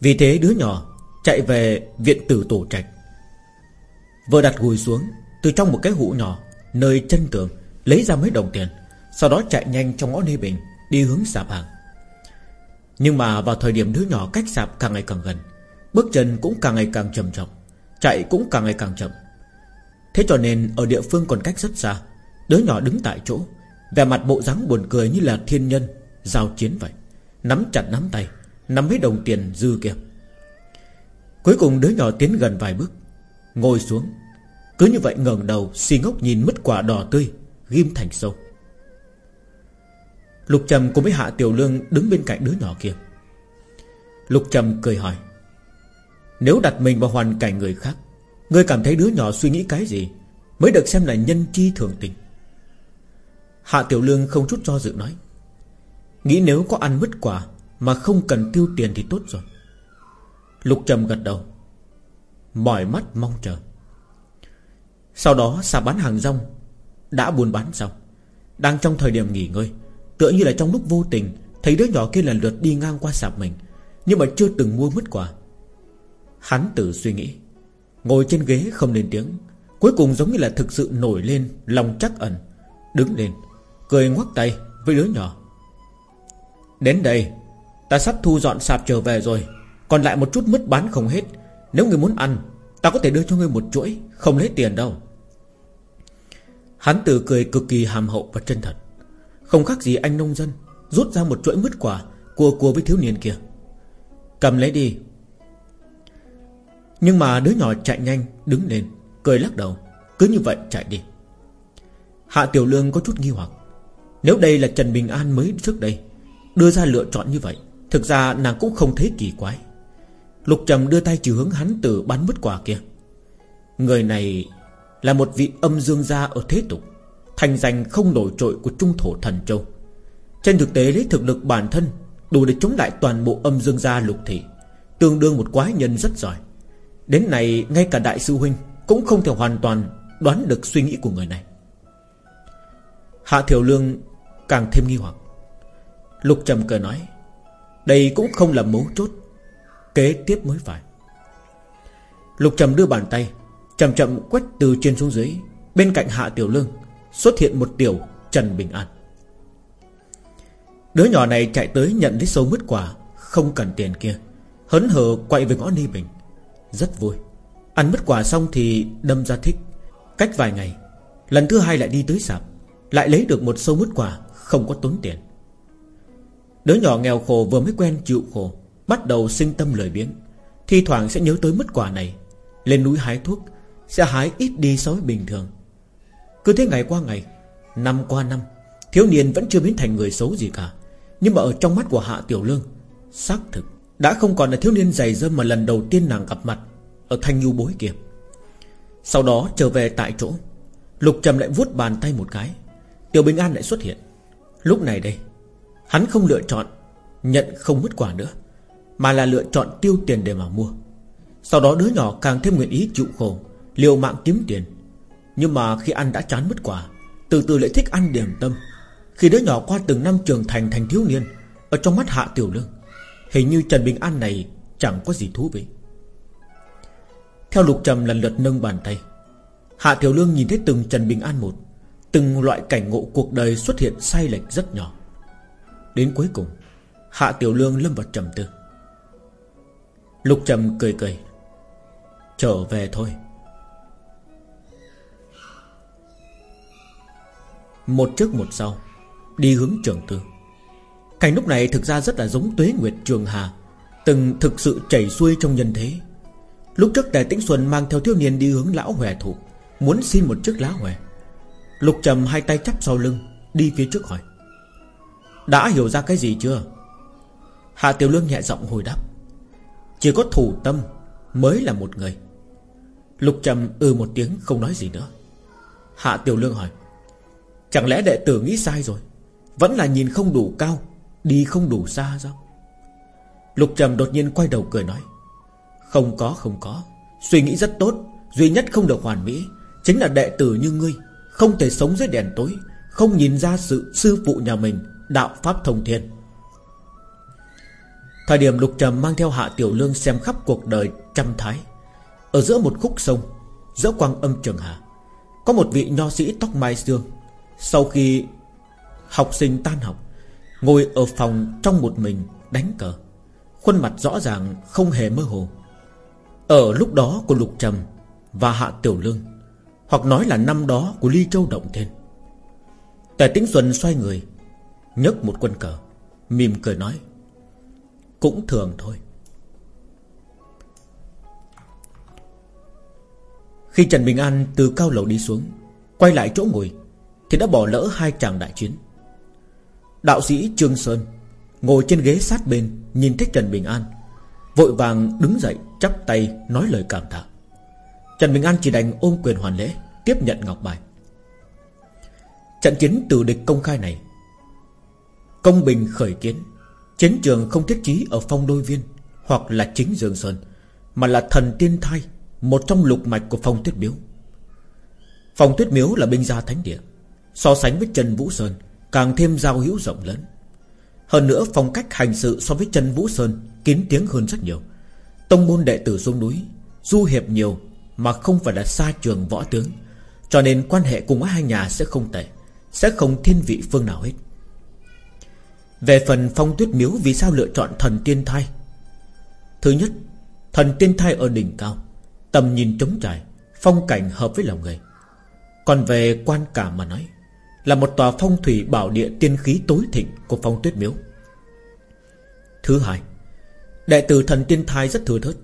Vì thế đứa nhỏ chạy về viện tử tổ trạch. Vừa đặt gùi xuống, Từ trong một cái hũ nhỏ, Nơi chân tường, Lấy ra mấy đồng tiền, Sau đó chạy nhanh trong ngõ Nê Bình, Đi hướng sạp hàng. Nhưng mà vào thời điểm đứa nhỏ cách sạp càng ngày càng gần, Bước chân cũng càng ngày càng chậm chậm, Chạy cũng càng ngày càng chậm. Thế cho nên ở địa phương còn cách rất xa, Đứa nhỏ đứng tại chỗ, Vẻ mặt bộ dáng buồn cười như là thiên nhân, Giao chiến vậy, Nắm chặt nắm tay, Nắm mấy đồng tiền dư kia. Cuối cùng đứa nhỏ tiến gần vài bước, Ngồi xuống. Cứ như vậy ngẩng đầu, xì ngốc nhìn mứt quả đỏ tươi, Ghim thành sâu Lục Trầm cùng với Hạ Tiểu Lương Đứng bên cạnh đứa nhỏ kia. Lục Trầm cười hỏi, Nếu đặt mình vào hoàn cảnh người khác, Ngươi cảm thấy đứa nhỏ suy nghĩ cái gì Mới được xem là nhân chi thường tình? Hạ Tiểu Lương không chút do dự nói, Nghĩ nếu có ăn mứt quả Mà không cần tiêu tiền thì tốt rồi. Lục Trầm gật đầu. Mỏi mắt mong chờ. Sau đó xà bán hàng rong Đã buôn bán xong. Đang trong thời điểm nghỉ ngơi, Tựa như là trong lúc vô tình, Thấy đứa nhỏ kia lần lượt đi ngang qua sạp mình, Nhưng mà chưa từng mua mứt quả. Hắn tự suy nghĩ, Ngồi trên ghế không lên tiếng, Cuối cùng giống như là thực sự nổi lên Lòng chắc ẩn, Đứng lên, Cười ngoắc tay với đứa nhỏ. Đến đây, Ta sắp thu dọn sạp trở về rồi. Còn lại một chút mứt bán không hết. Nếu người muốn ăn, Ta có thể đưa cho ngươi một chuỗi, Không lấy tiền đâu. Hắn tử cười cực kỳ hàm hậu và chân thật. Không khác gì anh nông dân, Rút ra một chuỗi mứt quả, Cua cua với thiếu niên kia. Cầm lấy đi. Nhưng mà đứa nhỏ chạy nhanh, Đứng lên, Cười lắc đầu. Cứ như vậy chạy đi. Hạ Tiểu Lương có chút nghi hoặc. Nếu đây là Trần Bình An mới trước đây, Đưa ra lựa chọn như vậy, Thực ra nàng cũng không thấy kỳ quái. Lục Trầm đưa tay chỉ hướng hắn từ bán mứt quả kia. Người này Là một vị âm dương gia ở thế tục, Thành danh không nổi trội của Trung Thổ Thần Châu. Trên thực tế lấy thực lực bản thân, Đủ để chống lại toàn bộ âm dương gia lục thị, Tương đương một quái nhân rất giỏi. Đến này ngay cả đại sư huynh Cũng không thể hoàn toàn đoán được suy nghĩ của người này. Hạ Thiểu Lương càng thêm nghi hoặc. Lục Trầm cười nói, Đây cũng không là mấu chốt. Kế tiếp mới phải. Lục Trầm đưa bàn tay, Chậm chậm quét từ trên xuống dưới. Bên cạnh Hạ Tiểu Lương Xuất hiện một tiểu Trần Bình An. Đứa nhỏ này chạy tới nhận lấy sâu mứt quả, Không cần tiền kia. Hớn hở quay về ngõ Ni Bình. Rất vui. Ăn mứt quả xong thì đâm ra thích. Cách vài ngày, Lần thứ hai lại đi tới sạp. Lại lấy được một sâu mứt quả, Không có tốn tiền. Đứa nhỏ nghèo khổ vừa mới quen chịu khổ. Bắt đầu sinh tâm lười biếng, Thi thoảng sẽ nhớ tới mất quả này, Lên núi hái thuốc, Sẽ hái ít đi so với bình thường. Cứ thế ngày qua ngày, Năm qua năm, Thiếu niên vẫn chưa biến thành người xấu gì cả, Nhưng mà ở trong mắt của Hạ Tiểu Lương, Xác thực Đã không còn là thiếu niên dày dơ mà lần đầu tiên nàng gặp mặt Ở thanh nhu bối kia. Sau đó trở về tại chỗ, Lục Trầm lại vuốt bàn tay một cái, Tiểu Bình An lại xuất hiện. Lúc này đây, Hắn không lựa chọn Nhận không mất quả nữa. Mà là lựa chọn tiêu tiền để mà mua. Sau đó đứa nhỏ càng thêm nguyện ý chịu khổ, Liều mạng kiếm tiền. Nhưng mà khi ăn đã chán mất quả, Từ từ lại thích ăn điểm tâm. Khi đứa nhỏ qua từng năm trưởng thành thành thiếu niên, Ở trong mắt hạ tiểu lương, Hình như Trần Bình An này chẳng có gì thú vị. Theo lục trầm lần lượt nâng bàn tay, Hạ Tiểu Lương nhìn thấy từng Trần Bình An một, Từng loại cảnh ngộ cuộc đời xuất hiện sai lệch rất nhỏ. Đến cuối cùng, Hạ Tiểu Lương lâm vào trầm tư. Lục Trầm cười cười. Trở về thôi. Một trước một sau, Đi hướng trường tư. Cảnh lúc này thực ra rất là giống Tuế Nguyệt Trường Hà, Từng thực sự chảy xuôi trong nhân thế. Lúc trước Đại Tĩnh Xuân mang theo thiếu niên đi hướng lão hòe thủ, Muốn xin một chiếc lá hòe. Lục trầm hai tay chắp sau lưng, Đi phía trước hỏi. Đã hiểu ra cái gì chưa? Hạ Tiểu Lương nhẹ giọng hồi đáp. Chỉ có thủ tâm Mới là một người. Lục trầm ư ừ một tiếng không nói gì nữa. Hạ Tiểu Lương hỏi, Chẳng lẽ đệ tử nghĩ sai rồi? Vẫn là nhìn không đủ cao, Đi không đủ xa sao? Lục trầm đột nhiên quay đầu cười nói, Không có không có. Suy nghĩ rất tốt, Duy nhất không được hoàn mỹ Chính là đệ tử như ngươi, Không thể sống dưới đèn tối, Không nhìn ra sự sư phụ nhà mình, Đạo Pháp Thông Thiên. Thời điểm Lục Trầm mang theo Hạ Tiểu Lương xem khắp cuộc đời trăm thái, Ở giữa một khúc sông, Giữa quang âm trường hạ, Có một vị nho sĩ tóc mai xương. Sau khi học sinh tan học, Ngồi ở phòng trong một mình đánh cờ, Khuôn mặt rõ ràng không hề mơ hồ. Ở lúc đó của Lục Trầm Và Hạ Tiểu Lương, Hoặc nói là năm đó của Ly Châu Động Thiên, Tề Tĩnh Xuân xoay người, nhấc một quân cờ, Mỉm cười nói cũng thường thôi. Khi Trần Bình An từ cao lầu đi xuống, Quay lại chỗ ngồi, Thì đã bỏ lỡ hai chàng đại chiến. Đạo sĩ Trương Sơn Ngồi trên ghế sát bên Nhìn thấy Trần Bình An, Vội vàng đứng dậy chắp tay nói lời cảm tạ. Trần Bình An chỉ đành ôm quyền hoàn lễ, Tiếp nhận ngọc bài. Trận chiến từ địch công khai này, Công bình khởi kiến Chiến trường không thiết trí ở phong đôi viên, Hoặc là chính Dương Sơn, Mà là thần tiên thai, Một trong lục mạch của phong tuyết miếu. Phong tuyết miếu là binh gia thánh địa, So sánh với Trần Vũ Sơn Càng thêm giao hữu rộng lớn. Hơn nữa, phong cách hành sự so với Trần Vũ Sơn Kín tiếng hơn rất nhiều. Tông môn đệ tử xuống núi, Du hiệp nhiều Mà không phải là xa trường võ tướng, Cho nên quan hệ cùng hai nhà sẽ không tệ, Sẽ không thiên vị phương nào hết. Về phần phong tuyết miếu Vì sao lựa chọn thần tiên thai? Thứ nhất, Thần tiên thai ở đỉnh cao, Tầm nhìn trống trải, Phong cảnh hợp với lòng người. Còn về quan cảm mà nói, Là một tòa phong thủy bảo địa tiên khí tối thịnh Của phong tuyết miếu. Thứ hai, Đệ tử thần tiên thai rất thừa thớt,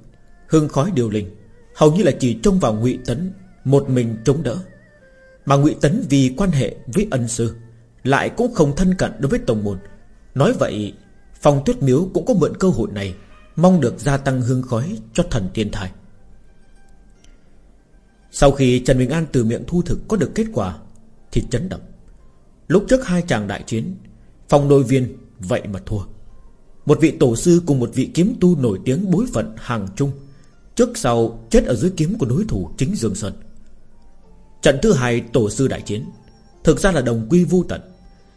Hương khói điều linh, Hầu như là chỉ trông vào ngụy Tấn, Một mình chống đỡ. Mà ngụy Tấn vì quan hệ với ân sư, Lại cũng không thân cận đối với tổng môn Nói vậy, Phong tuyết miếu cũng có mượn cơ hội này, Mong được gia tăng hương khói cho thần tiên thai. Sau khi Trần Bình An từ miệng thu thực có được kết quả, Thì chấn động. Lúc trước hai chàng đại chiến, Phong đôi viên vậy mà thua. Một vị tổ sư cùng một vị kiếm tu nổi tiếng bối phận hàng chung Trước sau chết ở dưới kiếm của đối thủ chính Dương Sơn. Trận thứ hai tổ sư đại chiến, Thực ra là đồng quy vu tận.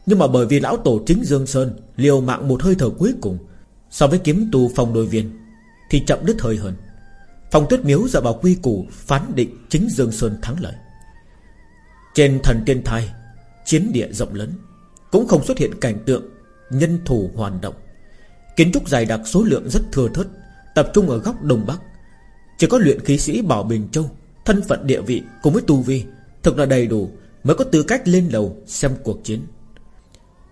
Nhưng mà bởi vì lão tổ chính Dương Sơn Liều mạng một hơi thở cuối cùng, So với kiếm tu phòng đội viên Thì chậm đứt hơi hơn. Phong tuyết miếu dựa vào quy củ Phán định chính Dương Sơn thắng lợi. Trên thần tiên thai, Chiến địa rộng lớn, Cũng không xuất hiện cảnh tượng Nhân thủ hoàn động. Kiến trúc dày đặc số lượng rất thừa thớt, Tập trung ở góc đông bắc. Chỉ có luyện khí sĩ Bảo Bình Châu, Thân phận địa vị cùng với tu vi Thực là đầy đủ Mới có tư cách lên lầu xem cuộc chiến.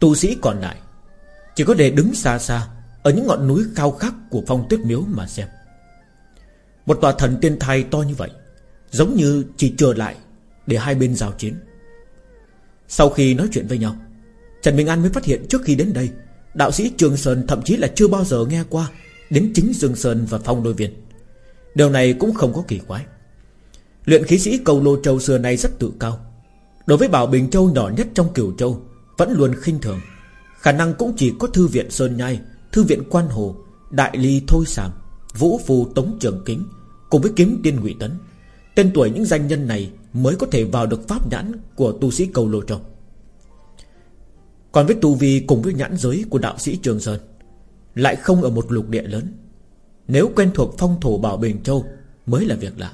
Tu sĩ còn lại, Chỉ có để đứng xa xa Ở những ngọn núi cao khắc của phong tuyết miếu mà xem. Một tòa thần tiên thai to như vậy, Giống như chỉ chờ lại Để hai bên giao chiến. Sau khi nói chuyện với nhau, Trần Bình An mới phát hiện trước khi đến đây, Đạo sĩ Trường Sơn thậm chí là chưa bao giờ nghe qua Đến chính Dương Sơn và Phong Đôi Viên. Điều này cũng không có kỳ quái. Luyện khí sĩ cầu Lô Châu xưa nay rất tự cao. Đối với Bảo Bình Châu nhỏ nhất trong cửu châu vẫn luôn khinh thường. Khả năng cũng chỉ có Thư viện Sơn Nhai, Thư viện Quan Hồ, Đại Ly Thôi Sàm Vũ Phù Tống Trường Kính Cùng với kiếm tiên Ngụy Tấn. Tên tuổi những danh nhân này Mới có thể vào được pháp nhãn Của tu sĩ cầu Lô Châu. Còn với tu vi cùng với nhãn giới của đạo sĩ Trường Sơn, Lại không ở một lục địa lớn. Nếu quen thuộc phong thổ Bảo Bình Châu Mới là việc lạ.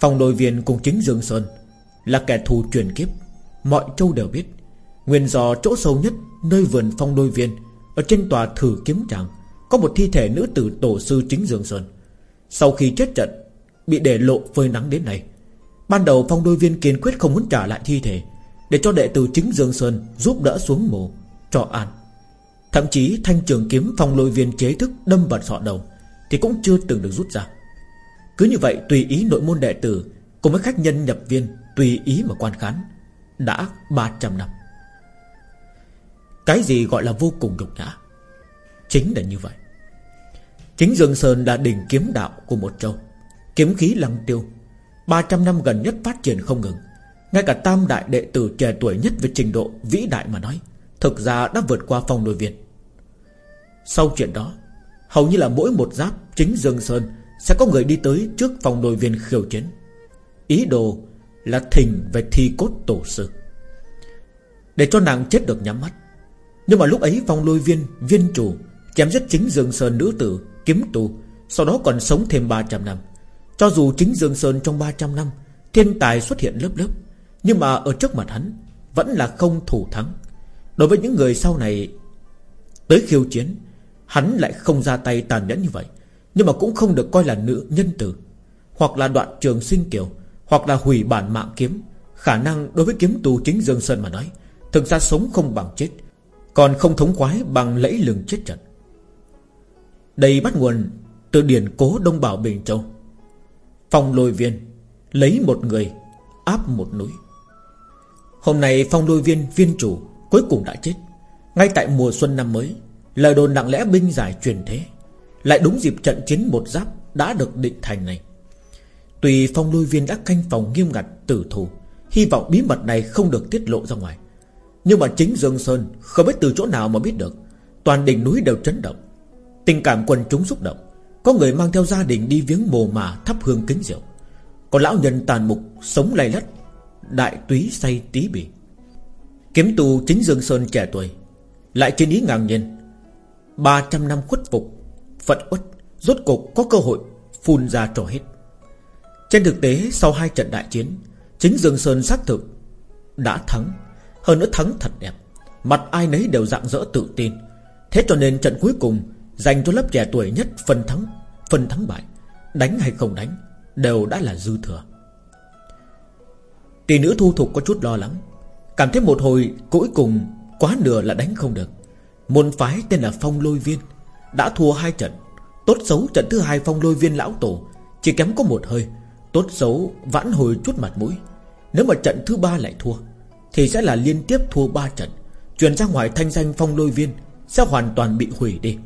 Phòng đội viên cùng chính Dương Sơn Là kẻ thù truyền kiếp, Mọi châu đều biết. Nguyên do chỗ sâu nhất, Nơi vườn phong đôi viên. Ở trên tòa thử kiếm tràng, Có một thi thể nữ tử tổ sư chính Dương Sơn. Sau khi chết trận, Bị để lộ phơi nắng đến nay. Ban đầu phong đôi viên kiên quyết không muốn trả lại thi thể, để cho đệ tử chính Dương Sơn Giúp đỡ xuống mồ, Cho an. Thậm chí thanh trường kiếm phong lôi viên chế thức Đâm vào sọ đầu, Thì cũng chưa từng được rút ra. Cứ như vậy, tùy ý nội môn đệ tử Cùng với khách nhân nhập viên, Tùy ý mà quan khán, Đã 300 năm. Cái gì gọi là vô cùng nhục nhã? Chính là như vậy. Chính Dương Sơn là đỉnh kiếm đạo của một châu. Kiếm khí lăng tiêu. 300 năm gần nhất phát triển không ngừng. Ngay cả tam đại đệ tử trẻ tuổi nhất về trình độ vĩ đại mà nói, Thực ra đã vượt qua phong nội viên. Sau chuyện đó, Hầu như là mỗi một giáp chính Dương Sơn Sẽ có người đi tới trước phòng đội viên khiêu chiến. Ý đồ là thình về thi cốt tổ sư. Để cho nàng chết được nhắm mắt nhưng mà lúc ấy phong lôi viên Viên chủ, chém giết chính Dương Sơn nữ tử, Kiếm tù, Sau đó còn sống thêm 300 năm. Cho dù chính Dương Sơn trong 300 năm, Thiên tài xuất hiện lớp lớp, nhưng mà ở trước mặt hắn Vẫn là không thủ thắng. Đối với những người sau này Tới khiêu chiến, Hắn lại không ra tay tàn nhẫn như vậy, Nhưng mà cũng không được coi là nữ nhân tử, Hoặc là đoạn trường sinh kiều, Hoặc là hủy bản mạng kiếm. Khả năng đối với kiếm tù chính Dương Sơn mà nói, Thực ra sống không bằng chết. Còn không thống khoái bằng lẫy lừng chết trận. Đây bắt nguồn Từ điển cố Đông Bảo Bình Châu. Phong lôi viên Lấy một người, Áp một núi. Hôm nay phong lôi viên viên chủ Cuối cùng đã chết. Ngay tại mùa xuân năm mới, Lời đồn nặng lẽ binh giải truyền thế. Lại đúng dịp trận chiến một giáp Đã được định thành này. Tùy phong lôi viên đã canh phòng nghiêm ngặt tử thủ, Hy vọng bí mật này không được tiết lộ ra ngoài. Nhưng mà chính Dương Sơn Không biết từ chỗ nào mà biết được. Toàn đỉnh núi đều chấn động. Tình cảm quần chúng xúc động. Có người mang theo gia đình đi viếng mồ mà thắp hương kính rượu. Có lão nhân tàn mục Sống lay lắt, Đại túy say tí bì. Kiếm tù chính Dương Sơn trẻ tuổi, Lại trên ý ngang nhiên. 300 năm khuất phục, Phận uất, Rốt cục có cơ hội phun ra trò hết. Trên thực tế, sau hai trận đại chiến, Chính Dương Sơn xác thực Đã thắng. Hơn nữa thắng thật đẹp. Mặt ai nấy đều dạng dỡ tự tin. Thế cho nên trận cuối cùng Dành cho lớp trẻ tuổi nhất phần thắng Phần thắng bại, Đánh hay không đánh, Đều đã là dư thừa. Tỷ nữ thu thục có chút lo lắng. Cảm thấy một hồi cuối cùng Quá nửa là đánh không được. Môn phái tên là Phong Lôi Viên Đã thua hai trận. Tốt xấu trận thứ hai Phong Lôi Viên lão tổ Chỉ kém có một hơi. Tốt xấu vãn hồi chút mặt mũi. Nếu mà trận thứ ba lại thua thì sẽ là liên tiếp thua ba trận. Truyền ra ngoài thanh danh Phong Lôi Viên Sẽ hoàn toàn bị hủy đi.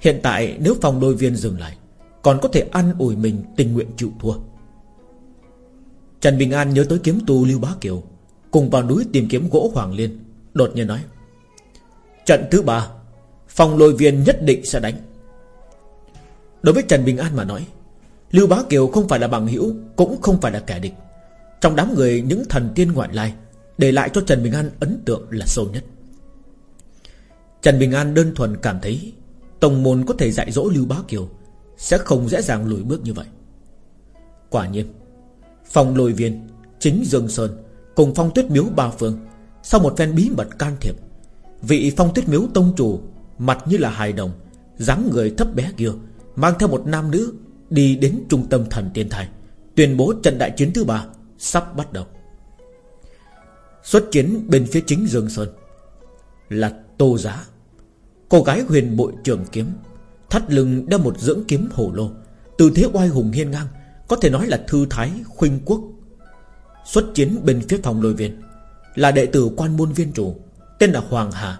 Hiện tại nếu Phong Lôi Viên dừng lại, Còn có thể ăn ủi mình tình nguyện chịu thua. Trần Bình An nhớ tới kiếm tu Lưu Bá Kiều, Cùng vào núi tìm kiếm gỗ Hoàng Liên, Đột nhiên nói, Trận thứ ba, Phong lôi viên nhất định sẽ đánh. Đối với Trần Bình An mà nói, Lưu Bá Kiều không phải là bằng hữu, Cũng không phải là kẻ địch. Trong đám người, những thần tiên ngoại lai Để lại cho Trần Bình An ấn tượng là sâu nhất. Trần Bình An đơn thuần cảm thấy Tổng môn có thể dạy dỗ Lưu Bá Kiều Sẽ không dễ dàng lùi bước như vậy. Quả nhiên, phòng lôi viên, Chính Dương Sơn Cùng phong tuyết miếu ba phương Sau một phen bí mật can thiệp, Vị phong tuyết miếu tông chủ Mặt như là hài đồng, dáng người thấp bé kia Mang theo một nam nữ Đi đến trung tâm thần tiên thai, Tuyên bố trận đại chiến thứ ba. Sắp bắt đầu. Xuất chiến bên phía chính Dương Sơn Là Tô Giá. Cô gái huyền bội trường kiếm, Thắt lưng đeo một dưỡng kiếm hổ lô Từ thế oai hùng hiên ngang, Có thể nói là thư thái, khuynh quốc. Xuất chiến bên phía phòng lôi viên Là đệ tử quan môn viên chủ, Tên là Hoàng Hà,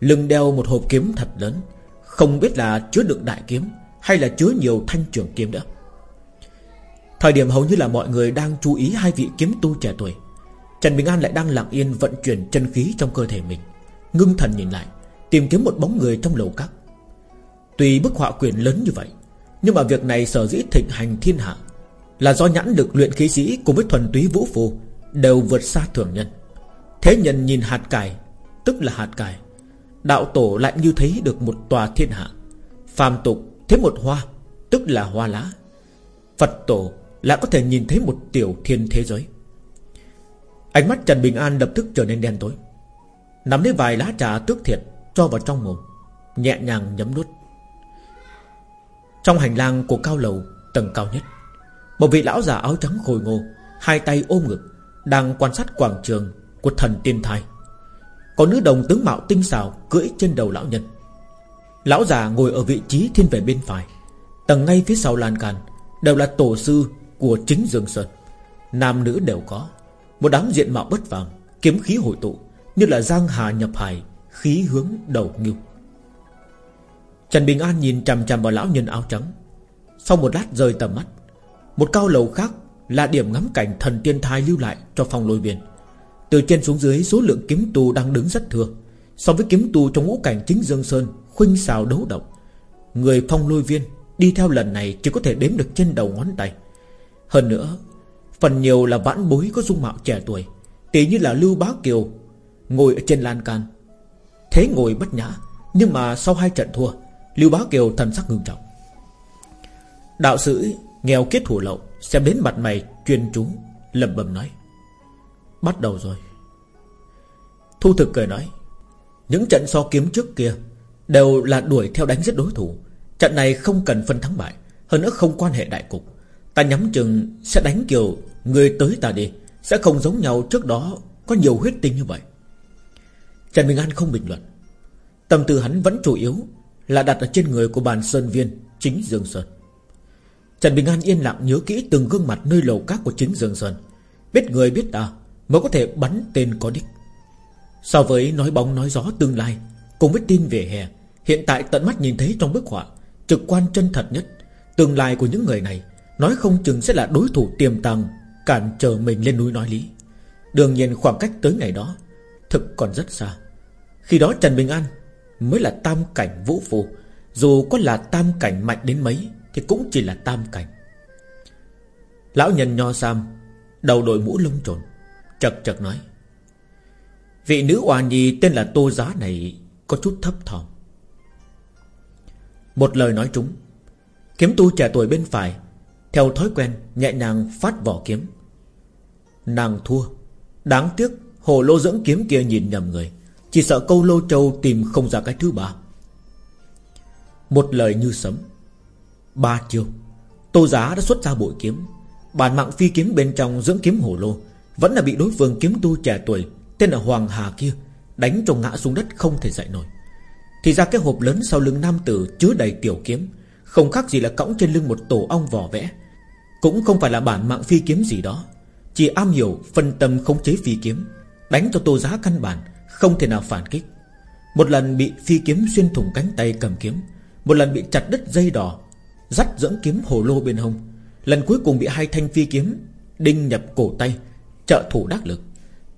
Lưng đeo một hộp kiếm thật lớn, Không biết là chứa đựng đại kiếm Hay là chứa nhiều thanh trường kiếm nữa. Thời điểm hầu như là mọi người đang chú ý hai vị kiếm tu trẻ tuổi. Trần Bình An lại đang lặng yên vận chuyển chân khí trong cơ thể mình, Ngưng thần nhìn lại, Tìm kiếm một bóng người trong lầu các. Tuy bức họa quyền lớn như vậy, Nhưng mà việc này sở dĩ thịnh hành thiên hạ Là do nhãn lực luyện khí sĩ Cùng với thuần túy vũ phù Đều vượt xa thường nhân. Thế nhân nhìn hạt cải, Tức là hạt cải, Đạo tổ lại như thấy được một tòa thiên hạ. Phàm tục thấy một hoa, Tức là hoa lá. Phật tổ lại có thể nhìn thấy một tiểu thiên thế giới. Ánh mắt Trần Bình An lập tức trở nên đen tối. Nắm lấy vài lá trà tước thiệt Cho vào trong mồm, Nhẹ nhàng nhấm nuốt. Trong hành lang của cao lầu, Tầng cao nhất, Một vị lão già áo trắng khôi ngô, Hai tay ôm ngực, Đang quan sát quảng trường của thần tiên thai. Có nữ đồng tướng mạo tinh xảo Cưỡi trên đầu lão nhân. Lão già ngồi ở vị trí thiên về bên phải, Tầng ngay phía sau lan can, Đều là tổ sư của chính Dương Sơn. Nam nữ đều có. Một đám diện mạo bất phàm, Kiếm khí hội tụ, Như là giang hà nhập hải, Khí hướng đầu ngưu Trần Bình An nhìn chằm chằm vào lão nhân áo trắng. Sau một lát rời tầm mắt, Một cao lầu khác Là điểm ngắm cảnh thần tiên thai lưu lại cho phòng lôi viên Từ trên xuống dưới, số lượng kiếm tu đang đứng rất thừa So với kiếm tu trong ngũ cảnh chính Dương Sơn, Khuynh xào đấu động. Người phong lôi viên Đi theo lần này chỉ có thể đếm được trên đầu ngón tay. Hơn nữa, Phần nhiều là vãn bối có dung mạo trẻ tuổi Tỷ như là Lưu Bá Kiều, Ngồi ở trên lan can. Thế ngồi bất nhã, Nhưng mà sau hai trận thua, Lưu Bá Kiều thần sắc ngưng trọng. Đạo sĩ nghèo kết thủ lậu Xem đến mặt mày chuyên chú, lẩm bẩm nói, Bắt đầu rồi. Thu thực cười nói, Những trận so kiếm trước kia Đều là đuổi theo đánh giết đối thủ, Trận này không cần phân thắng bại, Hơn nữa không quan hệ đại cục Ta nhắm chừng sẽ đánh kiểu Người tới ta đi, Sẽ không giống nhau trước đó Có nhiều huyết tinh như vậy. Trần Bình An không bình luận. Tâm tư hắn vẫn chủ yếu Là đặt ở trên người của bàn sơn viên, Chính Dương Sơn. Trần Bình An yên lặng nhớ kỹ từng gương mặt nơi lầu các của chính Dương Sơn. Biết người biết ta Mới có thể bắn tên có đích. So với nói bóng nói gió tương lai, Cùng với tin về hè, Hiện tại tận mắt nhìn thấy trong bức họa Trực quan chân thật nhất Tương lai của những người này Nói không chừng sẽ là đối thủ tiềm tàng, Cản trở mình lên núi nói lý. Đương nhiên khoảng cách tới ngày đó, Thực còn rất xa. Khi đó Trần Bình An Mới là tam cảnh vũ phù Dù có là tam cảnh mạnh đến mấy, Thì cũng chỉ là tam cảnh. Lão nhân nho sam, Đầu đội mũ lông trồn, Chật chật nói, Vị nữ oà nhi tên là Tô Giá này Có chút thấp thỏm. Một lời nói trúng, Kiếm tu trẻ tuổi bên phải theo thói quen, nhẹ nhàng phát vỏ kiếm. Nàng thua. Đáng tiếc, hồ lô dưỡng kiếm kia nhìn nhầm người. Chỉ sợ câu lô châu tìm không ra cái thứ ba. Một lời như sấm. Ba chiêu. Tô giá đã xuất ra bội kiếm. Bản mạng phi kiếm bên trong dưỡng kiếm hồ lô. Vẫn là bị đối phương kiếm tu trẻ tuổi, Tên là Hoàng Hà kia, Đánh cho ngã xuống đất không thể dậy nổi. Thì ra cái hộp lớn sau lưng nam tử Chứa đầy tiểu kiếm. Không khác gì là cõng trên lưng một tổ ong vỏ vẽ. Cũng không phải là bản mạng phi kiếm gì đó. Chỉ am hiểu phân tâm khống chế phi kiếm, Đánh cho tô giá căn bản, Không thể nào phản kích. Một lần bị phi kiếm xuyên thủng cánh tay cầm kiếm, Một lần bị chặt đứt dây đỏ, Dắt dưỡng kiếm hồ lô bên hông, Lần cuối cùng bị hai thanh phi kiếm Đinh nhập cổ tay, Trợ thủ đắc lực.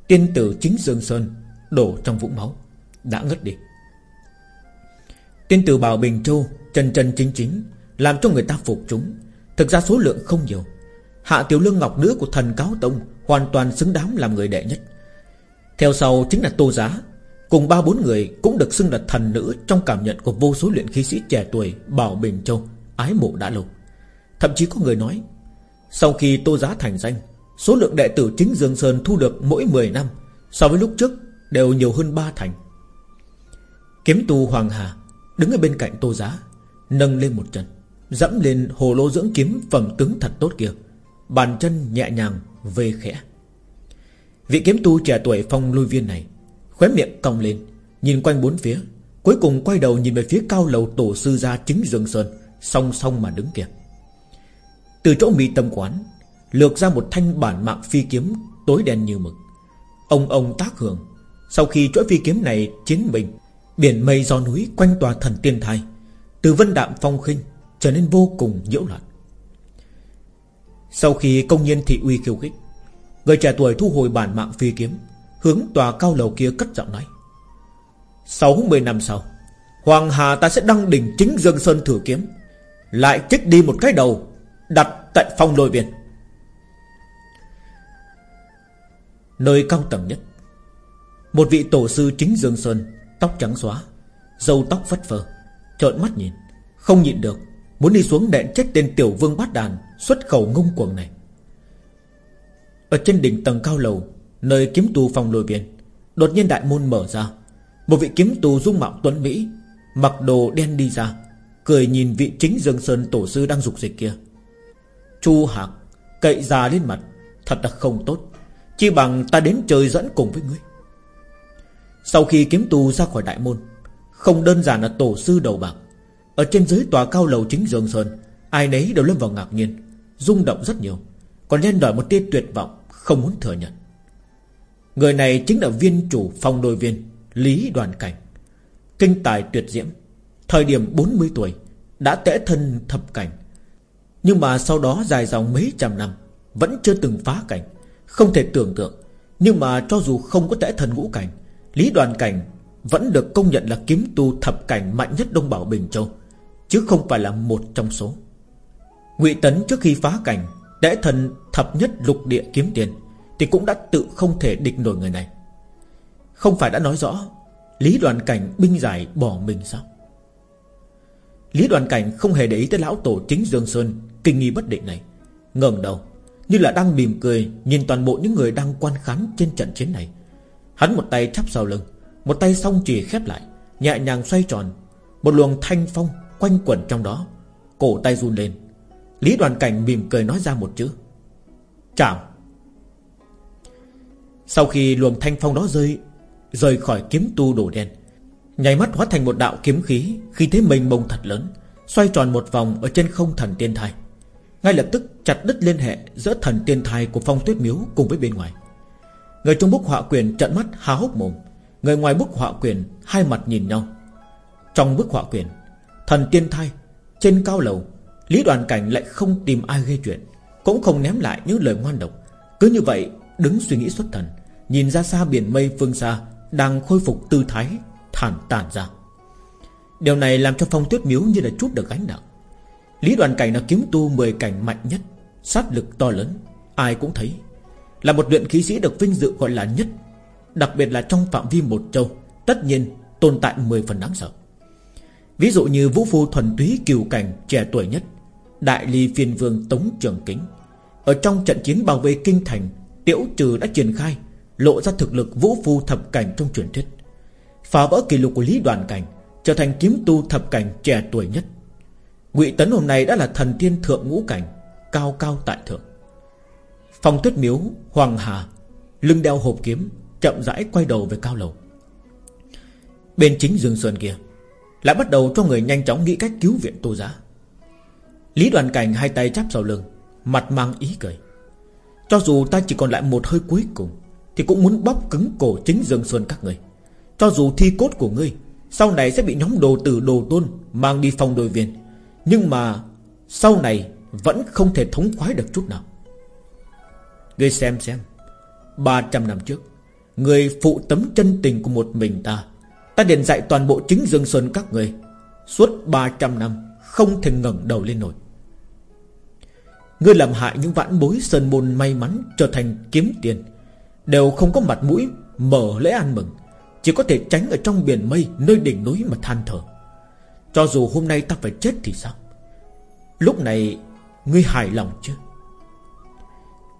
Tiên tử chính Dương Sơn Đổ trong vũng máu, Đã ngất đi. Tiên tử Bảo Bình Châu trần trần chính chính, Làm cho người ta phục chúng. Thực ra số lượng không nhiều. Hạ Tiểu Lương Ngọc, Nữ của thần Cáo Tông, Hoàn toàn xứng đáng làm người đệ nhất. Theo sau chính là Tô Giá. Cùng ba bốn người cũng được xưng là thần nữ Trong cảm nhận của vô số luyện khí sĩ trẻ tuổi Bảo Bình Châu, Ái mộ đã lâu. Thậm chí có người nói, Sau khi Tô Giá thành danh, Số lượng đệ tử chính Dương Sơn thu được mỗi 10 năm, So với lúc trước, Đều nhiều hơn ba thành. Kiếm tu Hoàng Hà Đứng ở bên cạnh Tô Giá, Nâng lên một chân Dẫm lên hồ lô dưỡng kiếm phẩm tướng thật tốt kia. Bàn chân nhẹ nhàng về khẽ. Vị kiếm tu trẻ tuổi phong lôi viên này, Khóe miệng cong lên, Nhìn quanh bốn phía, Cuối cùng quay đầu nhìn về phía cao lầu tổ sư gia chính Dương Sơn, Song song mà đứng kia. Từ chỗ mi tâm quán, Lược ra một thanh bản mạng phi kiếm Tối đen như mực. Ông ông tác hưởng, Sau khi chuỗi phi kiếm này chiến bình Biển mây do núi quanh tòa thần tiên thai, Từ vân đạm phong khinh Trở nên vô cùng nhiễu loạn. Sau khi công nhân thị uy khiêu khích, Người trẻ tuổi thu hồi bản mạng phi kiếm, Hướng tòa cao lầu kia cất giọng nói. Sáu mươi năm sau, Hoàng Hà ta sẽ đăng đỉnh chính Dương Sơn thử kiếm, Lại chích đi một cái đầu, Đặt tại phòng lôi viện Nơi cao tầng nhất, Một vị tổ sư chính Dương Sơn, Tóc trắng xóa Dâu tóc phất phơ, Trợn mắt nhìn, Không nhịn được Muốn đi xuống đẹn chết tên tiểu vương bát đàn, Xuất khẩu ngông cuồng này. Ở trên đỉnh tầng cao lầu, Nơi kiếm tu phòng lôi viên, Đột nhiên đại môn mở ra. Một vị kiếm tu dung mạo tuấn Mỹ, Mặc đồ đen đi ra, Cười nhìn vị chính Dương Sơn tổ sư đang dục dịch kia. Chu Hạc, Cậy già lên mặt, Thật là không tốt. Chỉ bằng ta đến chơi dẫn cùng với ngươi. Sau khi kiếm tu ra khỏi đại môn, Không đơn giản là tổ sư đầu bạc ở trên dưới tòa cao lầu chính Dương Sơn, Ai nấy đều lâm vào ngạc nhiên, rung động rất nhiều, Còn lên đòi một tia tuyệt vọng Không muốn thừa nhận. Người này chính là viên chủ phòng đôi viên, Lý Đoàn Cảnh. Kinh tài tuyệt diễm, Thời điểm 40 tuổi, Đã tễ thân thập cảnh. Nhưng mà sau đó dài dòng mấy trăm năm, Vẫn chưa từng phá cảnh, không thể tưởng tượng. Nhưng mà cho dù không có tẽ thần ngũ cảnh, Lý đoàn cảnh Vẫn được công nhận là kiếm tu thập cảnh mạnh nhất Đông Bảo Bình Châu. Chứ không phải là một trong số. Ngụy Tấn trước khi phá cảnh đệ thần thập nhất lục địa kiếm tiền, Thì cũng đã tự không thể địch nổi người này. Không phải đã nói rõ, Lý đoàn cảnh binh giải bỏ mình sao? Lý đoàn cảnh không hề để ý tới lão tổ chính Dương Sơn, Kinh nghi bất định này. Ngẩng đầu, như là đang mỉm cười Nhìn toàn bộ những người đang quan khán trên trận chiến này. Hắn một tay chắp sau lưng, Một tay song chỉ khép lại, Nhẹ nhàng xoay tròn, Một luồng thanh phong quanh quẩn trong đó. Cổ tay run lên. Lý đoàn cảnh mỉm cười nói ra một chữ. Chào. Sau khi luồng thanh phong đó rơi, Rời khỏi kiếm tu đổ đen Nhảy mắt hóa thành một đạo kiếm khí Khi thế mình mông thật lớn, Xoay tròn một vòng ở trên không thần tiên thai. Ngay lập tức chặt đứt liên hệ Giữa thần tiên thai của phong tuyết miếu Cùng với bên ngoài. Người trong bức họa quyền trận mắt há hốc mồm, Người ngoài bức họa quyền Hai mặt nhìn nhau. Trong bức họa quyền Thần tiên thai, Trên cao lầu, Lý đoàn cảnh lại không tìm ai gây chuyện, Cũng không ném lại những lời ngoan độc. Cứ như vậy, đứng suy nghĩ xuất thần, Nhìn ra xa biển mây phương xa Đang khôi phục tư thái, thản tàn ra. Điều này làm cho phong tuyết miếu như là chút được gánh nặng. Lý đoàn cảnh là kiếm tu 10 cảnh mạnh nhất, Sát lực to lớn, Ai cũng thấy. Là một luyện khí sĩ được vinh dự gọi là nhất, Đặc biệt là trong phạm vi một châu, Tất nhiên tồn tại 10 phần đáng sợ. Ví dụ như vũ phu thuần túy kiều cảnh trẻ tuổi nhất, Đại ly phiên vương Tống Trường Kính. Ở trong trận chiến bảo vệ kinh thành Tiễu trừ đã triển khai, Lộ ra thực lực vũ phu thập cảnh trong truyền thuyết. Phá vỡ kỷ lục của Lý Đoàn Cảnh, Trở thành kiếm tu thập cảnh trẻ tuổi nhất. Ngụy Tấn hôm nay đã là thần tiên thượng ngũ cảnh, Cao cao tại thượng. Phong tuyết miếu, Hoàng Hà, Lưng đeo hộp kiếm, Chậm rãi quay đầu về cao lầu. Bên chính dương sơn kia lại bắt đầu cho người nhanh chóng nghĩ cách cứu viện tô giá. Lý đoàn cảnh hai tay chắp sau lưng, Mặt mang ý cười. Cho dù ta chỉ còn lại một hơi cuối cùng, Thì cũng muốn bóp cứng cổ chính Dương Xuân các người. Cho dù thi cốt của ngươi, Sau này sẽ bị nhóm đồ tử đồ tôn Mang đi phòng đội viên. Nhưng mà sau này Vẫn không thể thống khoái được chút nào. Ngươi xem xem 300 năm trước, Người phụ tấm chân tình của một mình ta Ta liền dạy toàn bộ chính Dương Xuân các người. Suốt 300 năm, Không thể ngẩng đầu lên nổi. Ngươi làm hại những vãn bối sơn môn may mắn Trở thành kiếm tiền, Đều không có mặt mũi Mở lễ ăn mừng, Chỉ có thể tránh ở trong biển mây Nơi đỉnh núi mà than thở. Cho dù hôm nay ta phải chết thì sao? Lúc này, Ngươi hài lòng chứ?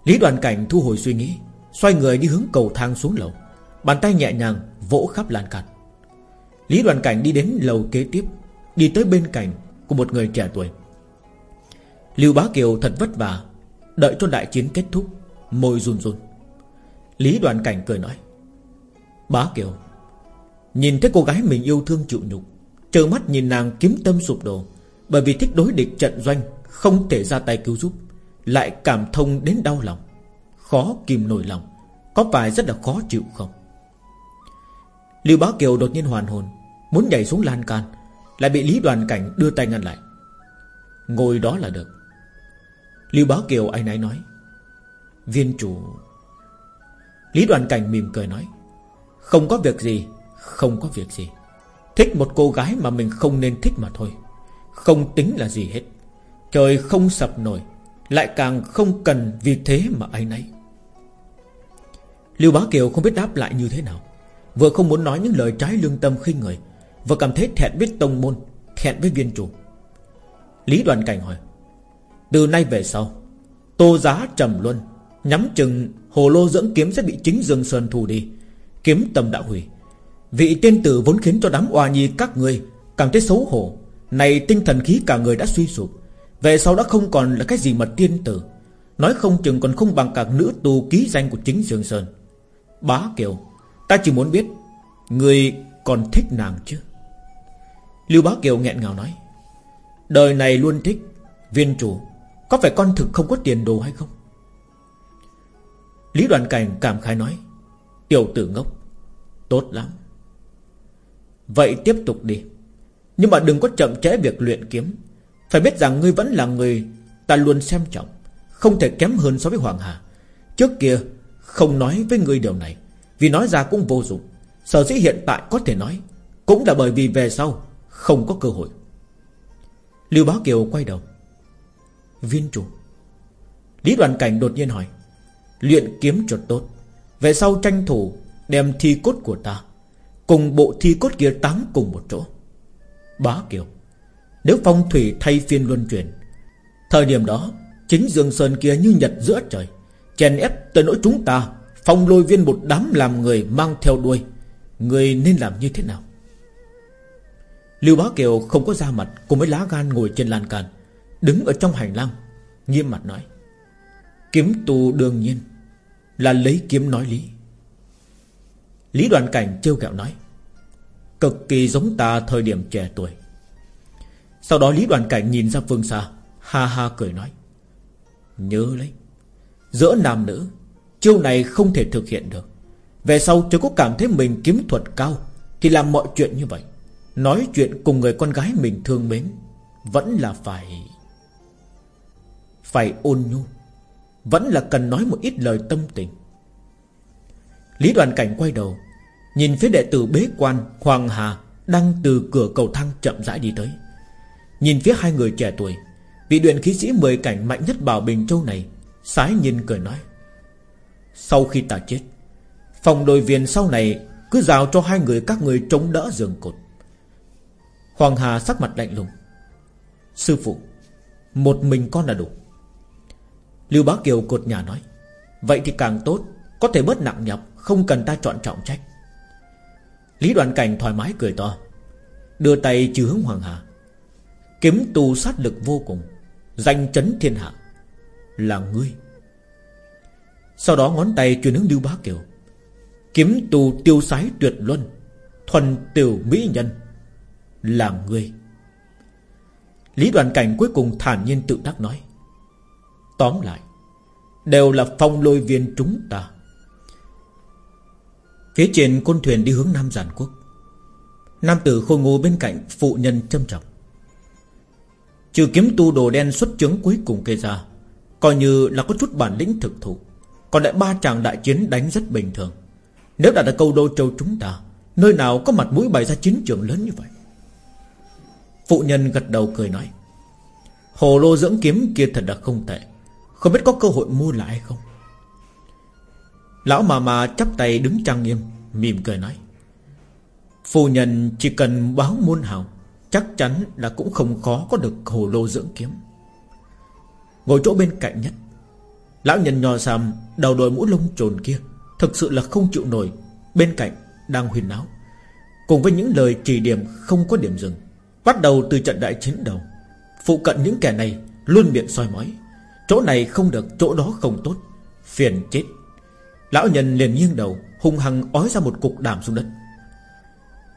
Lý đoàn cảnh thu hồi suy nghĩ, Xoay người đi hướng cầu thang xuống lầu, Bàn tay nhẹ nhàng vỗ khắp lan can. Lý đoàn cảnh đi đến lầu kế tiếp, Đi tới bên cạnh của một người trẻ tuổi. Lưu Bá Kiều thật vất vả, Đợi cho đại chiến kết thúc, Môi run run. Lý đoàn cảnh cười nói, Bá Kiều, Nhìn thấy cô gái mình yêu thương chịu nhục, Trơ mắt nhìn nàng kiếm tâm sụp đổ, Bởi vì thích đối địch trận doanh, Không thể ra tay cứu giúp, Lại cảm thông đến đau lòng, Khó kìm nổi lòng, Có phải rất là khó chịu không? Lưu Bá Kiều đột nhiên hoàn hồn Muốn nhảy xuống lan can, Lại bị Lý đoàn cảnh đưa tay ngăn lại. Ngồi đó là được. Lưu Bá Kiều anh ấy nói. Viên chủ. Lý đoàn cảnh mỉm cười nói. Không có việc gì, Không có việc gì. Thích một cô gái mà mình không nên thích mà thôi. Không tính là gì hết. Trời không sập nổi, Lại càng không cần vì thế mà anh ấy Lưu Bá Kiều không biết đáp lại như thế nào. Vừa không muốn nói những lời trái lương tâm khinh người Vừa cảm thấy thẹn với tông môn, Thẹn với viên chủ. Lý đoàn cảnh hỏi, từ nay về sau, Tô giá trầm luân, Nhắm chừng hồ lô dưỡng kiếm sẽ bị chính Dương Sơn thu đi, Kiếm tâm đã hủy. Vị tiên tử vốn khiến cho đám oa nhi các người Cảm thấy xấu hổ, Này tinh thần khí cả người đã suy sụp, Về sau đã không còn là cái gì mà tiên tử. Nói không chừng còn không bằng cả nữ tù ký danh của chính Dương Sơn. Bá Kiều, Ta chỉ muốn biết Người còn thích nàng chứ? Lưu Bá Kiều nghẹn ngào nói, Đời này luôn thích Viên chủ, có phải con thực không có tiền đồ hay không? Lý đoàn cảnh cảm khái nói, Tiểu tử ngốc, Tốt lắm. Vậy tiếp tục đi. Nhưng mà đừng có chậm trễ việc luyện kiếm. Phải biết rằng ngươi vẫn là người Ta luôn xem trọng, Không thể kém hơn so với Hoàng Hà. Trước kia, không nói với ngươi điều này, Vì nói ra cũng vô dụng. Sở dĩ hiện tại có thể nói Cũng là bởi vì về sau không có cơ hội. Lưu Bá Kiều quay đầu. Viên chủ. Lý đoàn cảnh đột nhiên hỏi. Luyện kiếm chuột tốt. Về sau tranh thủ đem thi cốt của ta Cùng bộ thi cốt kia táng cùng một chỗ. Bá Kiều. Nếu phong thủy thay phiên luân chuyển, Thời điểm đó Chính Dương Sơn kia như nhật giữa trời, Chèn ép tới nỗi chúng ta Phong lôi viên một đám làm người mang theo đuôi. Người nên làm như thế nào? Lưu Bá Kiều không có ra mặt, Cùng với lá gan ngồi trên lan can, Đứng ở trong hành lang, Nghiêm mặt nói, Kiếm tu đương nhiên Là lấy kiếm nói lý. Lý đoàn cảnh trêu kẹo nói, Cực kỳ giống ta thời điểm trẻ tuổi. Sau đó Lý đoàn cảnh nhìn ra phương xa, Ha ha cười nói, Nhớ lấy, Giữa nam nữ, Chiêu này không thể thực hiện được. Về sau chưa có cảm thấy mình kiếm thuật cao Thì làm mọi chuyện như vậy. Nói chuyện cùng người con gái mình thương mến Vẫn là phải Phải ôn nhu, Vẫn là cần nói một ít lời tâm tình. Lý đoàn cảnh quay đầu, Nhìn phía đệ tử bế quan Hoàng Hà Đang từ cửa cầu thang chậm rãi đi tới. Nhìn phía hai người trẻ tuổi, Vị luyện khí sĩ mười cảnh mạnh nhất Bảo Bình Châu này Sái nhìn cười nói, Sau khi ta chết, Phòng đội viên sau này Cứ giao cho hai người các người chống đỡ giường cột. Hoàng Hà sắc mặt lạnh lùng. Sư phụ, Một mình con là đủ. Lưu Bá Kiều cột nhà nói, Vậy thì càng tốt, Có thể bớt nặng nhọc, Không cần ta chọn trọng trách. Lý đoàn cảnh thoải mái cười to, Đưa tay chỉ hướng Hoàng Hà. Kiếm tu sát lực vô cùng, Danh chấn thiên hạ, Là ngươi. Sau đó ngón tay truyền hướng Lưu Bá Kiều. Kiếm tu tiêu sái tuyệt luân, Thuần tiểu mỹ nhân. Là ngươi. Lý đoàn cảnh cuối cùng thản nhiên tự đắc nói, Tóm lại, Đều là phong lôi viên chúng ta. Phía trên con thuyền đi hướng Nam Giản Quốc. Nam tử khôi ngô bên cạnh Phụ nhân châm trọng. Trừ kiếm tu đồ đen xuất chứng cuối cùng kê ra, Coi như là có chút bản lĩnh thực thụ, Còn lại ba chàng đại chiến đánh rất bình thường. Nếu đã là câu đô châu chúng ta, Nơi nào có mặt mũi bày ra chiến trường lớn như vậy? Phụ nhân gật đầu cười nói, Hồ lô dưỡng kiếm kia thật là không tệ. Không biết có cơ hội mua lại hay không? Lão mà mà chắp tay đứng trang nghiêm, Mỉm cười nói, Phu nhân chỉ cần báo môn hào, Chắc chắn là cũng không khó có được hồ lô dưỡng kiếm. Ngồi chỗ bên cạnh nhất, Lão nhân nho xàm Đầu đội mũ lông trồn kia, Thực sự là không chịu nổi. Bên cạnh đang huyền náo, Cùng với những lời chỉ điểm không có điểm dừng. Bắt đầu từ trận đại chiến đầu. Phụ cận những kẻ này Luôn miệng soi mói. Chỗ này không được, chỗ đó không tốt. Phiền chết. Lão nhân liền nghiêng đầu, Hung hăng ói ra một cục đàm xuống đất.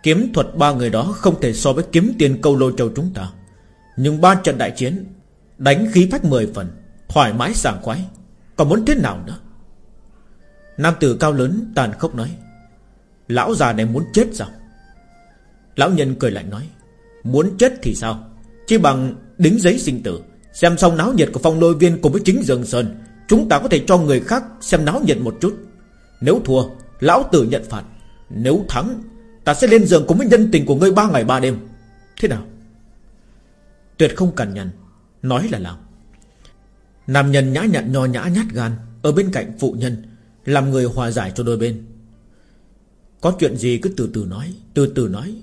Kiếm thuật ba người đó không thể so với kiếm tiền câu lô châu chúng ta. Nhưng ba trận đại chiến, Đánh khí phách mười phần, Thoải mái sảng khoái. Còn muốn thế nào nữa? Nam tử cao lớn tàn khốc nói, Lão già này muốn chết sao? Lão nhân cười lạnh nói Muốn chết thì sao? Chỉ bằng đính giấy sinh tử, Xem xong náo nhiệt của phong lôi viên cùng với chính Dương Sơn, Chúng ta có thể cho người khác xem náo nhiệt một chút. Nếu thua, Lão tử nhận phạt. Nếu thắng, Ta sẽ lên giường cùng với nhân tình của ngươi ba ngày ba đêm. Thế nào? Tuyệt không cần nhằn, Nói là làm. Nam nhân nhã nhặn nho nhã nhát gan Ở bên cạnh phụ nhân, Làm người hòa giải cho đôi bên. Có chuyện gì cứ từ từ nói, Từ từ nói,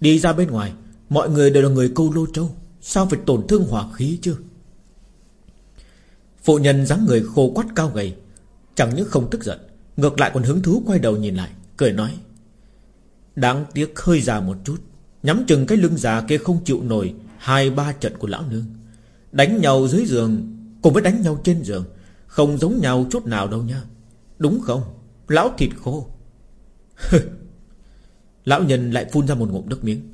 Đi ra bên ngoài. Mọi người đều là người câu lô châu. Sao phải tổn thương hỏa khí chứ? Phụ nhân dáng người khô quắt cao gầy, Chẳng những không tức giận, Ngược lại còn hứng thú quay đầu nhìn lại, Cười nói, Đáng tiếc hơi già một chút, Nhắm chừng cái lưng già kia không chịu nổi Hai ba trận của lão nương. Đánh nhau dưới giường, Cùng với đánh nhau trên giường, Không giống nhau chút nào đâu nha. Đúng không? Lão thịt khô. Lão nhân lại phun ra một ngụm nước miếng.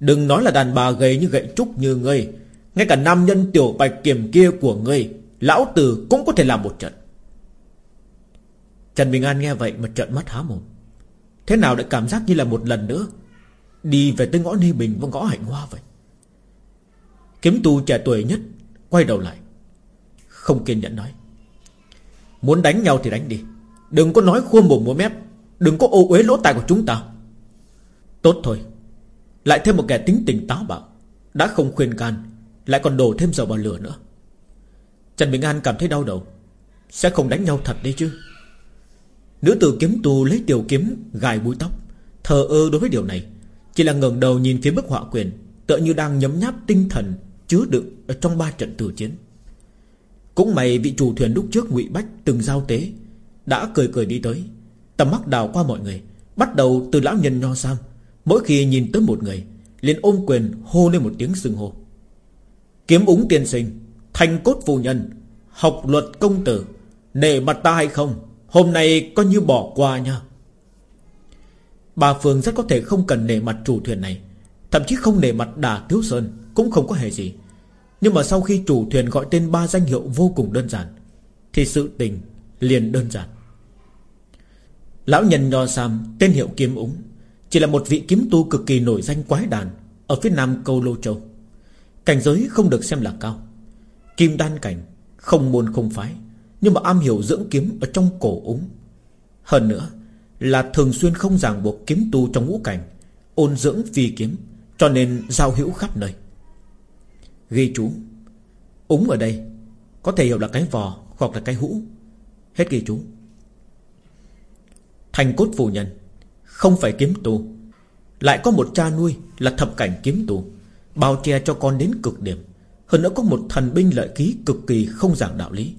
Đừng nói là đàn bà gầy như gậy trúc như ngươi. Ngay cả nam nhân tiểu bạch kiểm kia của ngươi, Lão tử cũng có thể làm một trận. Trần Bình An nghe vậy mà trợn mắt há mồm. Thế nào lại cảm giác như là một lần nữa? Đi về tới ngõ Ni Bình và ngõ Hạnh Hoa vậy. Kiếm tu trẻ tuổi nhất Quay đầu lại. Không kiên nhẫn nói. Muốn đánh nhau thì đánh đi. Đừng có nói khua mồm múa mép. Đừng có ô uế lỗ tai của chúng ta. Tốt thôi. Lại thêm một kẻ tính tình táo bạo. Đã không khuyên can, Lại còn đổ thêm dầu vào lửa nữa. Trần Bình An cảm thấy đau đầu. Sẽ không đánh nhau thật đi chứ? Nữ tử kiếm tu lấy tiểu kiếm, Gài búi tóc. Thờ ơ đối với điều này. Chỉ là ngẩng đầu nhìn phía bức họa quyền Tựa như đang nhấm nháp tinh thần Chứa đựng ở trong ba trận tử chiến. Cũng may vị chủ thuyền lúc trước ngụy Bách từng giao tế, Đã cười cười đi tới. Tầm mắt đào qua mọi người, Bắt đầu từ lão nhân nho sam Mỗi khi nhìn tới một người, liền ôm quyền hô lên một tiếng sừng hô. Kiếm úng tiên sinh Thành cốt phù nhân, Học luật công tử, Nể mặt ta hay không? Hôm nay coi như bỏ qua nha. Bà Phương rất có thể không cần nể mặt chủ thuyền này, Thậm chí không nể mặt đà Tiếu Sơn Cũng không có hề gì. Nhưng mà sau khi chủ thuyền gọi tên ba danh hiệu vô cùng đơn giản, Thì sự tình liền đơn giản. Lão nhân Nho Sam Tên hiệu kiếm úng. Chỉ là một vị kiếm tu cực kỳ nổi danh quái đàn Ở phía nam câu Lô Châu. Cảnh giới không được xem là cao. Kim đan cảnh, Không môn không phái, Nhưng mà am hiểu dưỡng kiếm ở trong cổ úng. Hơn nữa, Là thường xuyên không ràng buộc kiếm tu trong ngũ cảnh, Ôn dưỡng phi kiếm, Cho nên giao hữu khắp nơi. Ghi chú, Úng ở đây, Có thể hiểu là cái vò hoặc là cái hũ. Hết ghi chú. Thành cốt phù nhân không phải kiếm tu Lại có một cha nuôi là thập cảnh kiếm tu Bao che cho con đến cực điểm. Hơn nữa có một thần binh lợi ký cực kỳ không giảng đạo lý.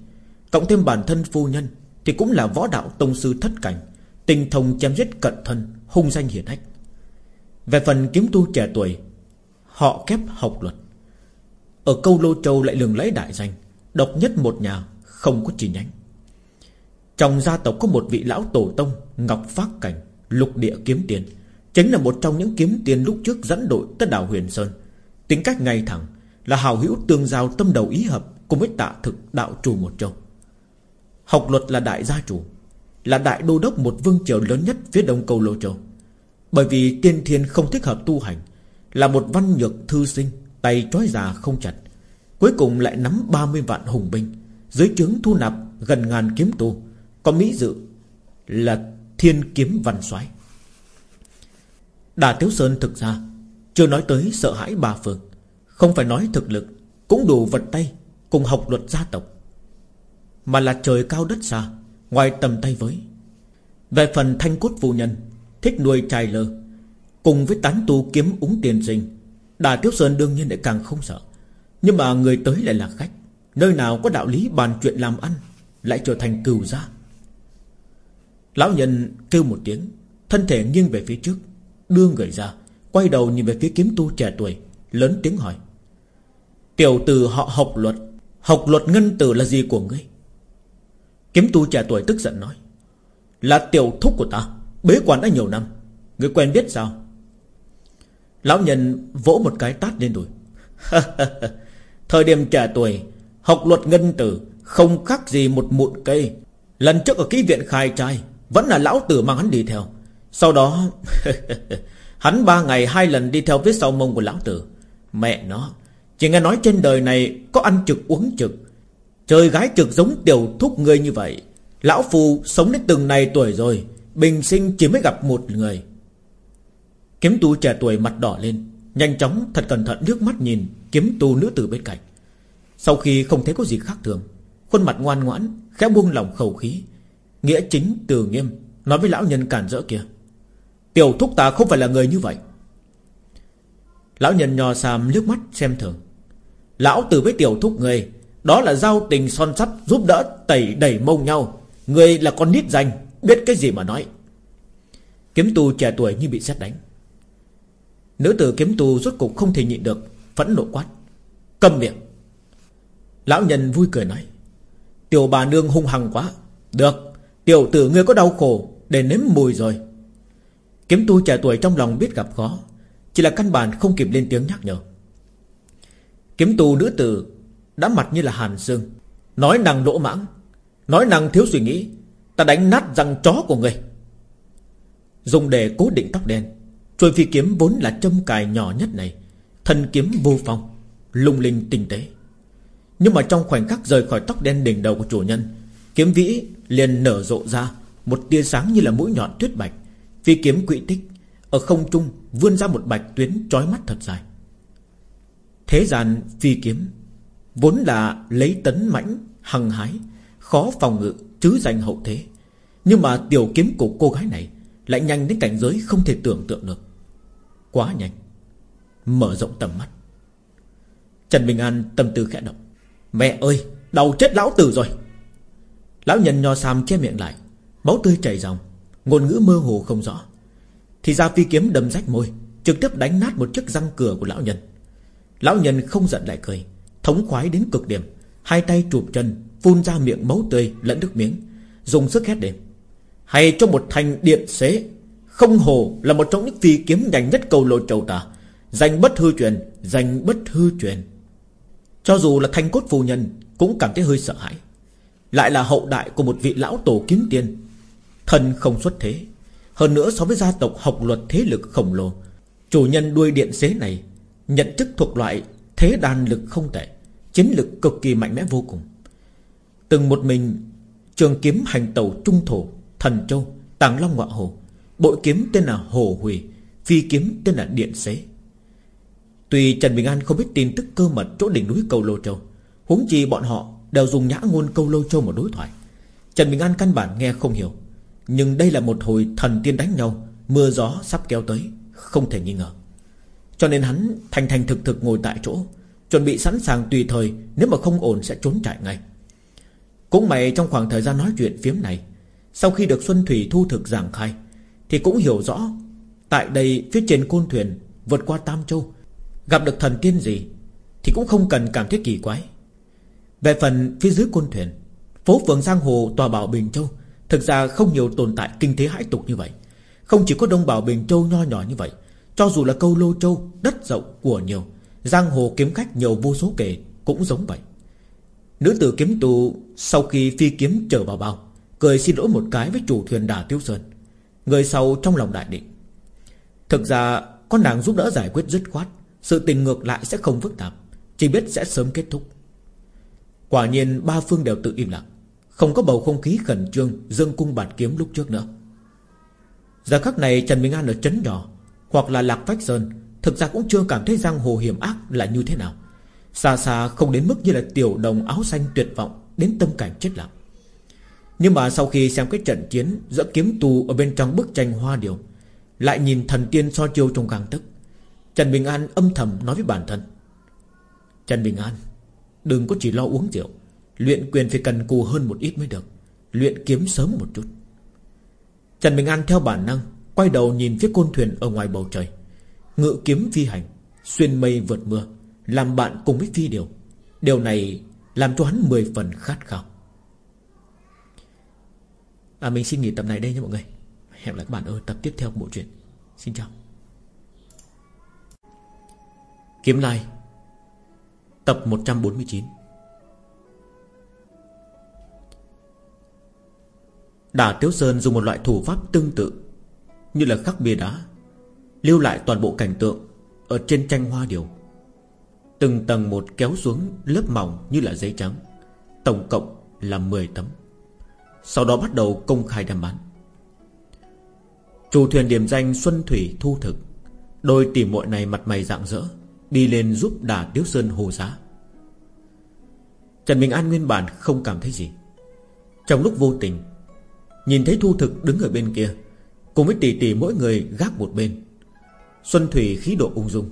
Cộng thêm bản thân phu nhân Thì cũng là võ đạo tông sư thất cảnh Tình thông chém giết cận thân, Hung danh hiển hách. Về phần kiếm tu trẻ tuổi, Họ kép học luật. Ở câu Lô Châu lại lường lấy đại danh, Độc nhất một nhà, Không có chi nhánh. Trong gia tộc có một vị lão tổ tông Ngọc phát Cảnh. Lục địa kiếm tiền. Chính là một trong những kiếm tiền lúc trước dẫn đội tới đảo Huyền Sơn. Tính cách ngay thẳng, Là hào hữu tương giao tâm đầu ý hợp Cùng với tạ thực đạo chủ một châu. Học luật là đại gia chủ, Là đại đô đốc một vương triều lớn nhất Phía đông cầu Lô Châu. Bởi vì tiên thiên không thích hợp tu hành, Là một văn nhược thư sinh, Tay trói già không chặt, Cuối cùng lại nắm 30 vạn hùng binh, Dưới trướng thu nạp gần ngàn kiếm tu Có mỹ dự Là thiên kiếm văn soái. Đà Tiếu Sơn thực ra chưa nói tới sợ hãi bà Phương, Không phải nói thực lực, Cũng đủ vật tay Cùng học luật gia tộc, Mà là trời cao đất xa, Ngoài tầm tay với. Về phần thanh cốt phụ nhân, Thích nuôi trai lơ, Cùng với tán tu kiếm úng tiền sinh Đà Tiếu Sơn đương nhiên lại càng không sợ. Nhưng mà người tới lại là khách, Nơi nào có đạo lý bàn chuyện làm ăn Lại trở thành cừu gia. Lão nhân kêu một tiếng, Thân thể nghiêng về phía trước, Đưa người ra, Quay đầu nhìn về phía kiếm tu trẻ tuổi, Lớn tiếng hỏi, Tiểu tử họ học luật Học luật ngân tử là gì của ngươi? Kiếm tu trẻ tuổi tức giận nói, Là tiểu thúc của ta, Bế quan đã nhiều năm, Ngươi quen biết sao? Lão nhân vỗ một cái tát lên đùi, Thời điểm trẻ tuổi, Học luật ngân tử Không khác gì một mụn cây, Lần trước ở ký viện khai trai vẫn là lão tử mang hắn đi theo. Sau đó, Hắn ba ngày hai lần đi theo phía sau mông của lão tử. Mẹ nó, Chỉ nghe nói trên đời này có ăn trực uống trực. Trời gái trực giống tiểu thúc ngươi như vậy. Lão phù sống đến từng này tuổi rồi, Bình sinh chỉ mới gặp một người. Kiếm tu trẻ tuổi mặt đỏ lên, Nhanh chóng thật cẩn thận nước mắt nhìn Kiếm tu nữ tử bên cạnh. Sau khi không thấy có gì khác thường, Khuôn mặt ngoan ngoãn, Khẽ buông lòng khẩu khí Nghĩa chính từ nghiêm. Nói với lão nhân cản rỡ kia. Tiểu thúc ta không phải là người như vậy. Lão nhân nhò xàm liếc mắt xem thường. Lão từ với tiểu thúc người, Đó là giao tình son sắt Giúp đỡ tẩy đẩy mông nhau. Người là con nít danh, Biết cái gì mà nói. Kiếm tu trẻ tuổi như bị xét đánh. Nữ tử kiếm tu rốt cục không thể nhịn được, Phẫn nộ quát. Cầm miệng. Lão nhân vui cười nói. Tiểu bà nương hung hăng quá. Được. Tiểu tử ngươi có đau khổ, Để nếm mùi rồi. Kiếm tu trẻ tuổi trong lòng biết gặp khó, Chỉ là căn bản không kịp lên tiếng nhắc nhở. Kiếm tu nữ tử Đã mặt như là hàn xương, Nói năng lỗ mãng, Nói năng thiếu suy nghĩ, Ta đánh nát răng chó của người Dùng để cố định tóc đen, Chuôi phi kiếm vốn là châm cài nhỏ nhất này, Thân kiếm vô phong, Lung linh tinh tế. Nhưng mà trong khoảnh khắc rời khỏi tóc đen đỉnh đầu của chủ nhân Kiếm vĩ liền nở rộ ra, Một tia sáng như là mũi nhọn tuyết bạch. Phi kiếm quỹ tích, Ở không trung vươn ra một bạch tuyến trói mắt thật dài. Thế gian phi kiếm, Vốn là lấy tấn mãnh Hằng hái, Khó phòng ngự, chứ danh hậu thế. Nhưng mà tiểu kiếm của cô gái này Lại nhanh đến cảnh giới không thể tưởng tượng được. Quá nhanh, Mở rộng tầm mắt. Trần Bình An tâm tư khẽ động. Mẹ ơi Đầu chết lão tử rồi. Lão nhân nho sam che miệng lại, Máu tươi chảy ròng Ngôn ngữ mơ hồ không rõ. Thì ra phi kiếm đâm rách môi, Trực tiếp đánh nát một chiếc răng cửa của lão nhân. Lão nhân không giận lại cười, Thống khoái đến cực điểm, Hai tay chụp chân, Phun ra miệng máu tươi lẫn nước miếng, Dùng sức hét lên. Hay cho một thành điện xế, Không hồ là một trong những phi kiếm nhanh nhất cầu lộ trầu tà Danh bất hư truyền, Danh bất hư truyền. Cho dù là thanh cốt phù nhân Cũng cảm thấy hơi sợ hãi. Lại là hậu đại của một vị lão tổ kiếm tiên. Thần không xuất thế. Hơn nữa so với gia tộc học luật thế lực khổng lồ, Chủ nhân đuôi điện xế này Nhận chức thuộc loại thế đàn lực không tệ, Chiến lực cực kỳ mạnh mẽ vô cùng. Từng một mình, Trường kiếm hành tàu trung thổ, Thần châu, Tàng long ngọa hồ, Bội kiếm tên là Hồ Hủy, Phi kiếm tên là Điện Xế. Tuy Trần Bình An không biết tin tức cơ mật Chỗ đỉnh núi Cầu Lô Châu, huống chi bọn họ đều dùng nhã ngôn Câu lâu Châu mà đối thoại. Trần Bình An căn bản nghe không hiểu. Nhưng đây là một hồi thần tiên đánh nhau, Mưa gió sắp kéo tới, Không thể nghi ngờ. Cho nên hắn thành thành thực thực ngồi tại chỗ, Chuẩn bị sẵn sàng tùy thời, Nếu mà không ổn sẽ trốn chạy ngay. Cũng mày trong khoảng thời gian nói chuyện phiếm này, Sau khi được Xuân Thủy thu thực giảng khai, Thì cũng hiểu rõ Tại đây phía trên côn thuyền Vượt qua Tam Châu, Gặp được thần tiên gì Thì cũng không cần cảm thấy kỳ quái. Về phần phía dưới côn thuyền, Phố phường Giang Hồ tòa bảo Bình Châu, Thực ra không nhiều tồn tại kinh tế hãi tục như vậy. Không chỉ có đông bảo Bình Châu nho nhỏ như vậy, Cho dù là câu Lô Châu, Đất rộng của nhiều, Giang Hồ kiếm khách nhiều vô số kể Cũng giống vậy. Nữ tử kiếm tù sau khi phi kiếm trở vào bao, Cười xin lỗi một cái với chủ thuyền đà Tiêu Sơn. Người sau trong lòng đại định. Thực ra con nàng giúp đỡ giải quyết dứt khoát, Sự tình ngược lại sẽ không phức tạp, Chỉ biết sẽ sớm kết thúc. Quả nhiên ba phương đều tự im lặng. Không có bầu không khí khẩn trương, Dương cung bạt kiếm lúc trước nữa. Giờ khắc này Trần Minh An ở chấn nhỏ, Hoặc là Lạc Phách Sơn, Thực ra cũng chưa cảm thấy giang hồ hiểm ác là như thế nào. Xa xa không đến mức như là tiểu đồng áo xanh tuyệt vọng, Đến tâm cảnh chết lặng. Nhưng mà sau khi xem cái trận chiến Giữa kiếm tù ở bên trong bức tranh hoa điều Lại nhìn thần tiên so chiêu trong càng tức Trần Bình An âm thầm nói với bản thân, Trần Bình An Đừng có chỉ lo uống rượu. Luyện quyền phải cần cù hơn một ít mới được. Luyện kiếm sớm một chút. Trần Bình An theo bản năng Quay đầu nhìn phía côn thuyền ở ngoài bầu trời. Ngự kiếm phi hành, Xuyên mây vượt mưa, làm bạn cùng với Phi Điều. Điều này làm cho hắn mười phần khát khao. À mình xin nghỉ tập này đây nha mọi người. Hẹn gặp lại các bạn ở tập tiếp theo của bộ truyện. Xin chào. Kiếm Lai. Tập 149 đà Tiếu Sơn dùng một loại thủ pháp tương tự, Như là khắc bia đá, Lưu lại toàn bộ cảnh tượng Ở trên tranh hoa điều. Từng tầng một kéo xuống lớp mỏng như là giấy trắng, Tổng cộng là 10 tấm. Sau đó bắt đầu công khai đàm bán. Chủ thuyền điểm danh Xuân Thủy thu thực, Đôi tỉ muội này mặt mày rạng rỡ, Đi lên giúp đà Tiếu Sơn hồ giá. Trần Bình An nguyên bản không cảm thấy gì. Trong lúc vô tình, Nhìn thấy thu thực đứng ở bên kia, Cùng với tỷ tỷ mỗi người gác một bên. Xuân Thủy khí độ ung dung,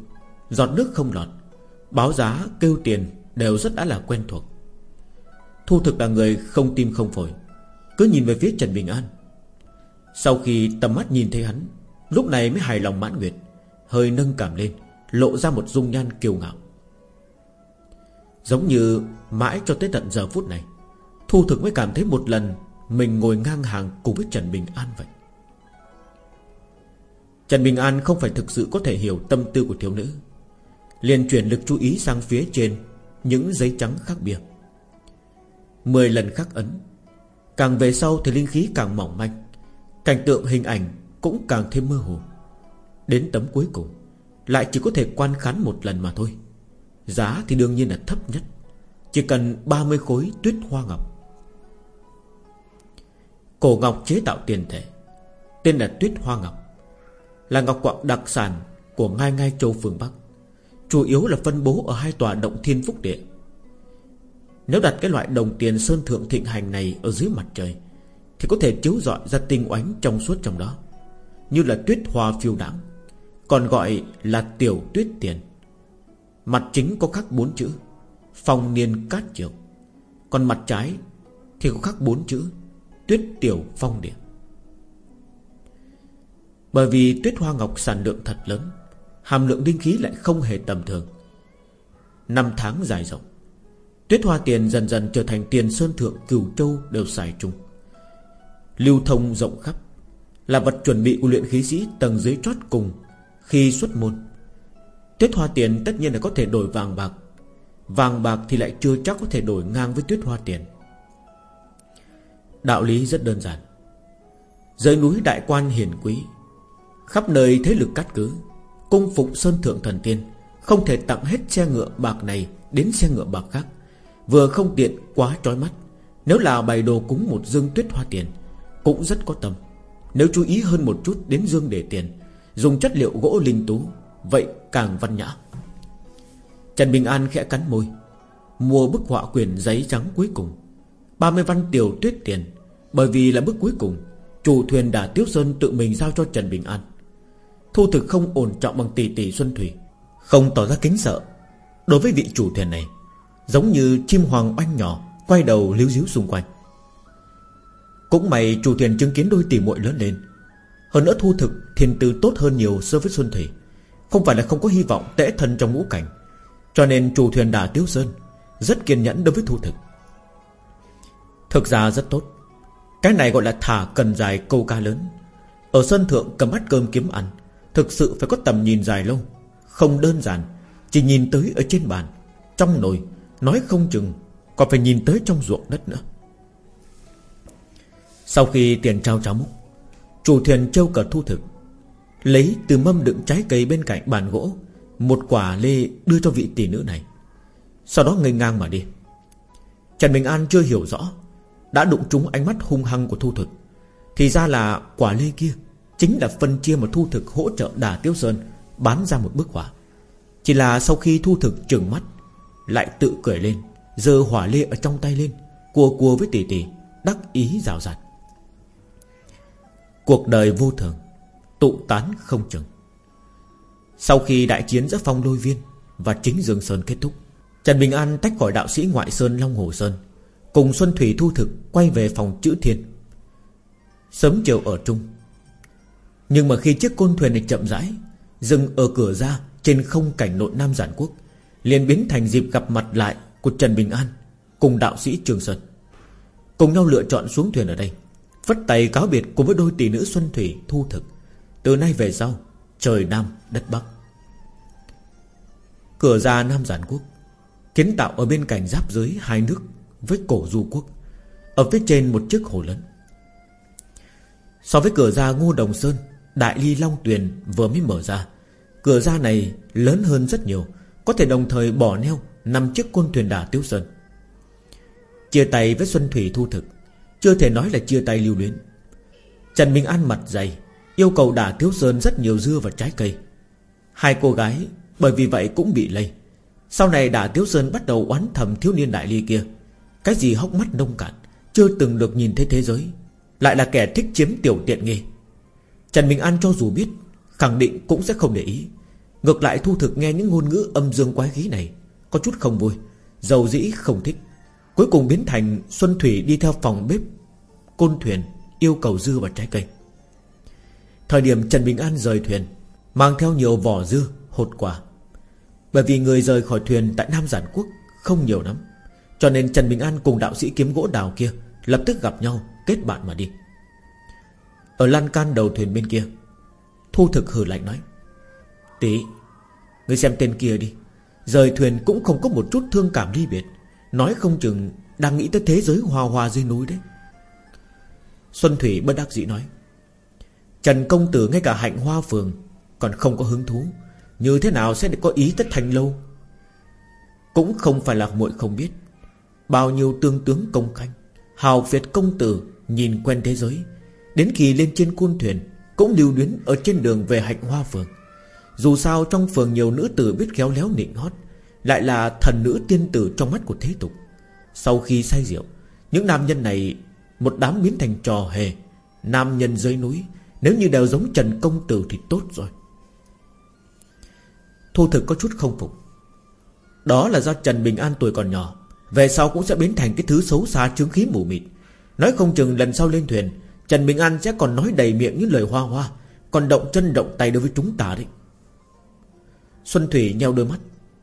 Giọt nước không lọt, Báo giá, kêu tiền Đều rất đã là quen thuộc. Thu thực là người không tim không phổi, Cứ nhìn về phía Trần Bình An. Sau khi tầm mắt nhìn thấy hắn, Lúc này mới hài lòng mãn nguyệt, Hơi nâng cảm lên, Lộ ra một dung nhan kiêu ngạo. Giống như mãi cho tới tận giờ phút này, Thu thực mới cảm thấy một lần Mình ngồi ngang hàng cùng với Trần Bình An vậy. Trần Bình An không phải thực sự có thể hiểu tâm tư của thiếu nữ. Liền chuyển lực chú ý sang phía trên Những giấy trắng khắc biệt. Mười lần khắc ấn, Càng về sau thì linh khí càng mỏng manh, Cảnh tượng hình ảnh Cũng càng thêm mơ hồ. Đến tấm cuối cùng, Lại chỉ có thể quan khán một lần mà thôi. Giá thì đương nhiên là thấp nhất. Chỉ cần 30 khối tuyết hoa ngọc. Cổ ngọc chế tạo tiền thể, Tên là tuyết hoa ngọc, Là ngọc quạng đặc sản Của ngai ngai châu, phương Bắc. Chủ yếu là phân bố ở hai tòa động thiên phúc địa. Nếu đặt cái loại đồng tiền sơn thượng thịnh hành này Ở dưới mặt trời, Thì có thể chiếu rọi ra tinh oánh trong suốt trong đó, Như là tuyết hoa phiêu đãng Còn gọi là tiểu tuyết tiền. Mặt chính có khắc bốn chữ, Phong niên cát triều. Còn mặt trái Thì có khắc bốn chữ, Tuyết tiểu phong địa. Bởi vì tuyết hoa ngọc sản lượng thật lớn, Hàm lượng linh khí lại không hề tầm thường. Năm tháng dài rộng, Tuyết hoa tiền dần dần trở thành tiền sơn thượng cửu châu đều xài chung. Lưu thông rộng khắp, Là vật chuẩn bị của luyện khí sĩ tầng dưới chót cùng Khi xuất môn. Tuyết hoa tiền tất nhiên là có thể đổi vàng bạc. Vàng bạc thì lại chưa chắc có thể đổi ngang với tuyết hoa tiền. Đạo lý rất đơn giản. Dưới núi đại quan hiền quý, Khắp nơi thế lực cắt cứ, Cung phục sơn thượng thần tiên, Không thể tặng hết xe ngựa bạc này Đến xe ngựa bạc khác. Vừa không tiện, quá trói mắt. Nếu là bày đồ cúng một dương tuyết hoa tiền, Cũng rất có tâm. Nếu chú ý hơn một chút đến dương để tiền, Dùng chất liệu gỗ linh tú Vậy càng văn nhã. Trần Bình An khẽ cắn môi, Mua bức họa quyền giấy trắng cuối cùng. 30 văn tiểu tuyết tiền, Bởi vì là bức cuối cùng, Chủ thuyền đã Tiếu Sơn tự mình giao cho Trần Bình An. Thu thực không ổn trọng bằng tỷ tỷ Xuân Thủy, Không tỏ ra kính sợ. Đối với vị chủ thuyền này, Giống như chim hoàng oanh nhỏ Quay đầu líu díu xung quanh. Cũng may chủ thuyền chứng kiến đôi tỷ muội lớn lên, Hơn nữa thu thực Thiên tư tốt hơn nhiều so với Xuân Thủy. Không phải là không có hy vọng tễ thân trong ngũ cảnh. Cho nên chủ thuyền đà Tiếu Sơn Rất kiên nhẫn đối với thu thực. Thực ra rất tốt. Cái này gọi là thả cần dài câu ca lớn. Ở sân thượng cầm bát cơm kiếm ăn, Thực sự phải có tầm nhìn dài lâu. Không đơn giản, Chỉ nhìn tới ở trên bàn. Trong nồi, Nói không chừng, Còn phải nhìn tới trong ruộng đất nữa. Sau khi tiền trao cháo múc, Chủ thuyền châu cờ thu thực. Lấy từ mâm đựng trái cây bên cạnh bàn gỗ, Một quả lê đưa cho vị tỷ nữ này. Sau đó ngây ngang mà đi. Trần Bình An chưa hiểu rõ, Đã đụng trúng ánh mắt hung hăng của thu thực. Thì ra là quả lê kia Chính là phân chia mà thu thực hỗ trợ Đà Tiêu Sơn Bán ra một bức họa. Chỉ là sau khi thu thực trừng mắt, Lại tự cười lên, Giơ hỏa lê ở trong tay lên Cua cua với tỷ tỷ, Đắc ý rào rạt. Cuộc đời vô thường. Tụ tán không chừng. Sau khi đại chiến giữa phong lôi viên Và chính Dương Sơn kết thúc, Trần Bình An tách khỏi đạo sĩ ngoại Sơn Long Hồ Sơn, Cùng Xuân Thủy Thu Thực Quay về phòng chữ thiên. Sớm chiều ở chung. Nhưng mà khi chiếc côn thuyền này chậm rãi Dừng ở cửa ra Trên không cảnh nội Nam Giản Quốc, liền biến thành dịp gặp mặt lại Của Trần Bình An Cùng đạo sĩ Trường Sơn. Cùng nhau lựa chọn xuống thuyền ở đây vất tay cáo biệt cùng với đôi tỷ nữ Xuân Thủy Thu Thực. Từ nay về sau, Trời Nam, đất Bắc. Cửa ra Nam Giản Quốc, Kiến tạo ở bên cạnh giáp giới hai nước Với cổ du quốc, Ở phía trên một chiếc hồ lớn. So với cửa ra Ngô Đồng Sơn, Đại Ly Long Tuyền vừa mới mở ra, Cửa ra này lớn hơn rất nhiều, Có thể đồng thời bỏ neo Nằm chiếc côn thuyền đà Tiếu Sơn. Chia tay với Xuân Thủy Thu Thực, Chưa thể nói là chia tay lưu luyến. Trần Minh An mặt dày Yêu cầu đả thiếu Sơn rất nhiều dưa và trái cây. Hai cô gái, Bởi vì vậy cũng bị lây. Sau này đả thiếu Sơn bắt đầu oán thầm thiếu niên đại ly kia. Cái gì hốc mắt nông cạn, Chưa từng được nhìn thấy thế giới. Lại là kẻ thích chiếm tiểu tiện nghi. Trần Minh An cho dù biết, Khẳng định cũng sẽ không để ý. Ngược lại thu thực nghe những ngôn ngữ âm dương quái khí này, Có chút không vui Dầu dĩ không thích. Cuối cùng biến thành Xuân Thủy đi theo phòng bếp, Côn thuyền, yêu cầu dưa và trái cây. Thời điểm Trần Bình An rời thuyền Mang theo nhiều vỏ dưa, hột quả. Bởi vì người rời khỏi thuyền Tại Nam Giản Quốc không nhiều lắm Cho nên Trần Bình An cùng đạo sĩ kiếm gỗ đào kia Lập tức gặp nhau kết bạn mà đi. Ở lan can đầu thuyền bên kia Thu thực hừ lạnh nói Tỷ Ngươi xem tên kia đi. Rời thuyền cũng không có một chút thương cảm ly biệt Nói không chừng Đang nghĩ tới thế giới hoa hoa dưới núi đấy. Xuân Thủy bất đắc dĩ nói Trần công tử ngay cả hạnh hoa phường Còn không có hứng thú, Như thế nào sẽ có ý tất thành lâu? Cũng không phải là muội không biết, Bao nhiêu tương tướng công khanh, Hào Việt công tử Nhìn quen thế giới, Đến khi lên trên côn thuyền Cũng lưu luyến ở trên đường về hạnh hoa phường. Dù sao trong phường nhiều nữ tử biết khéo léo nịnh hót, Lại là thần nữ tiên tử trong mắt của thế tục. Sau khi say rượu, Những nam nhân này, Một đám biến thành trò hề, Nam nhân dưới núi nếu như đều giống Trần Công Tử thì tốt rồi. Thu thực có chút không phục. Đó là do Trần Bình An tuổi còn nhỏ, Về sau cũng sẽ biến thành cái thứ xấu xa chứng khí mù mịt. Nói không chừng lần sau lên thuyền, Trần Bình An sẽ còn nói đầy miệng những lời hoa hoa, Còn động chân động tay đối với chúng ta đấy. Xuân Thủy nheo đôi mắt,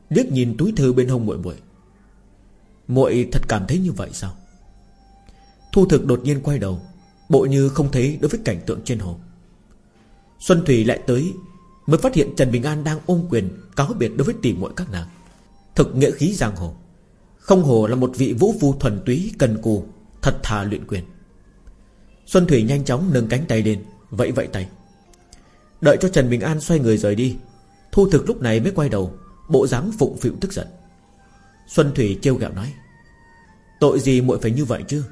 liếc nhìn túi thư bên hông muội muội. Muội thật cảm thấy như vậy sao? Thu thực đột nhiên quay đầu, Bộ như không thấy đối với cảnh tượng trên hồ. Xuân Thủy lại tới, Mới phát hiện Trần Bình An đang ôm quyền, Cáo biệt đối với tỷ muội các nàng. Thực nghệ khí giang hồ, Không hồ là một vị vũ phu thuần túy, cần cù, Thật thà luyện quyền. Xuân Thủy nhanh chóng nâng cánh tay lên, Vẫy vẫy tay. Đợi cho Trần Bình An xoay người rời đi, Thu thực lúc này mới quay đầu, Bộ dáng phụng phịu tức giận. Xuân Thủy trêu gạo nói, Tội gì muội phải như vậy chứ?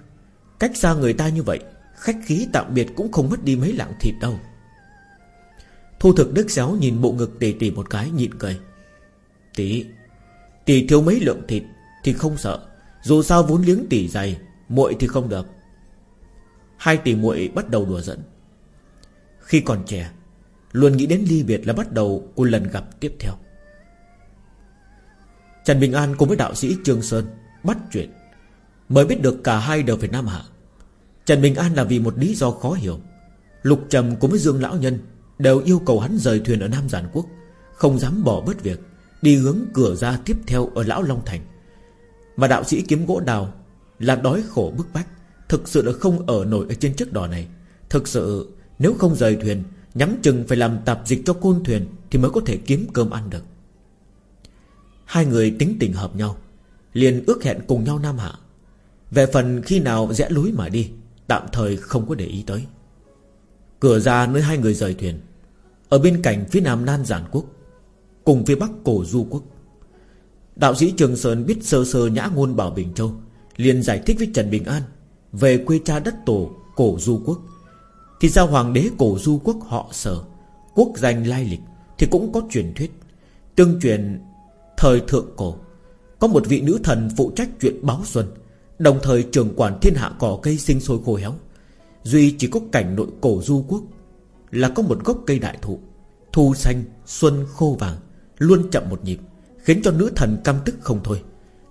Cách xa người ta như vậy, Khách khí tạm biệt cũng không mất đi mấy lạng thịt đâu. Thu thực đức xéo nhìn bộ ngực tỷ tỷ một cái, nhịn cười. Tỷ Tỷ thiếu mấy lượng thịt Thì không sợ. Dù sao vốn liếng tỷ dày, muội thì không được. Hai tỷ muội bắt đầu đùa giận Khi còn trẻ, Luôn nghĩ đến ly biệt là bắt đầu của lần gặp tiếp theo. Trần Bình An cùng với đạo sĩ Trương Sơn Bắt chuyện, Mới biết được cả hai đều phải Nam Hạ. Trần Bình An là vì một lý do khó hiểu. Lục Trầm cùng với Dương Lão Nhân Đều yêu cầu hắn rời thuyền ở Nam Giản Quốc, Không dám bỏ bớt việc, Đi hướng cửa ra tiếp theo ở Lão Long Thành. Mà đạo sĩ kiếm gỗ đào Là đói khổ bức bách, Thực sự là không ở nổi ở trên chiếc đò này. Thực sự, nếu không rời thuyền, Nhắm chừng phải làm tạp dịch cho côn thuyền Thì mới có thể kiếm cơm ăn được. Hai người tính tình hợp nhau, liền ước hẹn cùng nhau Nam Hạ. Về phần khi nào rẽ lối mà đi, Tạm thời không có để ý tới. Cửa ra nơi hai người rời thuyền. Ở bên cạnh phía nam Nan Giản Quốc, Cùng phía bắc Cổ Du Quốc. Đạo sĩ Trường Sơn biết sơ sơ nhã ngôn Bảo Bình Châu, liền giải thích với Trần Bình An Về quê cha đất tổ Cổ Du Quốc. Thì ra hoàng đế Cổ Du Quốc họ sở, Quốc danh lai lịch, Thì cũng có truyền thuyết. Tương truyền, Thời thượng cổ, Có một vị nữ thần phụ trách chuyện báo xuân, Đồng thời trưởng quản thiên hạ cỏ cây sinh sôi khô héo. Duy chỉ có cảnh nội cổ du quốc Là có một gốc cây đại thụ Thu xanh, xuân khô vàng Luôn chậm một nhịp Khiến cho nữ thần căm tức không thôi.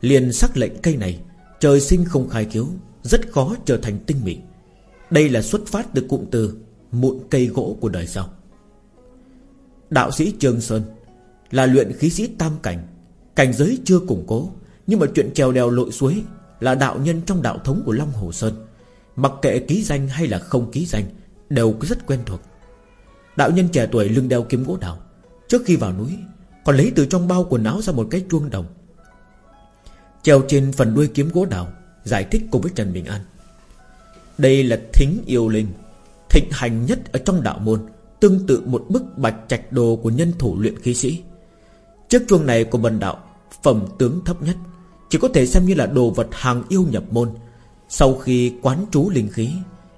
Liền sắc lệnh cây này Trời sinh không khai cứu Rất khó trở thành tinh mỹ Đây là xuất phát từ cụm từ Mụn cây gỗ của đời sau. Đạo sĩ Trương Sơn Là luyện khí sĩ tam cảnh Cảnh giới chưa củng cố Nhưng mà chuyện trèo đèo lội suối Là đạo nhân trong đạo thống của Long Hồ Sơn. Mặc kệ ký danh hay là không ký danh, Đều rất quen thuộc. Đạo nhân trẻ tuổi lưng đeo kiếm gỗ đào, Trước khi vào núi, Còn lấy từ trong bao quần áo ra một cái chuông đồng. Treo trên phần đuôi kiếm gỗ đào, Giải thích cùng với Trần Bình An. Đây là thính yêu linh, Thịnh hành nhất ở trong đạo môn, Tương tự một bức bạch trạch đồ Của nhân thủ luyện khí sĩ. Chiếc chuông này của bần đạo Phẩm tướng thấp nhất, Chỉ có thể xem như là đồ vật hàng yêu nhập môn sau khi quán trú linh khí,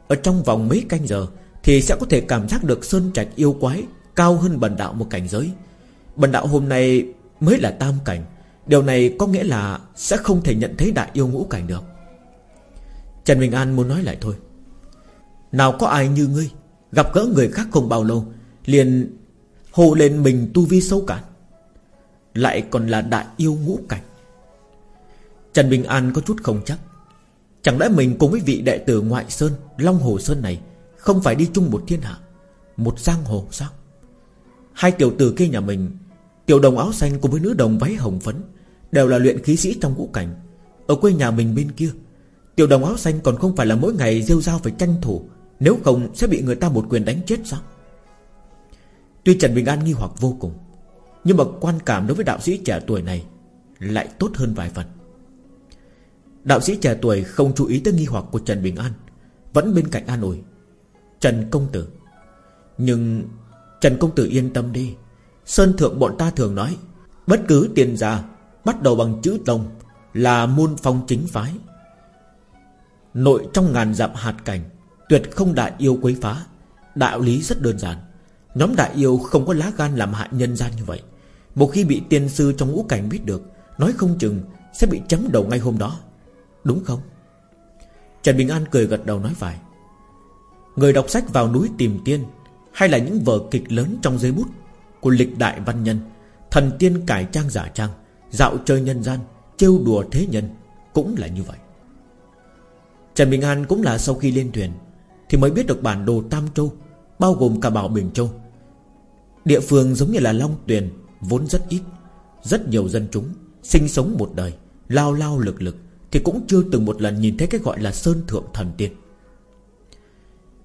Ở trong vòng mấy canh giờ Thì sẽ có thể cảm giác được sơn trạch yêu quái Cao hơn bần đạo một cảnh giới. Bần đạo hôm nay mới là tam cảnh, Điều này có nghĩa là Sẽ không thể nhận thấy đại yêu ngũ cảnh được. Trần Bình An muốn nói lại thôi. Nào có ai như ngươi, Gặp gỡ người khác không bao lâu, Liền hồ lên mình tu vi sâu cạn, lại còn là đại yêu ngũ cảnh. Trần Bình An có chút không chắc Chẳng lẽ mình cùng với vị đệ tử ngoại Sơn, Long Hồ Sơn này, Không phải đi chung một thiên hạ, Một giang hồ sao? Hai tiểu tử kia nhà mình, Tiểu đồng áo xanh cùng với nữ đồng váy hồng phấn, Đều là luyện khí sĩ trong ngũ cảnh. Ở quê nhà mình bên kia, Tiểu đồng áo xanh còn không phải là mỗi ngày rêu rao phải tranh thủ, Nếu không sẽ bị người ta một quyền đánh chết sao? Tuy Trần Bình An nghi hoặc vô cùng, nhưng mà quan cảm đối với đạo sĩ trẻ tuổi này Lại tốt hơn vài phần. Đạo sĩ trẻ tuổi không chú ý tới nghi hoặc của Trần Bình An, Vẫn bên cạnh an ủi. Trần Công Tử. Nhưng Trần Công Tử yên tâm đi. Sơn Thượng bọn ta thường nói, Bất cứ tiền gia Bắt đầu bằng chữ tông Là môn phong chính phái. Nội trong ngàn dặm hạt cảnh, Tuyệt không đại yêu quấy phá. Đạo lý rất đơn giản. Nhóm đại yêu không có lá gan làm hại nhân gian như vậy. Một khi bị tiên sư trong ngũ cảnh biết được, Nói không chừng sẽ bị chấm đầu ngay hôm đó. Đúng không? Trần Bình An cười gật đầu nói phải Người đọc sách vào núi tìm tiên, Hay là những vở kịch lớn trong giấy bút Của lịch đại văn nhân, Thần tiên cải trang giả trang, Dạo chơi nhân gian, Trêu đùa thế nhân, Cũng là như vậy. Trần Bình An cũng là sau khi lên thuyền, Thì mới biết được bản đồ Tam Châu, Bao gồm cả Bảo Bình Châu. Địa phương giống như là Long Tuyền, Vốn rất ít, Rất nhiều dân chúng, Sinh sống một đời, Lao lao lực lực. Thì cũng chưa từng một lần nhìn thấy cái gọi là Sơn Thượng Thần Tiên.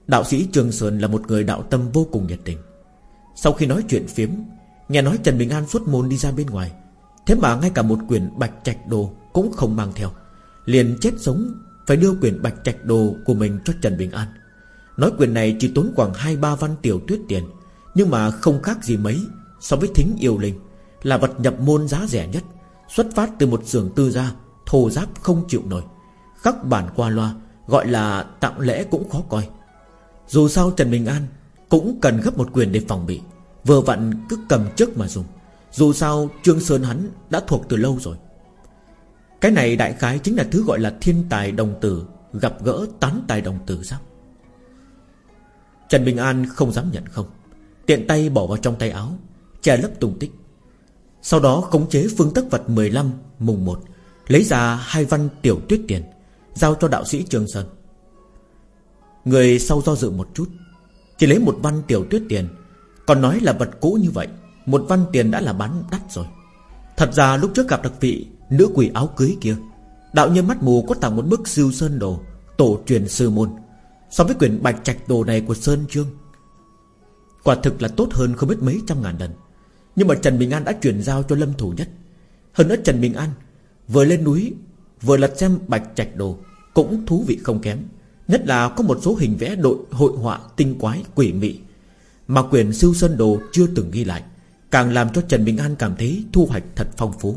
Đạo sĩ trường Sơn là một người đạo tâm vô cùng nhiệt tình. Sau khi nói chuyện phiếm, Nghe nói Trần Bình An xuất môn đi ra bên ngoài, Thế mà ngay cả một quyển bạch trạch đồ Cũng không mang theo. Liền chết sống, Phải đưa quyển bạch trạch đồ của mình cho Trần Bình An. Nói quyển này chỉ tốn khoảng 2-3 văn tiểu tuyết tiền, Nhưng mà không khác gì mấy So với thính yêu linh, Là vật nhập môn giá rẻ nhất, Xuất phát từ một xưởng tư gia Thô giáp không chịu nổi. Khắc bản qua loa, Gọi là tặng lễ cũng khó coi. Dù sao Trần Bình An Cũng cần gấp một quyền để phòng bị, Vừa vặn cứ cầm trước mà dùng. Dù sao Trương Sơn hắn đã thuộc từ lâu rồi. Cái này đại khái chính là thứ gọi là thiên tài đồng tử, Gặp gỡ tán tài đồng tử sao? Trần Bình An không dám nhận không. Tiện tay bỏ vào trong tay áo, Che lấp tung tích. Sau đó khống chế phương tất vật 15 mùng 1 Lấy ra hai văn tiểu tuyết tiền, Giao cho đạo sĩ Trương Sơn. Người sau do dự một chút, Chỉ lấy một văn tiểu tuyết tiền, Còn nói là vật cũ như vậy, Một văn tiền đã là bán đắt rồi. Thật ra lúc trước gặp đặc vị Nữ quỷ áo cưới kia, Đạo nhân mắt mù có tặng một bức siêu sơn đồ, Tổ truyền sư môn. So với quyển bạch trạch đồ này của Sơn Trương, Quả thực là tốt hơn không biết mấy trăm ngàn lần. Nhưng mà Trần Bình An đã chuyển giao cho Lâm Thủ Nhất. Hơn nữa Trần Bình An Vừa lên núi Vừa lật xem bạch trạch đồ Cũng thú vị không kém. Nhất là có một số hình vẽ đội hội họa tinh quái quỷ mị Mà quyền siêu sơn đồ chưa từng ghi lại Càng làm cho Trần Bình An cảm thấy thu hoạch thật phong phú.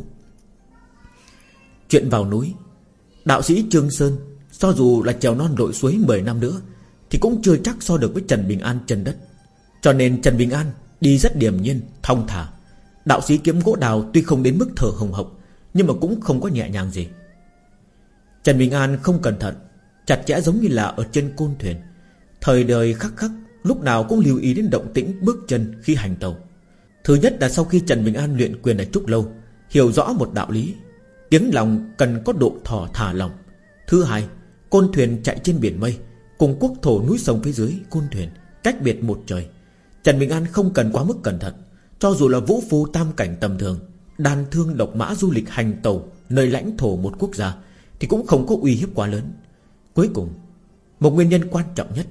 Chuyện vào núi Đạo sĩ Trương Sơn cho dù là trèo non lội suối 10 năm nữa Thì cũng chưa chắc so được với Trần Bình An trần đất. Cho nên Trần Bình An Đi rất điềm nhiên, thong thả. Đạo sĩ kiếm gỗ đào tuy không đến mức thở hồng hộc nhưng mà cũng không có nhẹ nhàng gì. Trần Bình An không cẩn thận, Chặt chẽ giống như là ở trên côn thuyền. Thời đời khắc khắc, Lúc nào cũng lưu ý đến động tĩnh bước chân khi hành tàu. Thứ nhất là sau khi Trần Bình An luyện quyền ở Trúc Lâu, Hiểu rõ một đạo lý. Tiếng lòng cần có độ thỏ thả lòng Thứ hai, Côn thuyền chạy trên biển mây, Cùng quốc thổ núi sông phía dưới côn thuyền, Cách biệt một trời. Trần Bình An không cần quá mức cẩn thận, Cho dù là vũ phu tam cảnh tầm thường Đàn thương độc mã du lịch hành tàu, Nơi lãnh thổ một quốc gia, Thì cũng không có uy hiếp quá lớn. Cuối cùng, Một nguyên nhân quan trọng nhất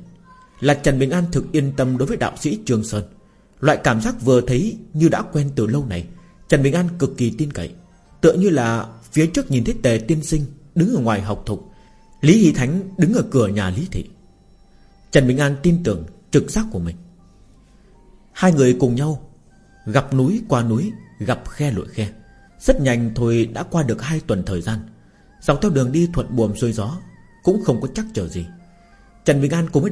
Là Trần Bình An thực yên tâm đối với đạo sĩ Trường Sơn. Loại cảm giác vừa thấy như đã quen từ lâu này, Trần Bình An cực kỳ tin cậy. Tựa như là phía trước nhìn thấy tề tiên sinh Đứng ở ngoài học thục, Lý Hy Thánh đứng ở cửa nhà Lý Thị. Trần Bình An tin tưởng trực giác của mình. Hai người cùng nhau Gặp núi qua núi Gặp khe lội khe. Rất nhanh thôi đã qua được hai tuần thời gian. Dọc theo đường đi thuận buồm xuôi gió, Cũng không có chắc chờ gì. Trần Bình An cùng với